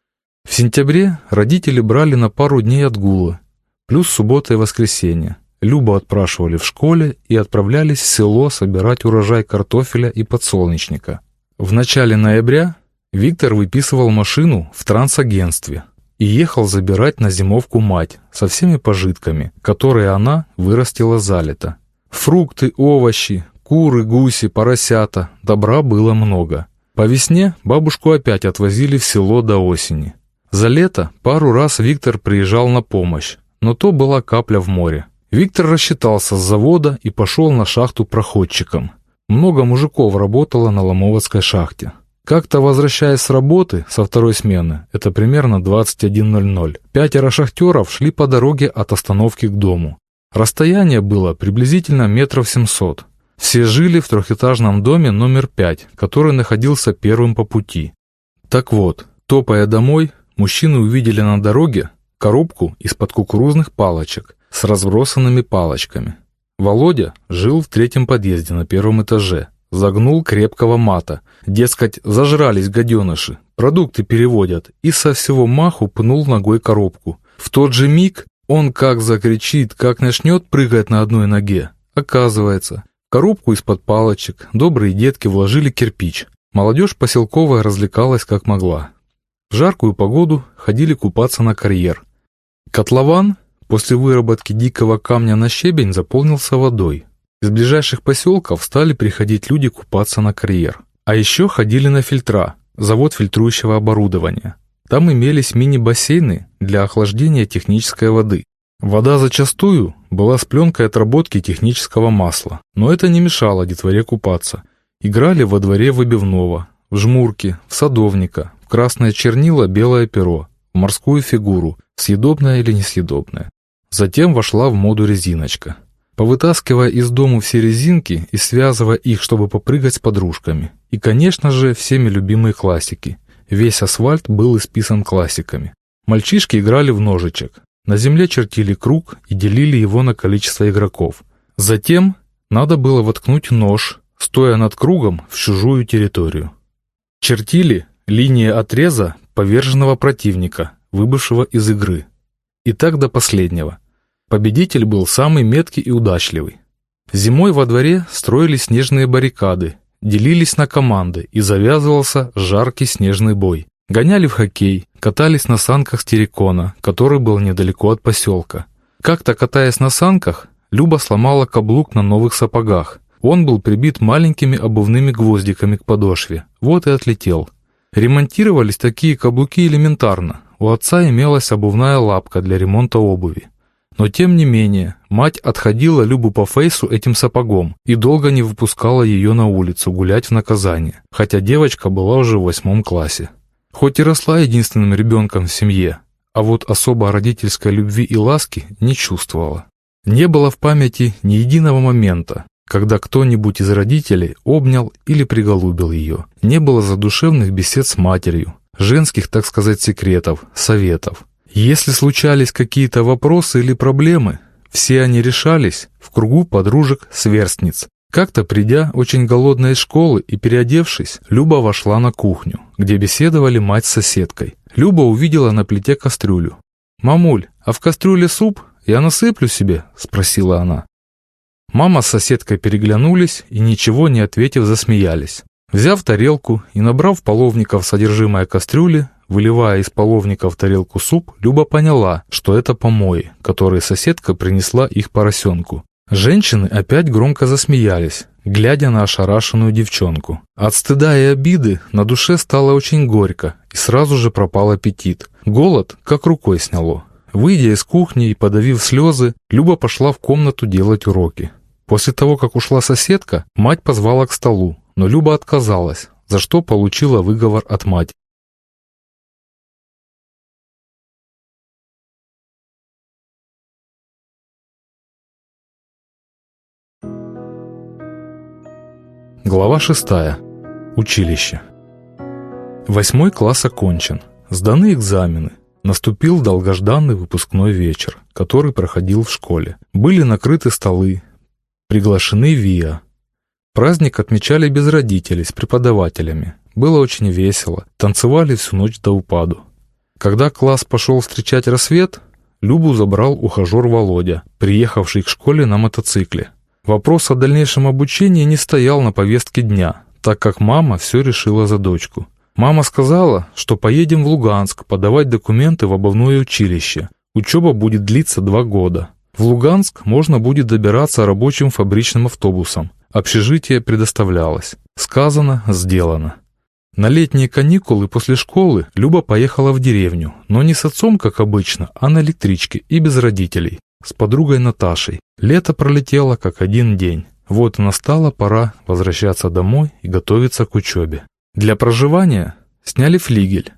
В сентябре родители брали на пару дней отгулы, плюс суббота и воскресенье. Любу отпрашивали в школе и отправлялись в село собирать урожай картофеля и подсолнечника. В начале ноября Виктор выписывал машину в трансагентстве и ехал забирать на зимовку мать со всеми пожитками, которые она вырастила за лето. Фрукты, овощи, куры, гуси, поросята, добра было много – по весне бабушку опять отвозили в село до осени. За лето пару раз Виктор приезжал на помощь, но то была капля в море. Виктор рассчитался с завода и пошел на шахту проходчиком. Много мужиков работало на Ломоводской шахте. Как-то возвращаясь с работы со второй смены, это примерно 21.00, пятеро шахтеров шли по дороге от остановки к дому. Расстояние было приблизительно метров семьсот. Все жили в трехэтажном доме номер пять, который находился первым по пути. Так вот, топая домой, мужчины увидели на дороге коробку из-под кукурузных палочек с разбросанными палочками. Володя жил в третьем подъезде на первом этаже, загнул крепкого мата. Дескать, зажрались гаденыши, продукты переводят, и со всего маху пнул ногой коробку. В тот же миг он как закричит, как начнет прыгать на одной ноге. Оказывается, коробку из-под палочек добрые детки вложили кирпич. Молодежь поселковая развлекалась как могла. В жаркую погоду ходили купаться на карьер. Котлован после выработки дикого камня на щебень заполнился водой. Из ближайших поселков стали приходить люди купаться на карьер. А еще ходили на фильтра, завод фильтрующего оборудования. Там имелись мини-бассейны для охлаждения технической воды. Вода зачастую была с пленкой отработки технического масла, но это не мешало детворе купаться. Играли во дворе выбивного, в жмурки, в садовника, в красное чернила белое перо, в морскую фигуру, съедобная или несъедобная. Затем вошла в моду резиночка. Повытаскивая из дому все резинки и связывая их, чтобы попрыгать с подружками. И, конечно же, всеми любимые классики. Весь асфальт был исписан классиками. Мальчишки играли в ножичек, на земле чертили круг и делили его на количество игроков. Затем надо было воткнуть нож, стоя над кругом, в чужую территорию. Чертили линии отреза поверженного противника, выбывшего из игры. И так до последнего. Победитель был самый меткий и удачливый. Зимой во дворе строили снежные баррикады, делились на команды и завязывался жаркий снежный бой. Гоняли в хоккей, катались на санках с террикона, который был недалеко от поселка. Как-то катаясь на санках, Люба сломала каблук на новых сапогах. Он был прибит маленькими обувными гвоздиками к подошве. Вот и отлетел. Ремонтировались такие каблуки элементарно. У отца имелась обувная лапка для ремонта обуви. Но тем не менее, мать отходила Любу по фейсу этим сапогом и долго не выпускала ее на улицу гулять в наказание, хотя девочка была уже в восьмом классе. Хоть и росла единственным ребенком в семье, а вот особо родительской любви и ласки не чувствовала. Не было в памяти ни единого момента, когда кто-нибудь из родителей обнял или приголубил ее. Не было задушевных бесед с матерью, женских, так сказать, секретов, советов. Если случались какие-то вопросы или проблемы, все они решались в кругу подружек-сверстниц. Как-то придя очень голодная из школы и переодевшись, Люба вошла на кухню, где беседовали мать с соседкой. Люба увидела на плите кастрюлю. «Мамуль, а в кастрюле суп? Я насыплю себе?» – спросила она. Мама с соседкой переглянулись и, ничего не ответив, засмеялись. Взяв тарелку и набрав половников содержимое кастрюли, Выливая из половника в тарелку суп, Люба поняла, что это помои, которые соседка принесла их поросенку. Женщины опять громко засмеялись, глядя на ошарашенную девчонку. От стыда и обиды на душе стало очень горько, и сразу же пропал аппетит. Голод как рукой сняло. Выйдя из кухни и подавив слезы, Люба пошла в комнату делать уроки. После того, как ушла соседка, мать позвала к столу, но Люба отказалась, за что получила выговор от матери. Глава 6. Училище. Восьмой класс окончен. Сданы экзамены. Наступил долгожданный выпускной вечер, который проходил в школе. Были накрыты столы, приглашены ВИА. Праздник отмечали без родителей, с преподавателями. Было очень весело, танцевали всю ночь до упаду. Когда класс пошел встречать рассвет, Любу забрал ухажер Володя, приехавший к школе на мотоцикле. Вопрос о дальнейшем обучении не стоял на повестке дня, так как мама все решила за дочку. Мама сказала, что поедем в Луганск подавать документы в обувное училище. Учеба будет длиться два года. В Луганск можно будет добираться рабочим фабричным автобусом. Общежитие предоставлялось. Сказано, сделано. На летние каникулы после школы Люба поехала в деревню, но не с отцом, как обычно, а на электричке и без родителей с подругой Наташей. Лето пролетело как один день. Вот и настала пора возвращаться домой и готовиться к учебе. Для проживания сняли флигель.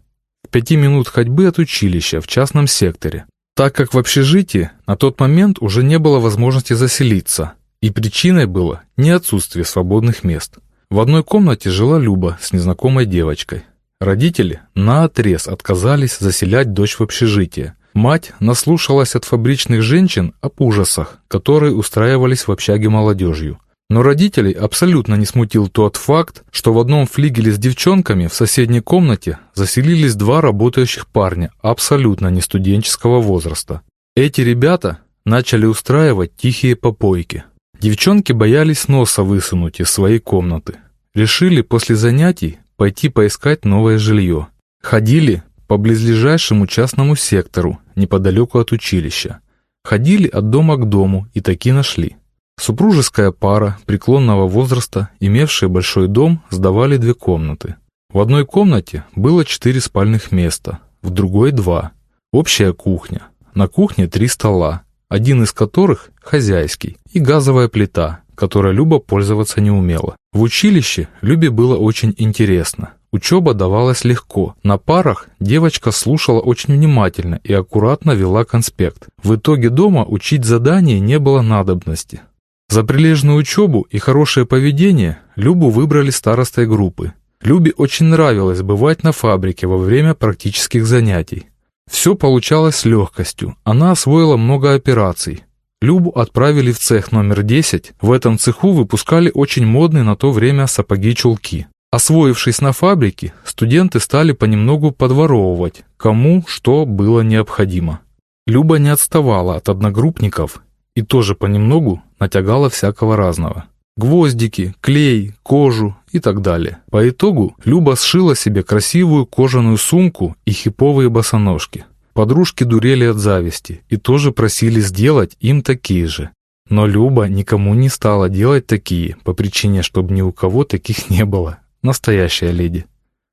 Пяти минут ходьбы от училища в частном секторе. Так как в общежитии на тот момент уже не было возможности заселиться, и причиной было не отсутствие свободных мест. В одной комнате жила Люба с незнакомой девочкой. Родители наотрез отказались заселять дочь в общежитие, Мать наслушалась от фабричных женщин об ужасах, которые устраивались в общаге молодежью. Но родителей абсолютно не смутил тот факт, что в одном флигеле с девчонками в соседней комнате заселились два работающих парня абсолютно не студенческого возраста. Эти ребята начали устраивать тихие попойки. Девчонки боялись носа высунуть из своей комнаты. Решили после занятий пойти поискать новое жилье. Ходили по близлежащему частному сектору, неподалеку от училища. Ходили от дома к дому и таки нашли. Супружеская пара преклонного возраста, имевшая большой дом, сдавали две комнаты. В одной комнате было четыре спальных места, в другой два. Общая кухня. На кухне три стола, один из которых хозяйский, и газовая плита, которой Люба пользоваться не умела. В училище Любе было очень интересно. Учеба давалась легко. На парах девочка слушала очень внимательно и аккуратно вела конспект. В итоге дома учить задания не было надобности. За прилежную учебу и хорошее поведение Любу выбрали старостой группы. Любе очень нравилось бывать на фабрике во время практических занятий. Все получалось с легкостью, она освоила много операций. Любу отправили в цех номер 10, в этом цеху выпускали очень модные на то время сапоги-чулки. Освоившись на фабрике, студенты стали понемногу подворовывать, кому что было необходимо. Люба не отставала от одногруппников и тоже понемногу натягала всякого разного. Гвоздики, клей, кожу и так далее. По итогу Люба сшила себе красивую кожаную сумку и хиповые босоножки. Подружки дурели от зависти и тоже просили сделать им такие же. Но Люба никому не стала делать такие, по причине, чтобы ни у кого таких не было. Настоящая леди.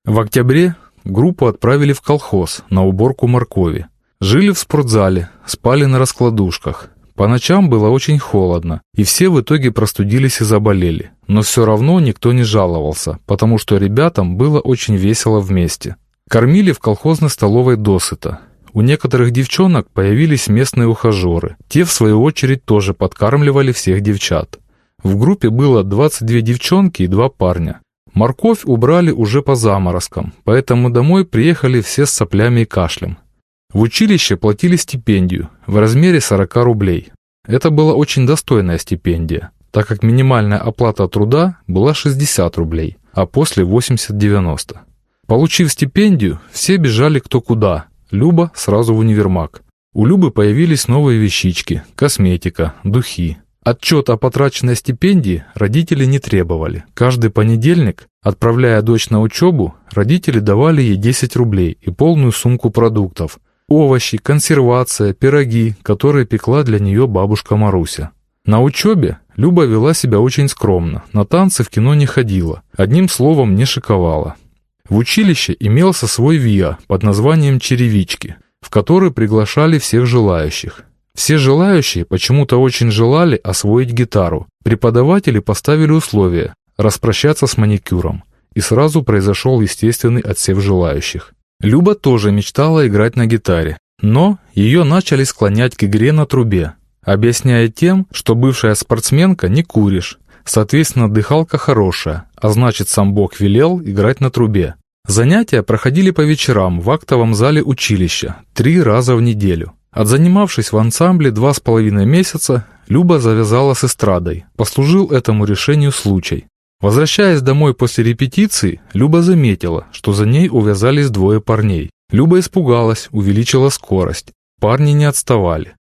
В октябре группу отправили в колхоз на уборку моркови. Жили в спортзале, спали на раскладушках. По ночам было очень холодно, и все в итоге простудились и заболели. Но все равно никто не жаловался, потому что ребятам было очень весело вместе. Кормили в колхозной столовой досыта. У некоторых девчонок появились местные ухажеры. Те, в свою очередь, тоже подкармливали всех девчат. В группе было 22 девчонки и два парня. Морковь убрали уже по заморозкам, поэтому домой приехали все с соплями и кашлем. В училище платили стипендию в размере 40 рублей. Это была очень достойная стипендия, так как минимальная оплата труда была 60 рублей, а после 80-90. Получив стипендию, все бежали кто куда, Люба сразу в универмаг. У Любы появились новые вещички, косметика, духи. Отчет о потраченной стипендии родители не требовали. Каждый понедельник, отправляя дочь на учебу, родители давали ей 10 рублей и полную сумку продуктов – овощи, консервация, пироги, которые пекла для нее бабушка Маруся. На учебе Люба вела себя очень скромно, на танцы в кино не ходила, одним словом не шиковала. В училище имелся свой ВИА под названием «Черевички», в который приглашали всех желающих. Все желающие почему-то очень желали освоить гитару. Преподаватели поставили условие – распрощаться с маникюром. И сразу произошел естественный отсев желающих. Люба тоже мечтала играть на гитаре, но ее начали склонять к игре на трубе, объясняя тем, что бывшая спортсменка не куришь, соответственно дыхалка хорошая, а значит сам Бог велел играть на трубе. Занятия проходили по вечерам в актовом зале училища, три раза в неделю. Отзанимавшись в ансамбле два с половиной месяца, Люба завязала с эстрадой. Послужил этому решению случай. Возвращаясь домой после репетиции, Люба заметила, что за ней увязались двое парней. Люба испугалась, увеличила скорость. Парни не отставали.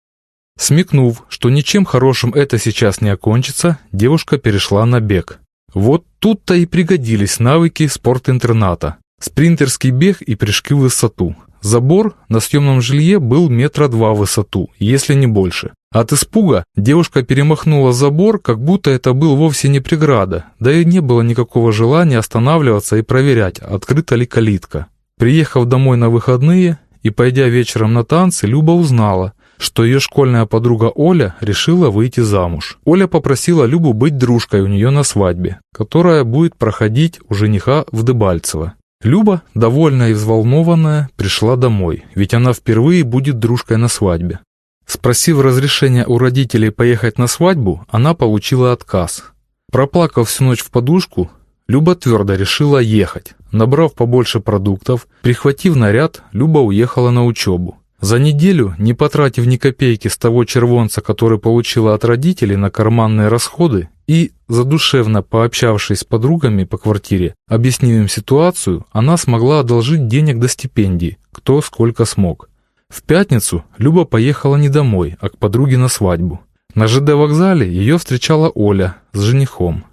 Смекнув, что ничем хорошим это сейчас не окончится, девушка перешла на бег. Вот тут-то и пригодились навыки спортинтерната. Спринтерский бег и прыжки в высоту. Забор на съемном жилье был метра два в высоту, если не больше. От испуга девушка перемахнула забор, как будто это был вовсе не преграда, да и не было никакого желания останавливаться и проверять, открыта ли калитка. Приехав домой на выходные и пойдя вечером на танцы, Люба узнала, что ее школьная подруга Оля решила выйти замуж. Оля попросила Любу быть дружкой у нее на свадьбе, которая будет проходить у жениха в Дебальцево. Люба, довольная и взволнованная, пришла домой, ведь она впервые будет дружкой на свадьбе. Спросив разрешения у родителей поехать на свадьбу, она получила отказ. Проплакав всю ночь в подушку, Люба твердо решила ехать. Набрав побольше продуктов, прихватив наряд, Люба уехала на учебу. За неделю, не потратив ни копейки с того червонца, который получила от родителей на карманные расходы, и, задушевно пообщавшись с подругами по квартире, объяснив им ситуацию, она смогла одолжить денег до стипендии, кто сколько смог. В пятницу Люба поехала не домой, а к подруге на свадьбу. На ЖД вокзале ее встречала Оля с женихом.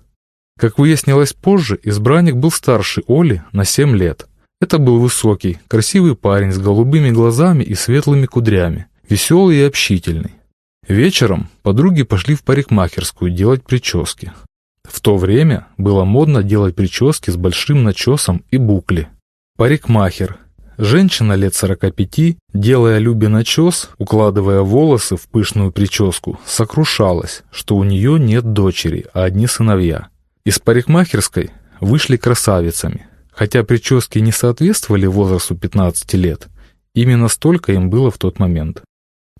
Как выяснилось позже, избранник был старше Оли на 7 лет – это был высокий, красивый парень с голубыми глазами и светлыми кудрями, веселый и общительный. Вечером подруги пошли в парикмахерскую делать прически. В то время было модно делать прически с большим начесом и букли. Парикмахер. Женщина лет 45, делая Любе начес, укладывая волосы в пышную прическу, сокрушалась, что у нее нет дочери, а одни сыновья. Из парикмахерской вышли красавицами, Хотя прически не соответствовали возрасту 15 лет, именно столько им было в тот момент.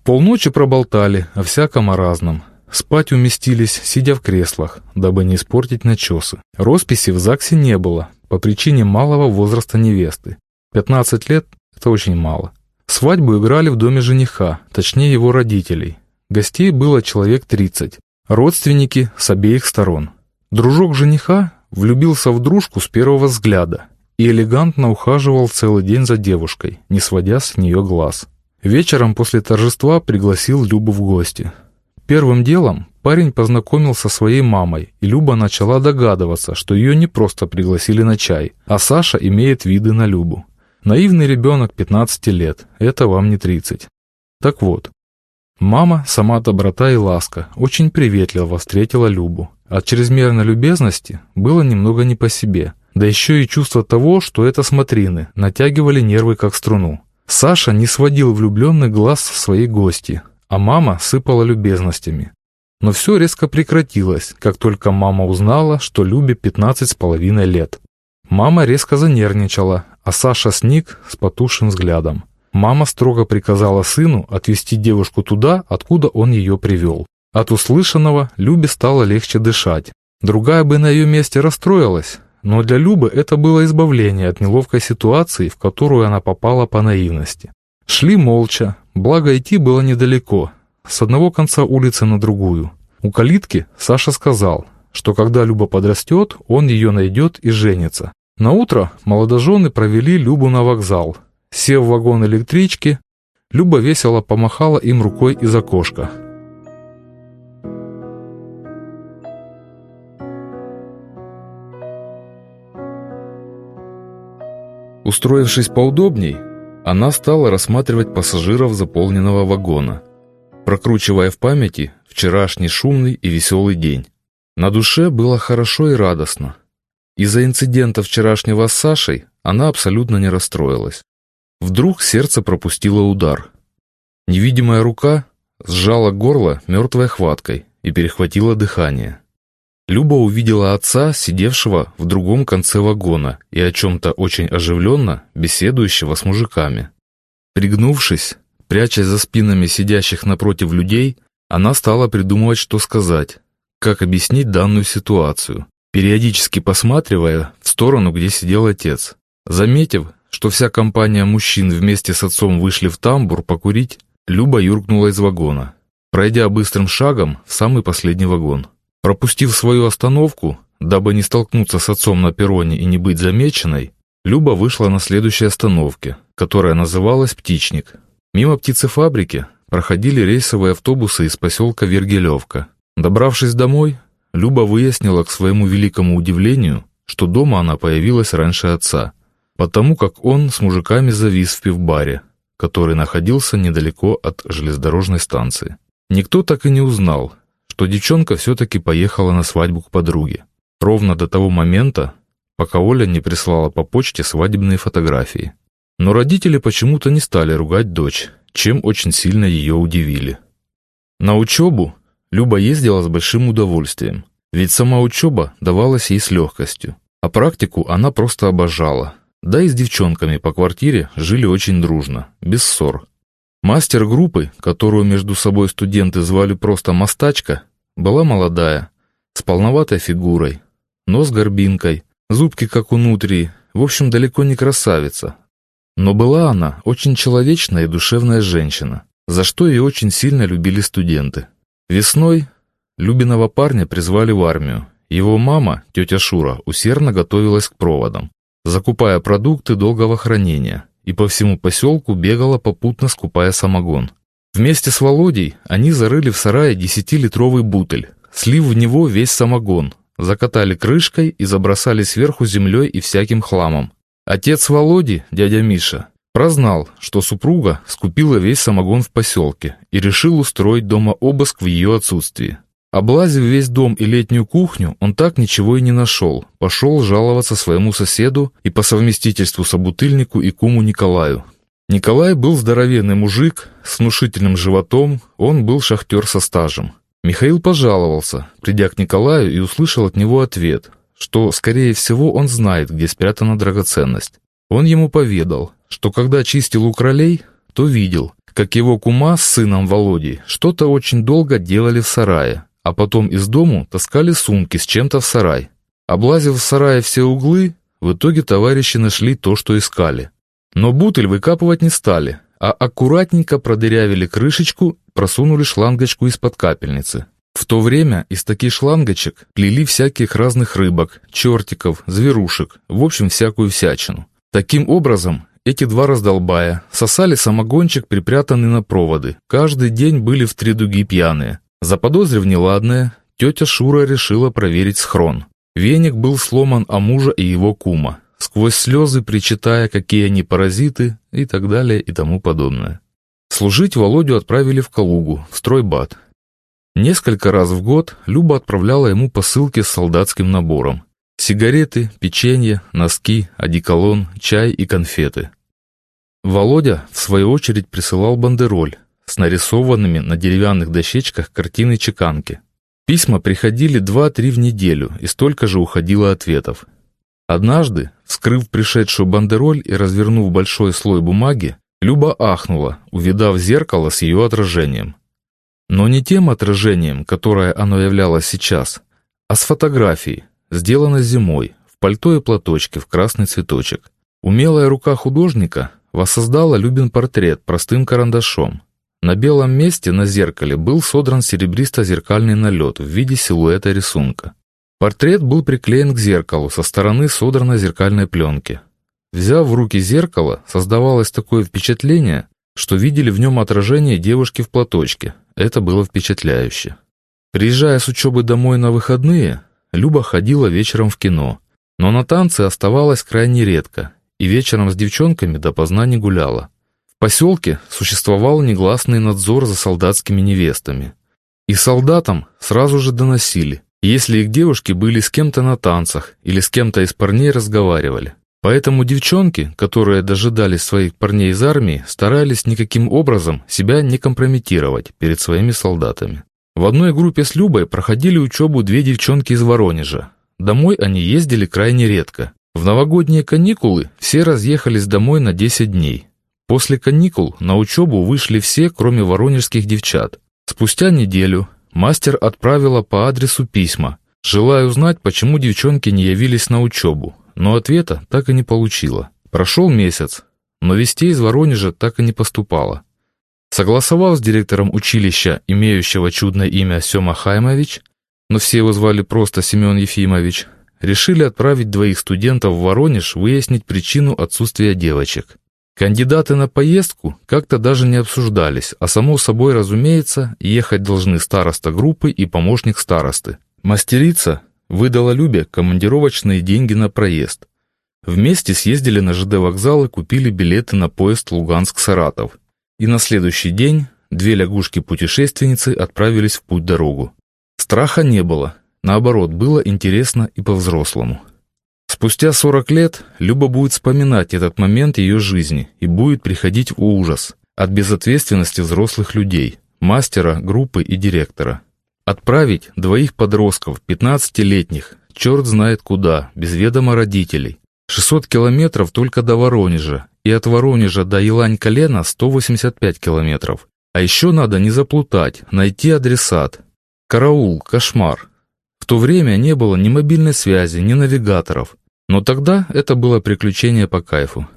Полночи проболтали о всяком о разном. Спать уместились, сидя в креслах, дабы не испортить начесы. Росписи в ЗАГСе не было, по причине малого возраста невесты. 15 лет – это очень мало. Свадьбу играли в доме жениха, точнее его родителей. Гостей было человек 30, родственники с обеих сторон. Дружок жениха влюбился в дружку с первого взгляда и элегантно ухаживал целый день за девушкой, не сводя с нее глаз. Вечером после торжества пригласил Любу в гости. Первым делом парень познакомился со своей мамой, и Люба начала догадываться, что ее не просто пригласили на чай, а Саша имеет виды на Любу. Наивный ребенок 15 лет, это вам не 30. Так вот, мама, сама доброта и ласка, очень приветливо встретила Любу. От чрезмерной любезности было немного не по себе, да еще и чувство того, что это смотрины, натягивали нервы как струну. Саша не сводил влюбленный глаз со своей гости, а мама сыпала любезностями. Но все резко прекратилось, как только мама узнала, что Любе 15 с половиной лет. Мама резко занервничала, а Саша сник с потухшим взглядом. Мама строго приказала сыну отвезти девушку туда, откуда он ее привел. От услышанного Любе стало легче дышать. Другая бы на ее месте расстроилась, но для Любы это было избавление от неловкой ситуации, в которую она попала по наивности. Шли молча, благо идти было недалеко, с одного конца улицы на другую. У калитки Саша сказал, что когда Люба подрастет, он ее найдет и женится. На утро молодожены провели Любу на вокзал. Сев в вагон электрички, Люба весело помахала им рукой из окошка. Устроившись поудобней, она стала рассматривать пассажиров заполненного вагона, прокручивая в памяти вчерашний шумный и веселый день. На душе было хорошо и радостно. Из-за инцидента вчерашнего с Сашей она абсолютно не расстроилась. Вдруг сердце пропустило удар. Невидимая рука сжала горло мертвой хваткой и перехватила дыхание. Люба увидела отца, сидевшего в другом конце вагона и о чем-то очень оживленно беседующего с мужиками. Пригнувшись, прячась за спинами сидящих напротив людей, она стала придумывать, что сказать, как объяснить данную ситуацию, периодически посматривая в сторону, где сидел отец. Заметив, что вся компания мужчин вместе с отцом вышли в тамбур покурить, Люба юркнула из вагона, пройдя быстрым шагом в самый последний вагон. Пропустив свою остановку, дабы не столкнуться с отцом на перроне и не быть замеченной, Люба вышла на следующей остановке, которая называлась «Птичник». Мимо птицефабрики проходили рейсовые автобусы из поселка Вергелевка. Добравшись домой, Люба выяснила к своему великому удивлению, что дома она появилась раньше отца, потому как он с мужиками завис в пивбаре, который находился недалеко от железнодорожной станции. Никто так и не узнал, что девчонка все-таки поехала на свадьбу к подруге. Ровно до того момента, пока Оля не прислала по почте свадебные фотографии. Но родители почему-то не стали ругать дочь, чем очень сильно ее удивили. На учебу Люба ездила с большим удовольствием, ведь сама учеба давалась ей с легкостью, а практику она просто обожала. Да и с девчонками по квартире жили очень дружно, без ссор. Мастер группы, которую между собой студенты звали просто «мастачка», была молодая, с полноватой фигурой, нос горбинкой, зубки как у нутрии, в общем, далеко не красавица. Но была она очень человечная и душевная женщина, за что ее очень сильно любили студенты. Весной Любиного парня призвали в армию. Его мама, тетя Шура, усердно готовилась к проводам, закупая продукты долгого хранения, и по всему поселку бегала попутно скупая самогон. Вместе с Володей они зарыли в сарае десятилитровый бутыль, слив в него весь самогон, закатали крышкой и забросали сверху землей и всяким хламом. Отец Володи, дядя Миша, прознал, что супруга скупила весь самогон в поселке и решил устроить дома обыск в ее отсутствии. Облазив весь дом и летнюю кухню, он так ничего и не нашел. Пошел жаловаться своему соседу и по совместительству собутыльнику и куму Николаю. Николай был здоровенный мужик с внушительным животом, он был шахтер со стажем. Михаил пожаловался, придя к Николаю и услышал от него ответ, что, скорее всего, он знает, где спрятана драгоценность. Он ему поведал, что когда чистил у кролей, то видел, как его кума с сыном Володей что-то очень долго делали в сарае, а потом из дому таскали сумки с чем-то в сарай. Облазив в сарае все углы, в итоге товарищи нашли то, что искали. Но бутыль выкапывать не стали, а аккуратненько продырявили крышечку, просунули шлангочку из-под капельницы. В то время из таких шлангочек плели всяких разных рыбок, чертиков, зверушек, в общем, всякую всячину. Таким образом, эти два раздолбая сосали самогончик, припрятанный на проводы. Каждый день были в три дуги пьяные. Заподозрив неладное, тетя Шура решила проверить схрон. Веник был сломан о мужа и его кума, сквозь слезы причитая, какие они паразиты и так далее и тому подобное. Служить Володю отправили в Калугу, в стройбат. Несколько раз в год Люба отправляла ему посылки с солдатским набором. Сигареты, печенье, носки, одеколон, чай и конфеты. Володя, в свою очередь, присылал бандероль с нарисованными на деревянных дощечках картины чеканки. Письма приходили два-три в неделю, и столько же уходило ответов. Однажды, вскрыв пришедшую бандероль и развернув большой слой бумаги, Люба ахнула, увидав зеркало с ее отражением. Но не тем отражением, которое оно являлось сейчас, а с фотографией, сделанной зимой, в пальто и платочке в красный цветочек. Умелая рука художника воссоздала Любин портрет простым карандашом. На белом месте на зеркале был содран серебристо-зеркальный налет в виде силуэта рисунка. Портрет был приклеен к зеркалу со стороны содранной зеркальной пленки. Взяв в руки зеркало, создавалось такое впечатление, что видели в нем отражение девушки в платочке. Это было впечатляюще. Приезжая с учебы домой на выходные, Люба ходила вечером в кино, но на танцы оставалась крайне редко и вечером с девчонками допоздна не гуляла. В поселке существовал негласный надзор за солдатскими невестами. И солдатам сразу же доносили, если их девушки были с кем-то на танцах или с кем-то из парней разговаривали. Поэтому девчонки, которые дожидались своих парней из армии, старались никаким образом себя не компрометировать перед своими солдатами. В одной группе с Любой проходили учебу две девчонки из Воронежа. Домой они ездили крайне редко. В новогодние каникулы все разъехались домой на 10 дней. После каникул на учебу вышли все, кроме воронежских девчат. Спустя неделю мастер отправила по адресу письма, желая узнать, почему девчонки не явились на учебу, но ответа так и не получила. Прошел месяц, но вестей из Воронежа так и не поступало. Согласовав с директором училища, имеющего чудное имя Сема Хаймович, но все его звали просто Семен Ефимович, решили отправить двоих студентов в Воронеж выяснить причину отсутствия девочек. Кандидаты на поездку как-то даже не обсуждались, а само собой разумеется, ехать должны староста группы и помощник старосты. Мастерица выдала Любе командировочные деньги на проезд. Вместе съездили на ЖД вокзал и купили билеты на поезд Луганск-Саратов. И на следующий день две лягушки-путешественницы отправились в путь-дорогу. Страха не было, наоборот, было интересно и по-взрослому. Спустя 40 лет Люба будет вспоминать этот момент ее жизни и будет приходить в ужас от безответственности взрослых людей, мастера, группы и директора. Отправить двоих подростков, 15-летних, черт знает куда, без ведома родителей. 600 километров только до Воронежа, и от Воронежа до Елань-Колена 185 километров. А еще надо не заплутать, найти адресат. Караул, кошмар. В то время не было ни мобильной связи, ни навигаторов. Но тогда это было приключение по кайфу.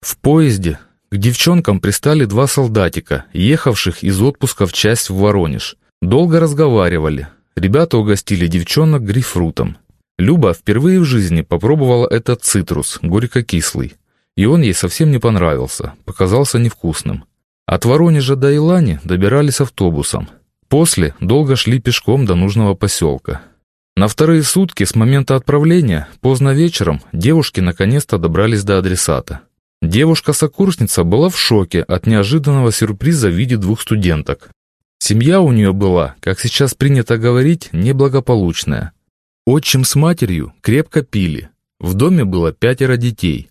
В поезде к девчонкам пристали два солдатика, ехавших из отпуска в часть в Воронеж. Долго разговаривали. Ребята угостили девчонок грейпфрутом. Люба впервые в жизни попробовала этот цитрус, горько-кислый. И он ей совсем не понравился, показался невкусным. От Воронежа до Илани добирались автобусом. После долго шли пешком до нужного поселка. На вторые сутки с момента отправления, поздно вечером, девушки наконец-то добрались до адресата. Девушка-сокурсница была в шоке от неожиданного сюрприза в виде двух студенток. Семья у нее была, как сейчас принято говорить, неблагополучная. Отчим с матерью крепко пили. В доме было пятеро детей.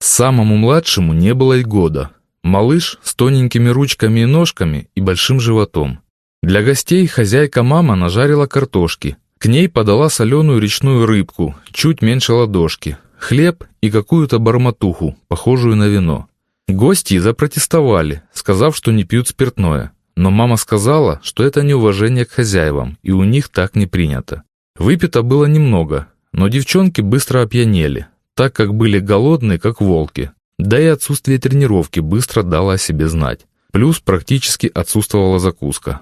Самому младшему не было и года. Малыш с тоненькими ручками и ножками и большим животом. Для гостей хозяйка-мама нажарила картошки. К ней подала соленую речную рыбку, чуть меньше ладошки, хлеб и какую-то барматуху, похожую на вино. Гости запротестовали, сказав, что не пьют спиртное. Но мама сказала, что это неуважение к хозяевам, и у них так не принято. Выпито было немного, но девчонки быстро опьянели, так как были голодные, как волки. Да и отсутствие тренировки быстро дало о себе знать. Плюс практически отсутствовала закуска.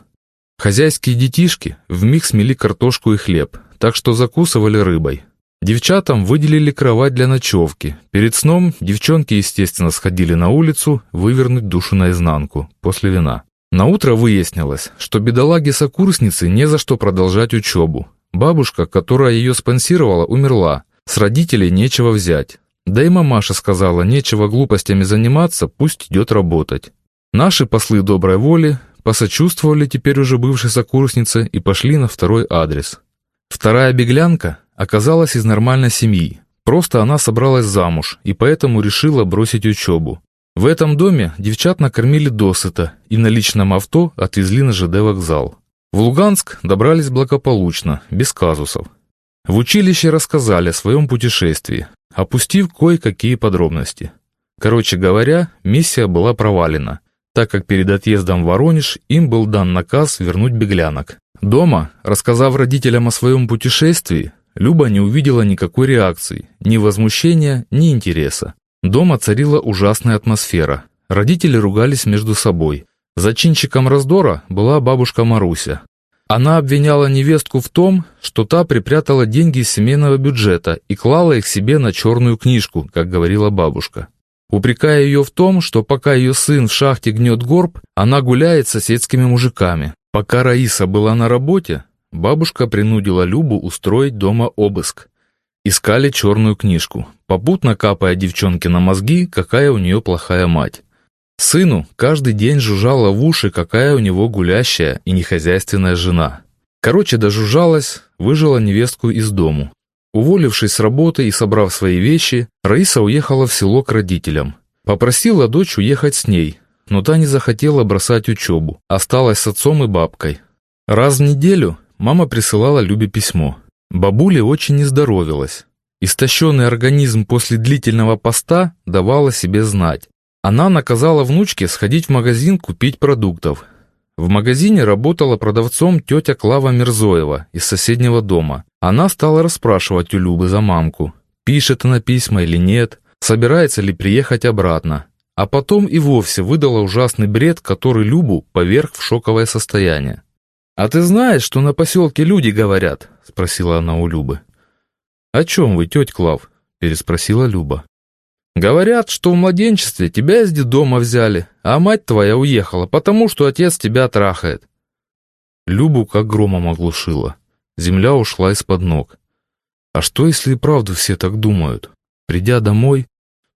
Хозяйские детишки вмиг смели картошку и хлеб, так что закусывали рыбой. Девчатам выделили кровать для ночевки. Перед сном девчонки, естественно, сходили на улицу вывернуть душу наизнанку после вина. На утро выяснилось, что бедолаге-сокурснице не за что продолжать учебу. Бабушка, которая ее спонсировала, умерла. С родителей нечего взять. Да и мамаша сказала, нечего глупостями заниматься, пусть идет работать. Наши послы доброй воли посочувствовали теперь уже бывшей сокурснице и пошли на второй адрес. Вторая беглянка оказалась из нормальной семьи. Просто она собралась замуж и поэтому решила бросить учебу. В этом доме девчат накормили досыта и на личном авто отвезли на ЖД вокзал. В Луганск добрались благополучно, без казусов. В училище рассказали о своем путешествии, опустив кое-какие подробности. Короче говоря, миссия была провалена, так как перед отъездом в Воронеж им был дан наказ вернуть беглянок. Дома, рассказав родителям о своем путешествии, Люба не увидела никакой реакции, ни возмущения, ни интереса. Дома царила ужасная атмосфера. Родители ругались между собой. Зачинщиком раздора была бабушка Маруся. Она обвиняла невестку в том, что та припрятала деньги из семейного бюджета и клала их себе на черную книжку, как говорила бабушка. Упрекая ее в том, что пока ее сын в шахте гнет горб, она гуляет с соседскими мужиками. Пока Раиса была на работе, бабушка принудила Любу устроить дома обыск. Искали черную книжку, попутно капая девчонке на мозги, какая у нее плохая мать. Сыну каждый день жужжала в уши, какая у него гулящая и нехозяйственная жена. Короче, дожужжалась, выжила невестку из дому. Уволившись с работы и собрав свои вещи, Раиса уехала в село к родителям. Попросила дочь уехать с ней, но та не захотела бросать учебу, осталась с отцом и бабкой. Раз в неделю мама присылала Любе письмо. Бабуле очень не здоровилась. Истощенный организм после длительного поста давал о себе знать. Она наказала внучке сходить в магазин купить продуктов. В магазине работала продавцом тетя Клава Мирзоева из соседнего дома. Она стала расспрашивать у Любы за мамку, пишет она письма или нет, собирается ли приехать обратно. А потом и вовсе выдала ужасный бред, который Любу поверг в шоковое состояние. «А ты знаешь, что на поселке люди говорят?» — спросила она у Любы. «О чем вы, тетя Клав?» — переспросила Люба. «Говорят, что в младенчестве тебя из детдома взяли, а мать твоя уехала, потому что отец тебя трахает». Любу как громом оглушила. Земля ушла из-под ног. А что, если и правда все так думают? Придя домой,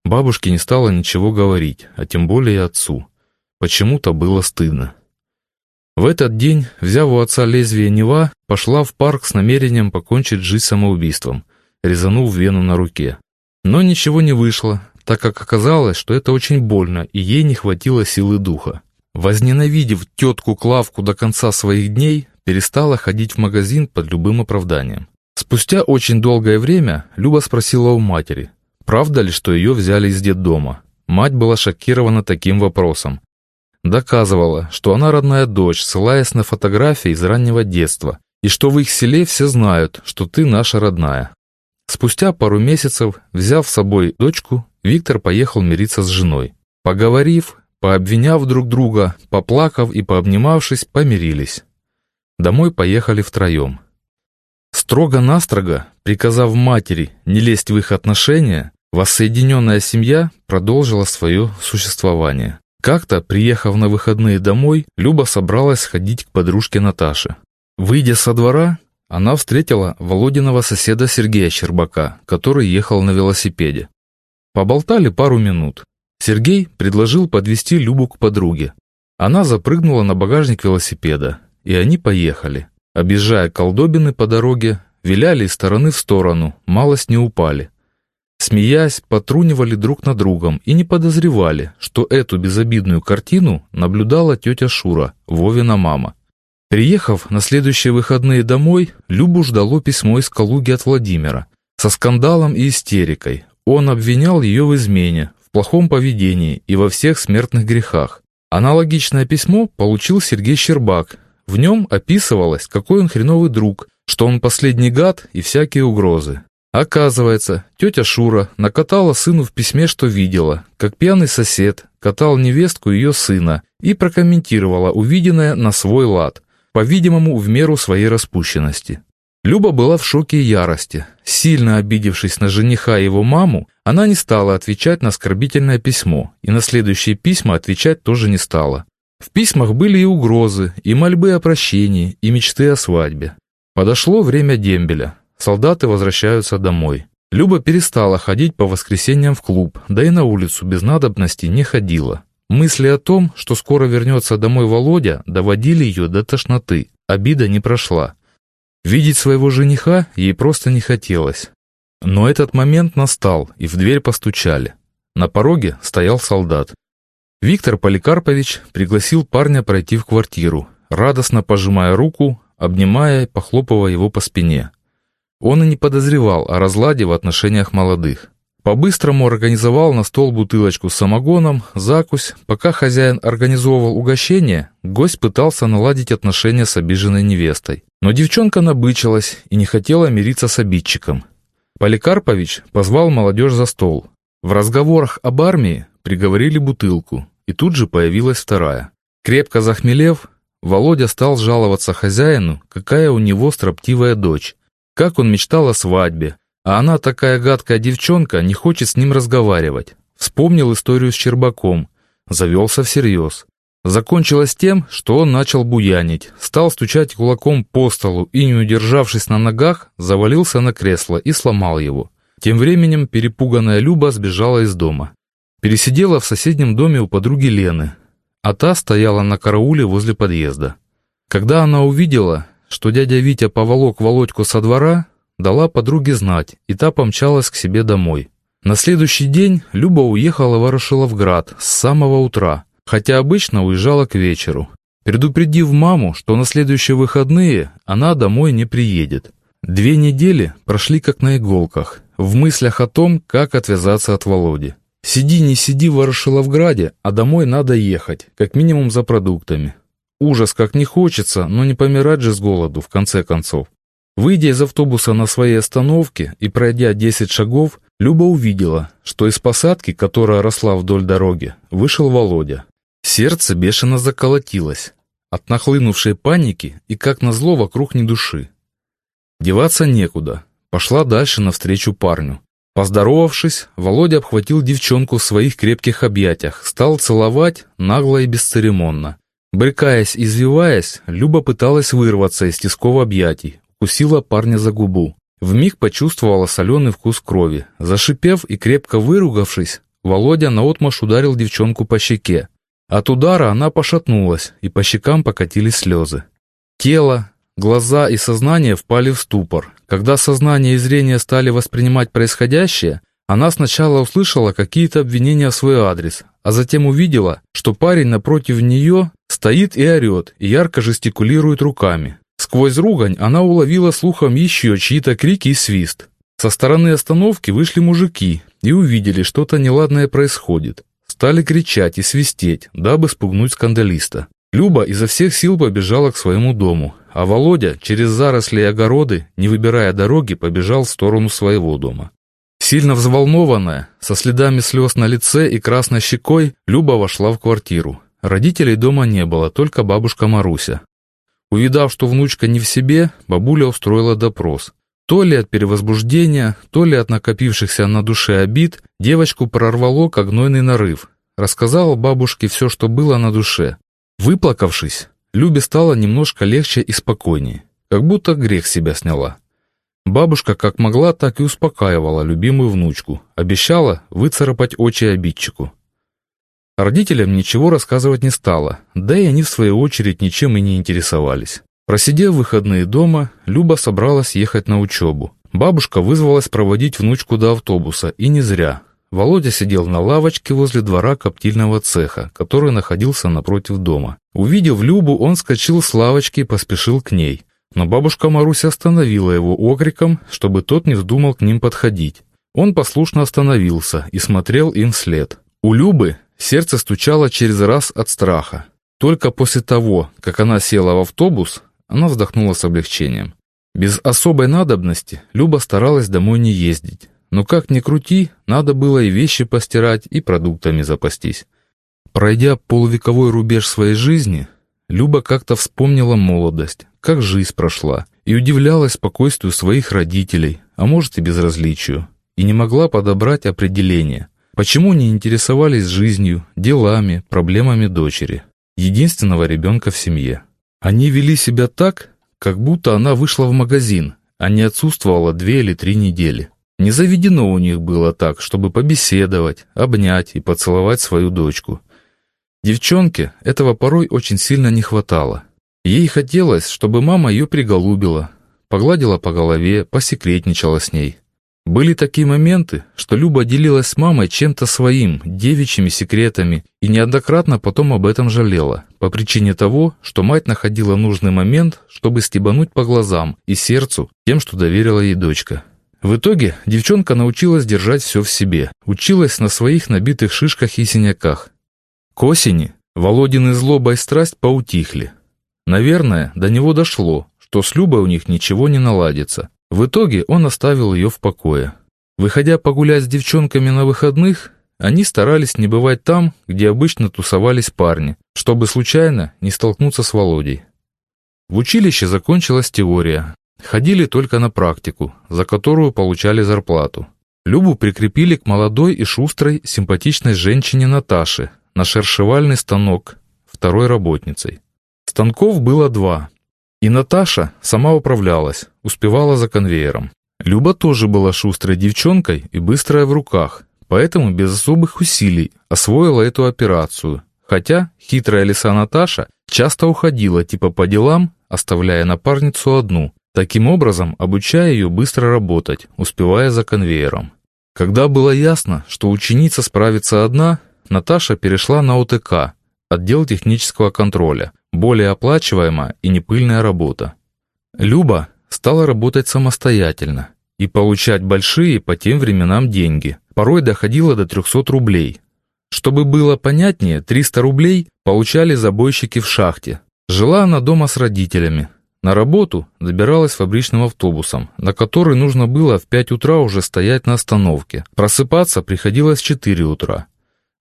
бабушке не стало ничего говорить, а тем более отцу. Почему-то было стыдно. В этот день, взяв у отца лезвие Нева, пошла в парк с намерением покончить жизнь самоубийством, резанув вену на руке. Но ничего не вышло, так как оказалось, что это очень больно, и ей не хватило силы духа. Возненавидев тетку Клавку до конца своих дней, перестала ходить в магазин под любым оправданием. Спустя очень долгое время Люба спросила у матери, правда ли, что ее взяли из детдома. Мать была шокирована таким вопросом, Доказывала, что она родная дочь, ссылаясь на фотографии из раннего детства, и что в их селе все знают, что ты наша родная. Спустя пару месяцев, взяв с собой дочку, Виктор поехал мириться с женой. Поговорив, пообвиняв друг друга, поплакав и пообнимавшись, помирились. Домой поехали втроем. Строго-настрого, приказав матери не лезть в их отношения, воссоединенная семья продолжила свое существование. Как-то, приехав на выходные домой, Люба собралась сходить к подружке Наташе. Выйдя со двора, она встретила Володиного соседа Сергея Щербака, который ехал на велосипеде. Поболтали пару минут. Сергей предложил подвести Любу к подруге. Она запрыгнула на багажник велосипеда, и они поехали. Объезжая колдобины по дороге, виляли из стороны в сторону, малость не упали. Смеясь, потрунивали друг над другом и не подозревали, что эту безобидную картину наблюдала тетя Шура, Вовина мама. Приехав на следующие выходные домой, Любу ждало письмо из Калуги от Владимира со скандалом и истерикой. Он обвинял ее в измене, в плохом поведении и во всех смертных грехах. Аналогичное письмо получил Сергей Щербак. В нем описывалось, какой он хреновый друг, что он последний гад и всякие угрозы. Оказывается, тетя Шура накатала сыну в письме, что видела, как пьяный сосед катал невестку ее сына и прокомментировала увиденное на свой лад, по-видимому, в меру своей распущенности. Люба была в шоке и ярости. Сильно обидевшись на жениха и его маму, она не стала отвечать на оскорбительное письмо, и на следующие письма отвечать тоже не стала. В письмах были и угрозы, и мольбы о прощении, и мечты о свадьбе. Подошло время дембеля. Солдаты возвращаются домой. Люба перестала ходить по воскресеньям в клуб, да и на улицу без надобности не ходила. Мысли о том, что скоро вернется домой Володя, доводили ее до тошноты. Обида не прошла. Видеть своего жениха ей просто не хотелось. Но этот момент настал, и в дверь постучали. На пороге стоял солдат. Виктор Поликарпович пригласил парня пройти в квартиру, радостно пожимая руку, обнимая и похлопывая его по спине. Он и не подозревал о разладе в отношениях молодых. По-быстрому организовал на стол бутылочку с самогоном, закусь. Пока хозяин организовывал угощение, гость пытался наладить отношения с обиженной невестой. Но девчонка набычилась и не хотела мириться с обидчиком. Поликарпович позвал молодежь за стол. В разговорах об армии приговорили бутылку, и тут же появилась вторая. Крепко захмелев, Володя стал жаловаться хозяину, какая у него строптивая дочь, как он мечтал о свадьбе, а она такая гадкая девчонка, не хочет с ним разговаривать. Вспомнил историю с Чербаком, завелся всерьез. Закончилось тем, что он начал буянить, стал стучать кулаком по столу и, не удержавшись на ногах, завалился на кресло и сломал его. Тем временем перепуганная Люба сбежала из дома. Пересидела в соседнем доме у подруги Лены, а та стояла на карауле возле подъезда. Когда она увидела, что дядя Витя поволок Володьку со двора, дала подруге знать, и та помчалась к себе домой. На следующий день Люба уехала в Ворошиловград с самого утра, хотя обычно уезжала к вечеру, предупредив маму, что на следующие выходные она домой не приедет. Две недели прошли как на иголках, в мыслях о том, как отвязаться от Володи. Сиди, не сиди в Ворошиловграде, а домой надо ехать, как минимум за продуктами. Ужас, как не хочется, но не помирать же с голоду, в конце концов. Выйдя из автобуса на своей остановке и пройдя 10 шагов, Люба увидела, что из посадки, которая росла вдоль дороги, вышел Володя. Сердце бешено заколотилось от нахлынувшей паники и, как назло, вокруг ни души. Деваться некуда, пошла дальше навстречу парню. Поздоровавшись, Володя обхватил девчонку в своих крепких объятиях, стал целовать нагло и бесцеремонно. Брыкаясь и извиваясь, Люба пыталась вырваться из тисков объятий, укусила парня за губу. Вмиг почувствовала соленый вкус крови. Зашипев и крепко выругавшись, Володя наотмашь ударил девчонку по щеке. От удара она пошатнулась, и по щекам покатились слезы. Тело, глаза и сознание впали в ступор. Когда сознание и зрение стали воспринимать происходящее, она сначала услышала какие-то обвинения в свой адрес, а затем увидела, что парень напротив нее стоит и орет, и ярко жестикулирует руками. Сквозь ругань она уловила слухом еще чьи-то крики и свист. Со стороны остановки вышли мужики и увидели, что-то неладное происходит. Стали кричать и свистеть, дабы спугнуть скандалиста. Люба изо всех сил побежала к своему дому, а Володя через заросли и огороды, не выбирая дороги, побежал в сторону своего дома. Сильно взволнованная, со следами слез на лице и красной щекой, Люба вошла в квартиру. Родителей дома не было, только бабушка Маруся. Увидав, что внучка не в себе, бабуля устроила допрос. То ли от перевозбуждения, то ли от накопившихся на душе обид, девочку прорвало как гнойный нарыв. Рассказала бабушке все, что было на душе. Выплакавшись, Любе стало немножко легче и спокойнее, как будто грех себя сняла. Бабушка как могла, так и успокаивала любимую внучку, обещала выцарапать очи обидчику. Родителям ничего рассказывать не стала, да и они в свою очередь ничем и не интересовались. Просидев выходные дома, Люба собралась ехать на учебу. Бабушка вызвалась проводить внучку до автобуса, и не зря. Володя сидел на лавочке возле двора коптильного цеха, который находился напротив дома. Увидев Любу, он скочил с лавочки и поспешил к ней. Но бабушка Маруся остановила его окриком, чтобы тот не вздумал к ним подходить. Он послушно остановился и смотрел им вслед. У Любы Сердце стучало через раз от страха. Только после того, как она села в автобус, она вздохнула с облегчением. Без особой надобности Люба старалась домой не ездить. Но как ни крути, надо было и вещи постирать, и продуктами запастись. Пройдя полувековой рубеж своей жизни, Люба как-то вспомнила молодость, как жизнь прошла, и удивлялась спокойствию своих родителей, а может и безразличию, и не могла подобрать определение – Почему не интересовались жизнью, делами, проблемами дочери? единственного ребенка в семье. Они вели себя так, как будто она вышла в магазин, а не отсутствовала две или три недели. Не заведено у них было так, чтобы побеседовать, обнять и поцеловать свою дочку. Девчонке этого порой очень сильно не хватало. Ей хотелось, чтобы мама ее приголубила, погладила по голове, посекретничала с ней. Были такие моменты, что Люба делилась с мамой чем-то своим, девичьими секретами, и неоднократно потом об этом жалела, по причине того, что мать находила нужный момент, чтобы стебануть по глазам и сердцу тем, что доверила ей дочка. В итоге девчонка научилась держать все в себе, училась на своих набитых шишках и синяках. К осени Володины злоба и страсть поутихли. Наверное, до него дошло, что с Любой у них ничего не наладится. В итоге он оставил ее в покое. Выходя погулять с девчонками на выходных, они старались не бывать там, где обычно тусовались парни, чтобы случайно не столкнуться с Володей. В училище закончилась теория. Ходили только на практику, за которую получали зарплату. Любу прикрепили к молодой и шустрой, симпатичной женщине Наташе на шершевальный станок, второй работницей. Станков было два, и Наташа сама управлялась, успевала за конвейером. Люба тоже была шустрой девчонкой и быстрая в руках, поэтому без особых усилий освоила эту операцию. Хотя хитрая лиса Наташа часто уходила типа по делам, оставляя напарницу одну, таким образом обучая ее быстро работать, успевая за конвейером. Когда было ясно, что ученица справится одна, Наташа перешла на ОТК, отдел технического контроля, более оплачиваемая и непыльная работа. Люба стала работать самостоятельно и получать большие по тем временам деньги, порой доходило до 300 рублей. Чтобы было понятнее, 300 рублей получали забойщики в шахте. Жила она дома с родителями. На работу добиралась фабричным автобусом, на который нужно было в 5 утра уже стоять на остановке. Просыпаться приходилось в 4 утра.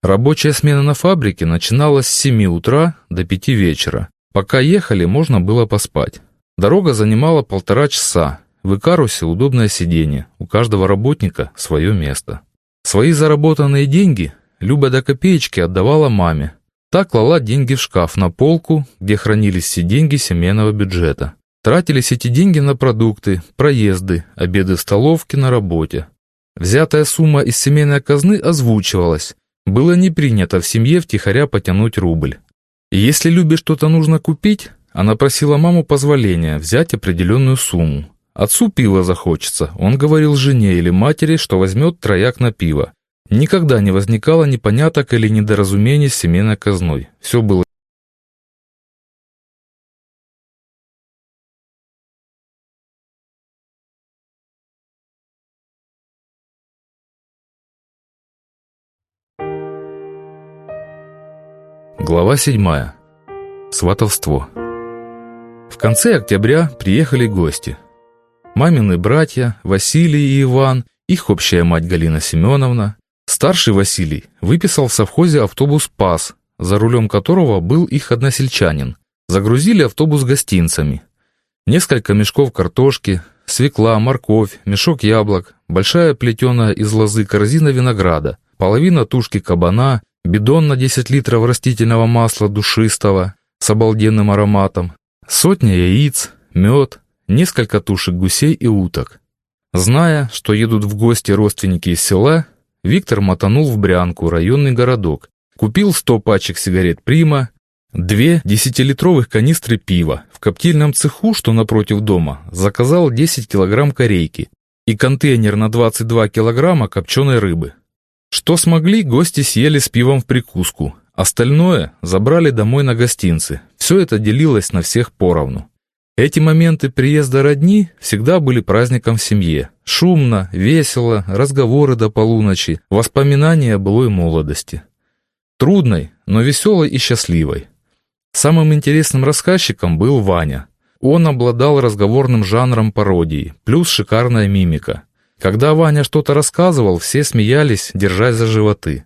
Рабочая смена на фабрике начиналась с 7 утра до 5 вечера. Пока ехали, можно было поспать. Дорога занимала полтора часа. В Икарусе удобное сиденье, у каждого работника свое место. Свои заработанные деньги Люба до копеечки отдавала маме. Так клала деньги в шкаф на полку, где хранились все деньги семейного бюджета. Тратились эти деньги на продукты, проезды, обеды в столовке на работе. Взятая сумма из семейной казны озвучивалась, было не принято в семье втихаря потянуть рубль. Если Любе что-то нужно купить, она просила маму позволения взять определенную сумму. Отцу пива захочется, он говорил жене или матери, что возьмет трояк на пиво. Никогда не возникало непоняток или недоразумений с семейной казной. Все было Глава 7. Сватовство. В конце октября приехали гости. Мамины братья Василий и Иван, их общая мать Галина Семеновна. Старший Василий выписал в совхозе автобус «ПАС», за рулем которого был их односельчанин. Загрузили автобус гостинцами. Несколько мешков картошки, свекла, морковь, мешок яблок, большая плетеная из лозы корзина винограда, половина тушки кабана, бидон на 10 литров растительного масла душистого с обалденным ароматом, сотня яиц, мед, несколько тушек гусей и уток. Зная, что едут в гости родственники из села, Виктор мотанул в Брянку, районный городок, купил 100 пачек сигарет «Прима», две десятилитровых канистры пива, в коптильном цеху, что напротив дома, заказал 10 килограмм корейки и контейнер на 22 килограмма копченой рыбы. Что смогли, гости съели с пивом в прикуску. Остальное забрали домой на гостинцы. Все это делилось на всех поровну. Эти моменты приезда родни всегда были праздником в семье. Шумно, весело, разговоры до полуночи, воспоминания о былой молодости. Трудной, но веселой и счастливой. Самым интересным рассказчиком был Ваня. Он обладал разговорным жанром пародии, плюс шикарная мимика. Когда Ваня что-то рассказывал, все смеялись, держась за животы.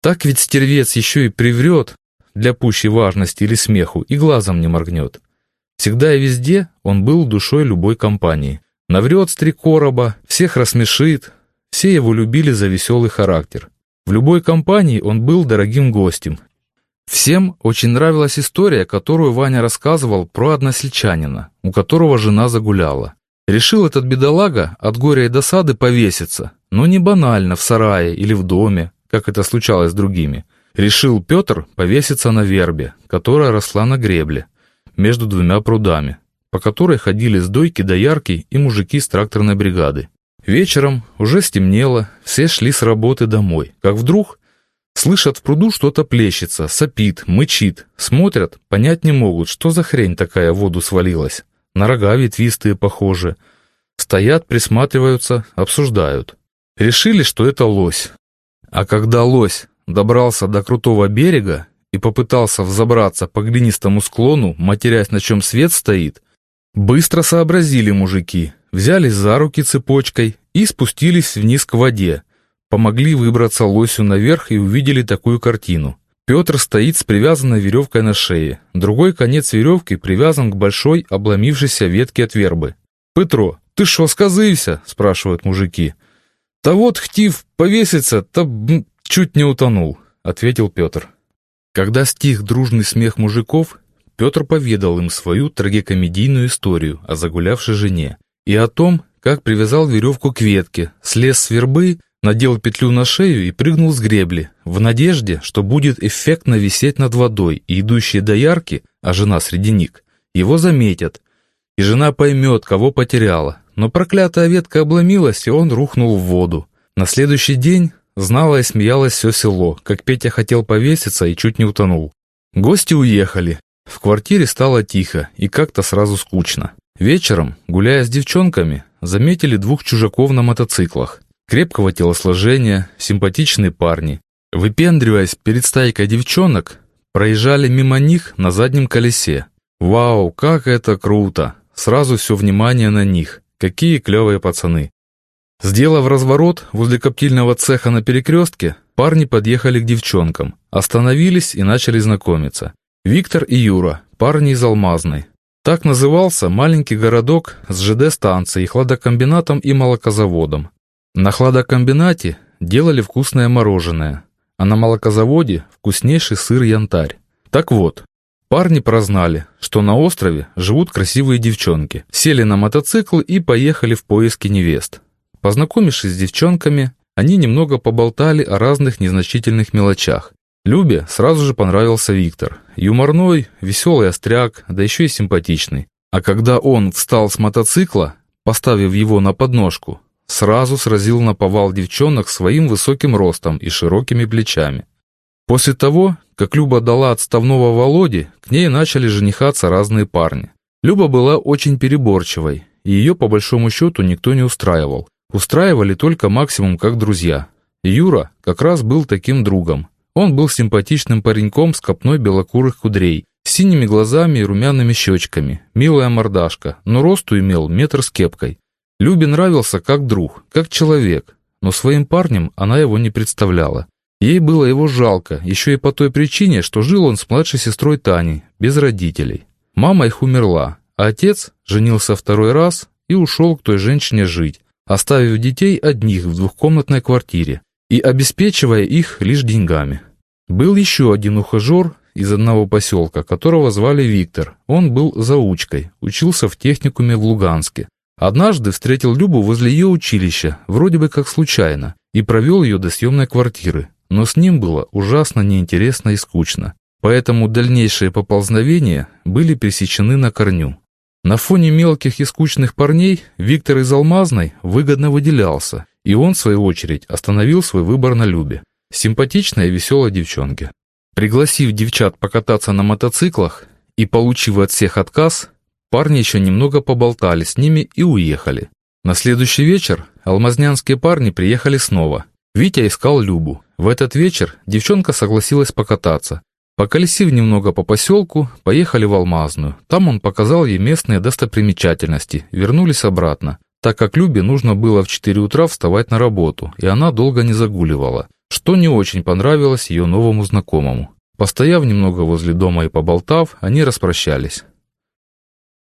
Так ведь стервец еще и приврет для пущей важности или смеху и глазом не моргнет. Всегда и везде он был душой любой компании. Наврет с три короба, всех рассмешит, все его любили за веселый характер. В любой компании он был дорогим гостем. Всем очень нравилась история, которую Ваня рассказывал про односельчанина, у которого жена загуляла. Решил этот бедолага от горя и досады повеситься, но не банально в сарае или в доме, как это случалось с другими. Решил Петр повеситься на вербе, которая росла на гребле, между двумя прудами, по которой ходили с дойки до и мужики с тракторной бригады. Вечером уже стемнело, все шли с работы домой, как вдруг слышат в пруду что-то плещется, сопит, мычит, смотрят, понять не могут, что за хрень такая в воду свалилась. На рога ветвистые похожи. Стоят, присматриваются, обсуждают. Решили, что это лось. А когда лось добрался до крутого берега и попытался взобраться по глинистому склону, матерясь на чем свет стоит, быстро сообразили мужики, взялись за руки цепочкой и спустились вниз к воде, помогли выбраться лосю наверх и увидели такую картину. Петр стоит с привязанной веревкой на шее, другой конец веревки привязан к большой обломившейся ветке от вербы. «Петро, ты шо, сказывся?» – спрашивают мужики. «Да вот, хтив повеситься, то чуть не утонул», – ответил Петр. Когда стих дружный смех мужиков, Петр поведал им свою трагикомедийную историю о загулявшей жене и о том, как привязал веревку к ветке, слез с вербы, надел петлю на шею и прыгнул с гребли, в надежде, что будет эффектно висеть над водой, и идущие до ярки, а жена среди них, его заметят, и жена поймет, кого потеряла. Но проклятая ветка обломилась, и он рухнул в воду. На следующий день знало и смеялось все село, как Петя хотел повеситься и чуть не утонул. Гости уехали. В квартире стало тихо и как-то сразу скучно. Вечером, гуляя с девчонками, заметили двух чужаков на мотоциклах. Крепкого телосложения, симпатичные парни. Выпендриваясь перед стайкой девчонок, проезжали мимо них на заднем колесе. Вау, как это круто! Сразу все внимание на них. Какие клевые пацаны. Сделав разворот возле коптильного цеха на перекрестке, парни подъехали к девчонкам, остановились и начали знакомиться. Виктор и Юра, парни из Алмазной. Так назывался маленький городок с ЖД-станцией, хладокомбинатом и молокозаводом. На хладокомбинате делали вкусное мороженое, а на молокозаводе вкуснейший сыр-янтарь. Так вот, парни прознали, что на острове живут красивые девчонки, сели на мотоцикл и поехали в поиски невест. Познакомившись с девчонками, они немного поболтали о разных незначительных мелочах. Любе сразу же понравился Виктор. Юморной, веселый остряк, да еще и симпатичный. А когда он встал с мотоцикла, поставив его на подножку, сразу сразил на повал девчонок своим высоким ростом и широкими плечами. После того, как Люба дала отставного Володе, к ней начали женихаться разные парни. Люба была очень переборчивой, и ее по большому счету никто не устраивал. Устраивали только максимум как друзья. Юра как раз был таким другом. Он был симпатичным пареньком с копной белокурых кудрей, синими глазами и румяными щечками, милая мордашка, но росту имел метр с кепкой. Любе нравился как друг, как человек, но своим парнем она его не представляла. Ей было его жалко, еще и по той причине, что жил он с младшей сестрой Таней, без родителей. Мама их умерла, а отец женился второй раз и ушел к той женщине жить, оставив детей одних в двухкомнатной квартире и обеспечивая их лишь деньгами. Был еще один ухажер из одного поселка, которого звали Виктор. Он был заучкой, учился в техникуме в Луганске. Однажды встретил Любу возле ее училища, вроде бы как случайно, и провел ее до съемной квартиры. Но с ним было ужасно неинтересно и скучно. Поэтому дальнейшие поползновения были пресечены на корню. На фоне мелких и скучных парней Виктор из Алмазной выгодно выделялся, и он, в свою очередь, остановил свой выбор на Любе. Симпатичной и веселой девчонке. Пригласив девчат покататься на мотоциклах и получив от всех отказ, Парни еще немного поболтали с ними и уехали. На следующий вечер алмазнянские парни приехали снова. Витя искал Любу. В этот вечер девчонка согласилась покататься. Поколесив немного по поселку, поехали в Алмазную. Там он показал ей местные достопримечательности, вернулись обратно, так как Любе нужно было в 4 утра вставать на работу, и она долго не загуливала, что не очень понравилось ее новому знакомому. Постояв немного возле дома и поболтав, они распрощались.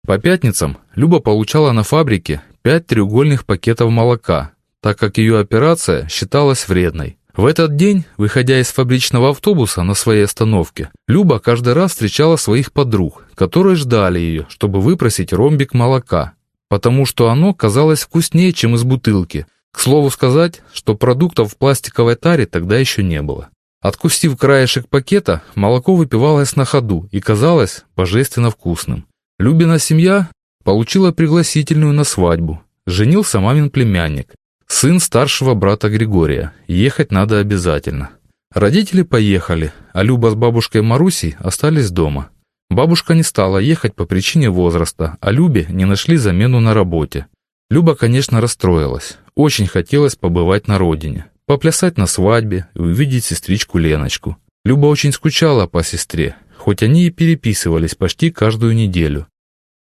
По пятницам Люба получала на фабрике пять треугольных пакетов молока, так как ее операция считалась вредной. В этот день, выходя из фабричного автобуса на своей остановке, Люба каждый раз встречала своих подруг, которые ждали ее, чтобы выпросить ромбик молока, потому что оно казалось вкуснее, чем из бутылки. К слову сказать, что продуктов в пластиковой таре тогда еще не было. Откусив краешек пакета, молоко выпивалось на ходу и казалось божественно вкусным. Любина семья получила пригласительную на свадьбу. Женился мамин племянник, сын старшего брата Григория. Ехать надо обязательно. Родители поехали, а Люба с бабушкой Марусей остались дома. Бабушка не стала ехать по причине возраста, а Любе не нашли замену на работе. Люба, конечно, расстроилась. Очень хотелось побывать на родине поплясать на свадьбе и увидеть сестричку Леночку. Люба очень скучала по сестре, хоть они и переписывались почти каждую неделю.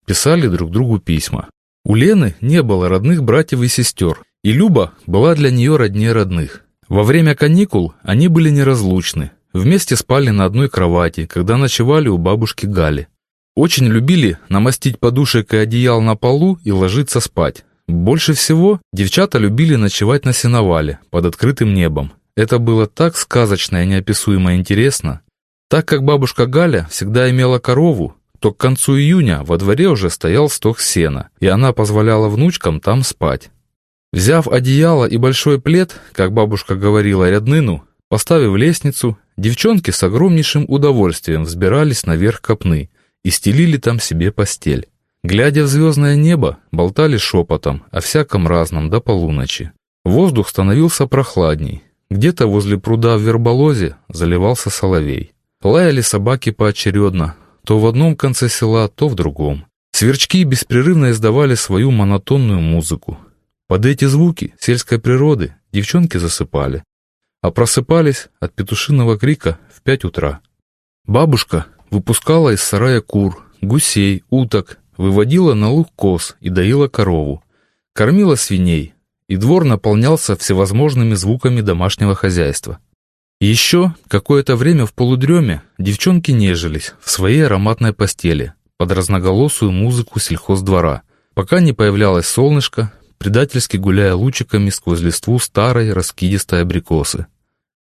Писали друг другу письма. У Лены не было родных братьев и сестер, и Люба была для нее роднее родных. Во время каникул они были неразлучны, вместе спали на одной кровати, когда ночевали у бабушки Гали. Очень любили намастить подушек и одеял на полу и ложиться спать. Больше всего девчата любили ночевать на сеновале, под открытым небом. Это было так сказочно и неописуемо интересно. Так как бабушка Галя всегда имела корову, то к концу июня во дворе уже стоял сток сена, и она позволяла внучкам там спать. Взяв одеяло и большой плед, как бабушка говорила рядныну, поставив лестницу, девчонки с огромнейшим удовольствием взбирались наверх копны и стелили там себе постель. Глядя в звездное небо, болтали шепотом о всяком разном до полуночи. Воздух становился прохладней. Где-то возле пруда в Верболозе заливался соловей. Лаяли собаки поочередно, то в одном конце села, то в другом. Сверчки беспрерывно издавали свою монотонную музыку. Под эти звуки сельской природы девчонки засыпали, а просыпались от петушиного крика в пять утра. Бабушка выпускала из сарая кур, гусей, уток выводила на луг коз и доила корову, кормила свиней, и двор наполнялся всевозможными звуками домашнего хозяйства. еще какое-то время в полудреме девчонки нежились в своей ароматной постели под разноголосую музыку сельхоздвора, пока не появлялось солнышко, предательски гуляя лучиками сквозь листву старой раскидистой абрикосы.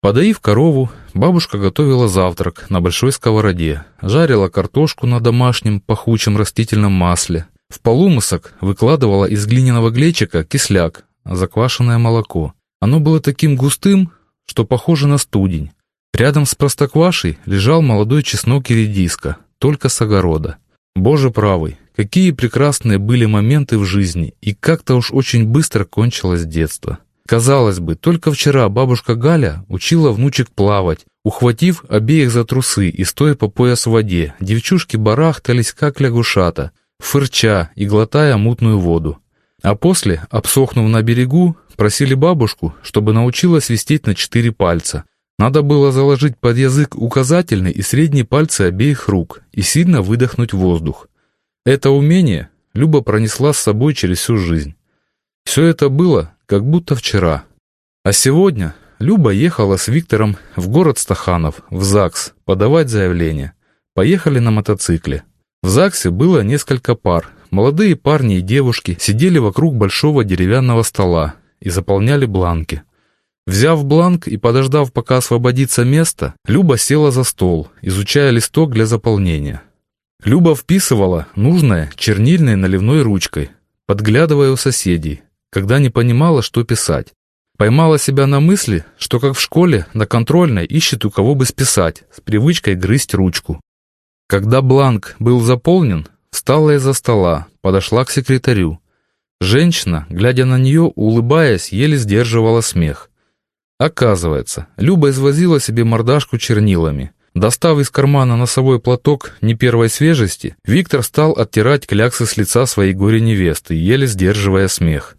Подоив корову, бабушка готовила завтрак на большой сковороде, жарила картошку на домашнем пахучем растительном масле. В полумысок выкладывала из глиняного глечика кисляк, заквашенное молоко. Оно было таким густым, что похоже на студень. Рядом с простоквашей лежал молодой чеснок и редиска, только с огорода. Боже правый, какие прекрасные были моменты в жизни, и как-то уж очень быстро кончилось детство. Казалось бы, только вчера бабушка Галя учила внучек плавать, ухватив обеих за трусы и стоя по пояс в воде, девчушки барахтались, как лягушата, фырча и глотая мутную воду. А после, обсохнув на берегу, просили бабушку, чтобы научила свистеть на четыре пальца. Надо было заложить под язык указательный и средний пальцы обеих рук и сильно выдохнуть воздух. Это умение Люба пронесла с собой через всю жизнь. Все это было как будто вчера. А сегодня Люба ехала с Виктором в город Стаханов, в ЗАГС, подавать заявление. Поехали на мотоцикле. В ЗАГСе было несколько пар. Молодые парни и девушки сидели вокруг большого деревянного стола и заполняли бланки. Взяв бланк и подождав, пока освободится место, Люба села за стол, изучая листок для заполнения. Люба вписывала нужное чернильной наливной ручкой, подглядывая у соседей, когда не понимала, что писать. Поймала себя на мысли, что как в школе на контрольной ищет у кого бы списать, с привычкой грызть ручку. Когда бланк был заполнен, встала из-за стола, подошла к секретарю. Женщина, глядя на нее, улыбаясь, еле сдерживала смех. Оказывается, Люба извозила себе мордашку чернилами. Достав из кармана носовой платок не первой свежести, Виктор стал оттирать кляксы с лица своей горе-невесты, еле сдерживая смех.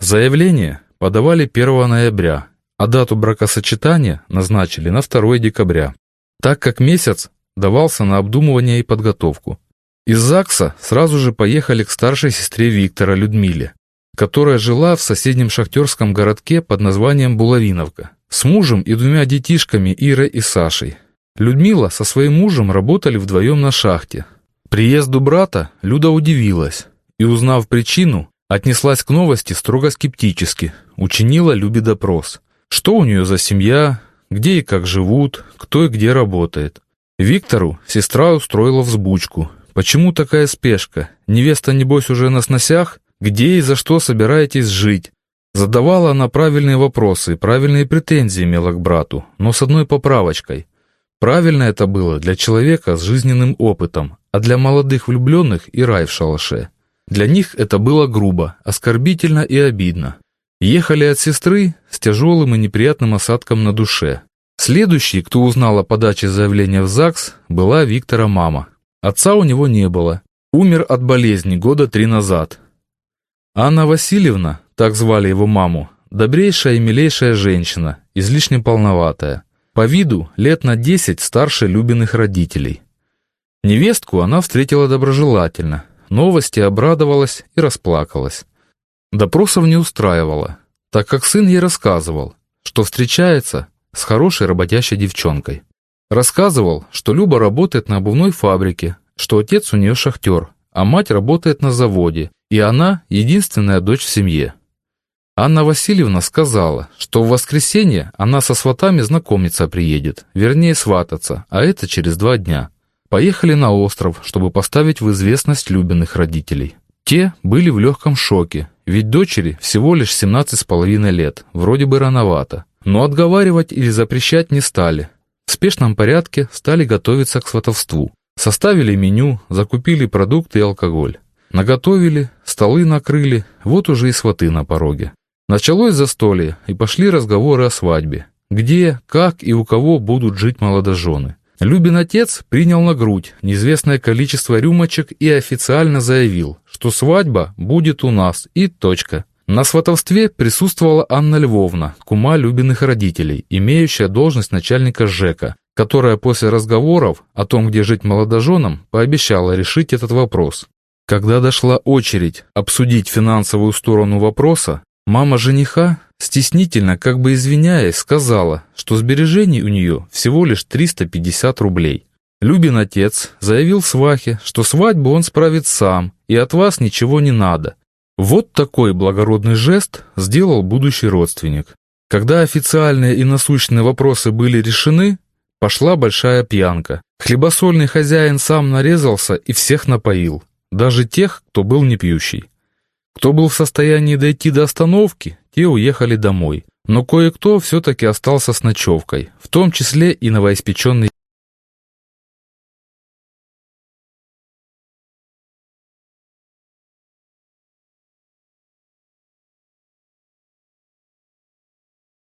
Заявление подавали 1 ноября, а дату бракосочетания назначили на 2 декабря, так как месяц давался на обдумывание и подготовку. Из ЗАГСа сразу же поехали к старшей сестре Виктора Людмиле, которая жила в соседнем шахтерском городке под названием Булавиновка, с мужем и двумя детишками Ирой и Сашей. Людмила со своим мужем работали вдвоем на шахте. Приезду брата Люда удивилась и, узнав причину, Отнеслась к новости строго скептически, учинила Любе допрос. Что у нее за семья, где и как живут, кто и где работает. Виктору сестра устроила взбучку. Почему такая спешка? Невеста, небось, уже на сносях? Где и за что собираетесь жить? Задавала она правильные вопросы, правильные претензии имела к брату, но с одной поправочкой. Правильно это было для человека с жизненным опытом, а для молодых влюбленных и рай в шалаше. Для них это было грубо, оскорбительно и обидно. Ехали от сестры с тяжелым и неприятным осадком на душе. Следующий, кто узнал о подаче заявления в ЗАГС, была Виктора мама. Отца у него не было. Умер от болезни года три назад. Анна Васильевна, так звали его маму, добрейшая и милейшая женщина, излишне полноватая. По виду лет на десять старше Любиных родителей. Невестку она встретила доброжелательно, новости обрадовалась и расплакалась. Допросов не устраивала, так как сын ей рассказывал, что встречается с хорошей работящей девчонкой. Рассказывал, что Люба работает на обувной фабрике, что отец у нее шахтер, а мать работает на заводе, и она единственная дочь в семье. Анна Васильевна сказала, что в воскресенье она со сватами знакомиться приедет, вернее свататься, а это через два дня. Поехали на остров, чтобы поставить в известность Любиных родителей. Те были в легком шоке, ведь дочери всего лишь 17 с половиной лет, вроде бы рановато. Но отговаривать или запрещать не стали. В спешном порядке стали готовиться к сватовству. Составили меню, закупили продукты и алкоголь. Наготовили, столы накрыли, вот уже и сваты на пороге. Началось застолье, и пошли разговоры о свадьбе. Где, как и у кого будут жить молодожены. Любин отец принял на грудь неизвестное количество рюмочек и официально заявил, что свадьба будет у нас и точка. На сватовстве присутствовала Анна Львовна, кума Любиных родителей, имеющая должность начальника ЖЭКа, которая после разговоров о том, где жить молодоженам, пообещала решить этот вопрос. Когда дошла очередь обсудить финансовую сторону вопроса, Мама жениха, стеснительно, как бы извиняясь, сказала, что сбережений у нее всего лишь 350 рублей. Любин отец заявил свахе, что свадьбу он справит сам, и от вас ничего не надо. Вот такой благородный жест сделал будущий родственник. Когда официальные и насущные вопросы были решены, пошла большая пьянка. Хлебосольный хозяин сам нарезался и всех напоил, даже тех, кто был не пьющий. Кто был в состоянии дойти до остановки, те уехали домой. Но кое-кто все-таки остался с ночевкой, в том числе и новоиспеченный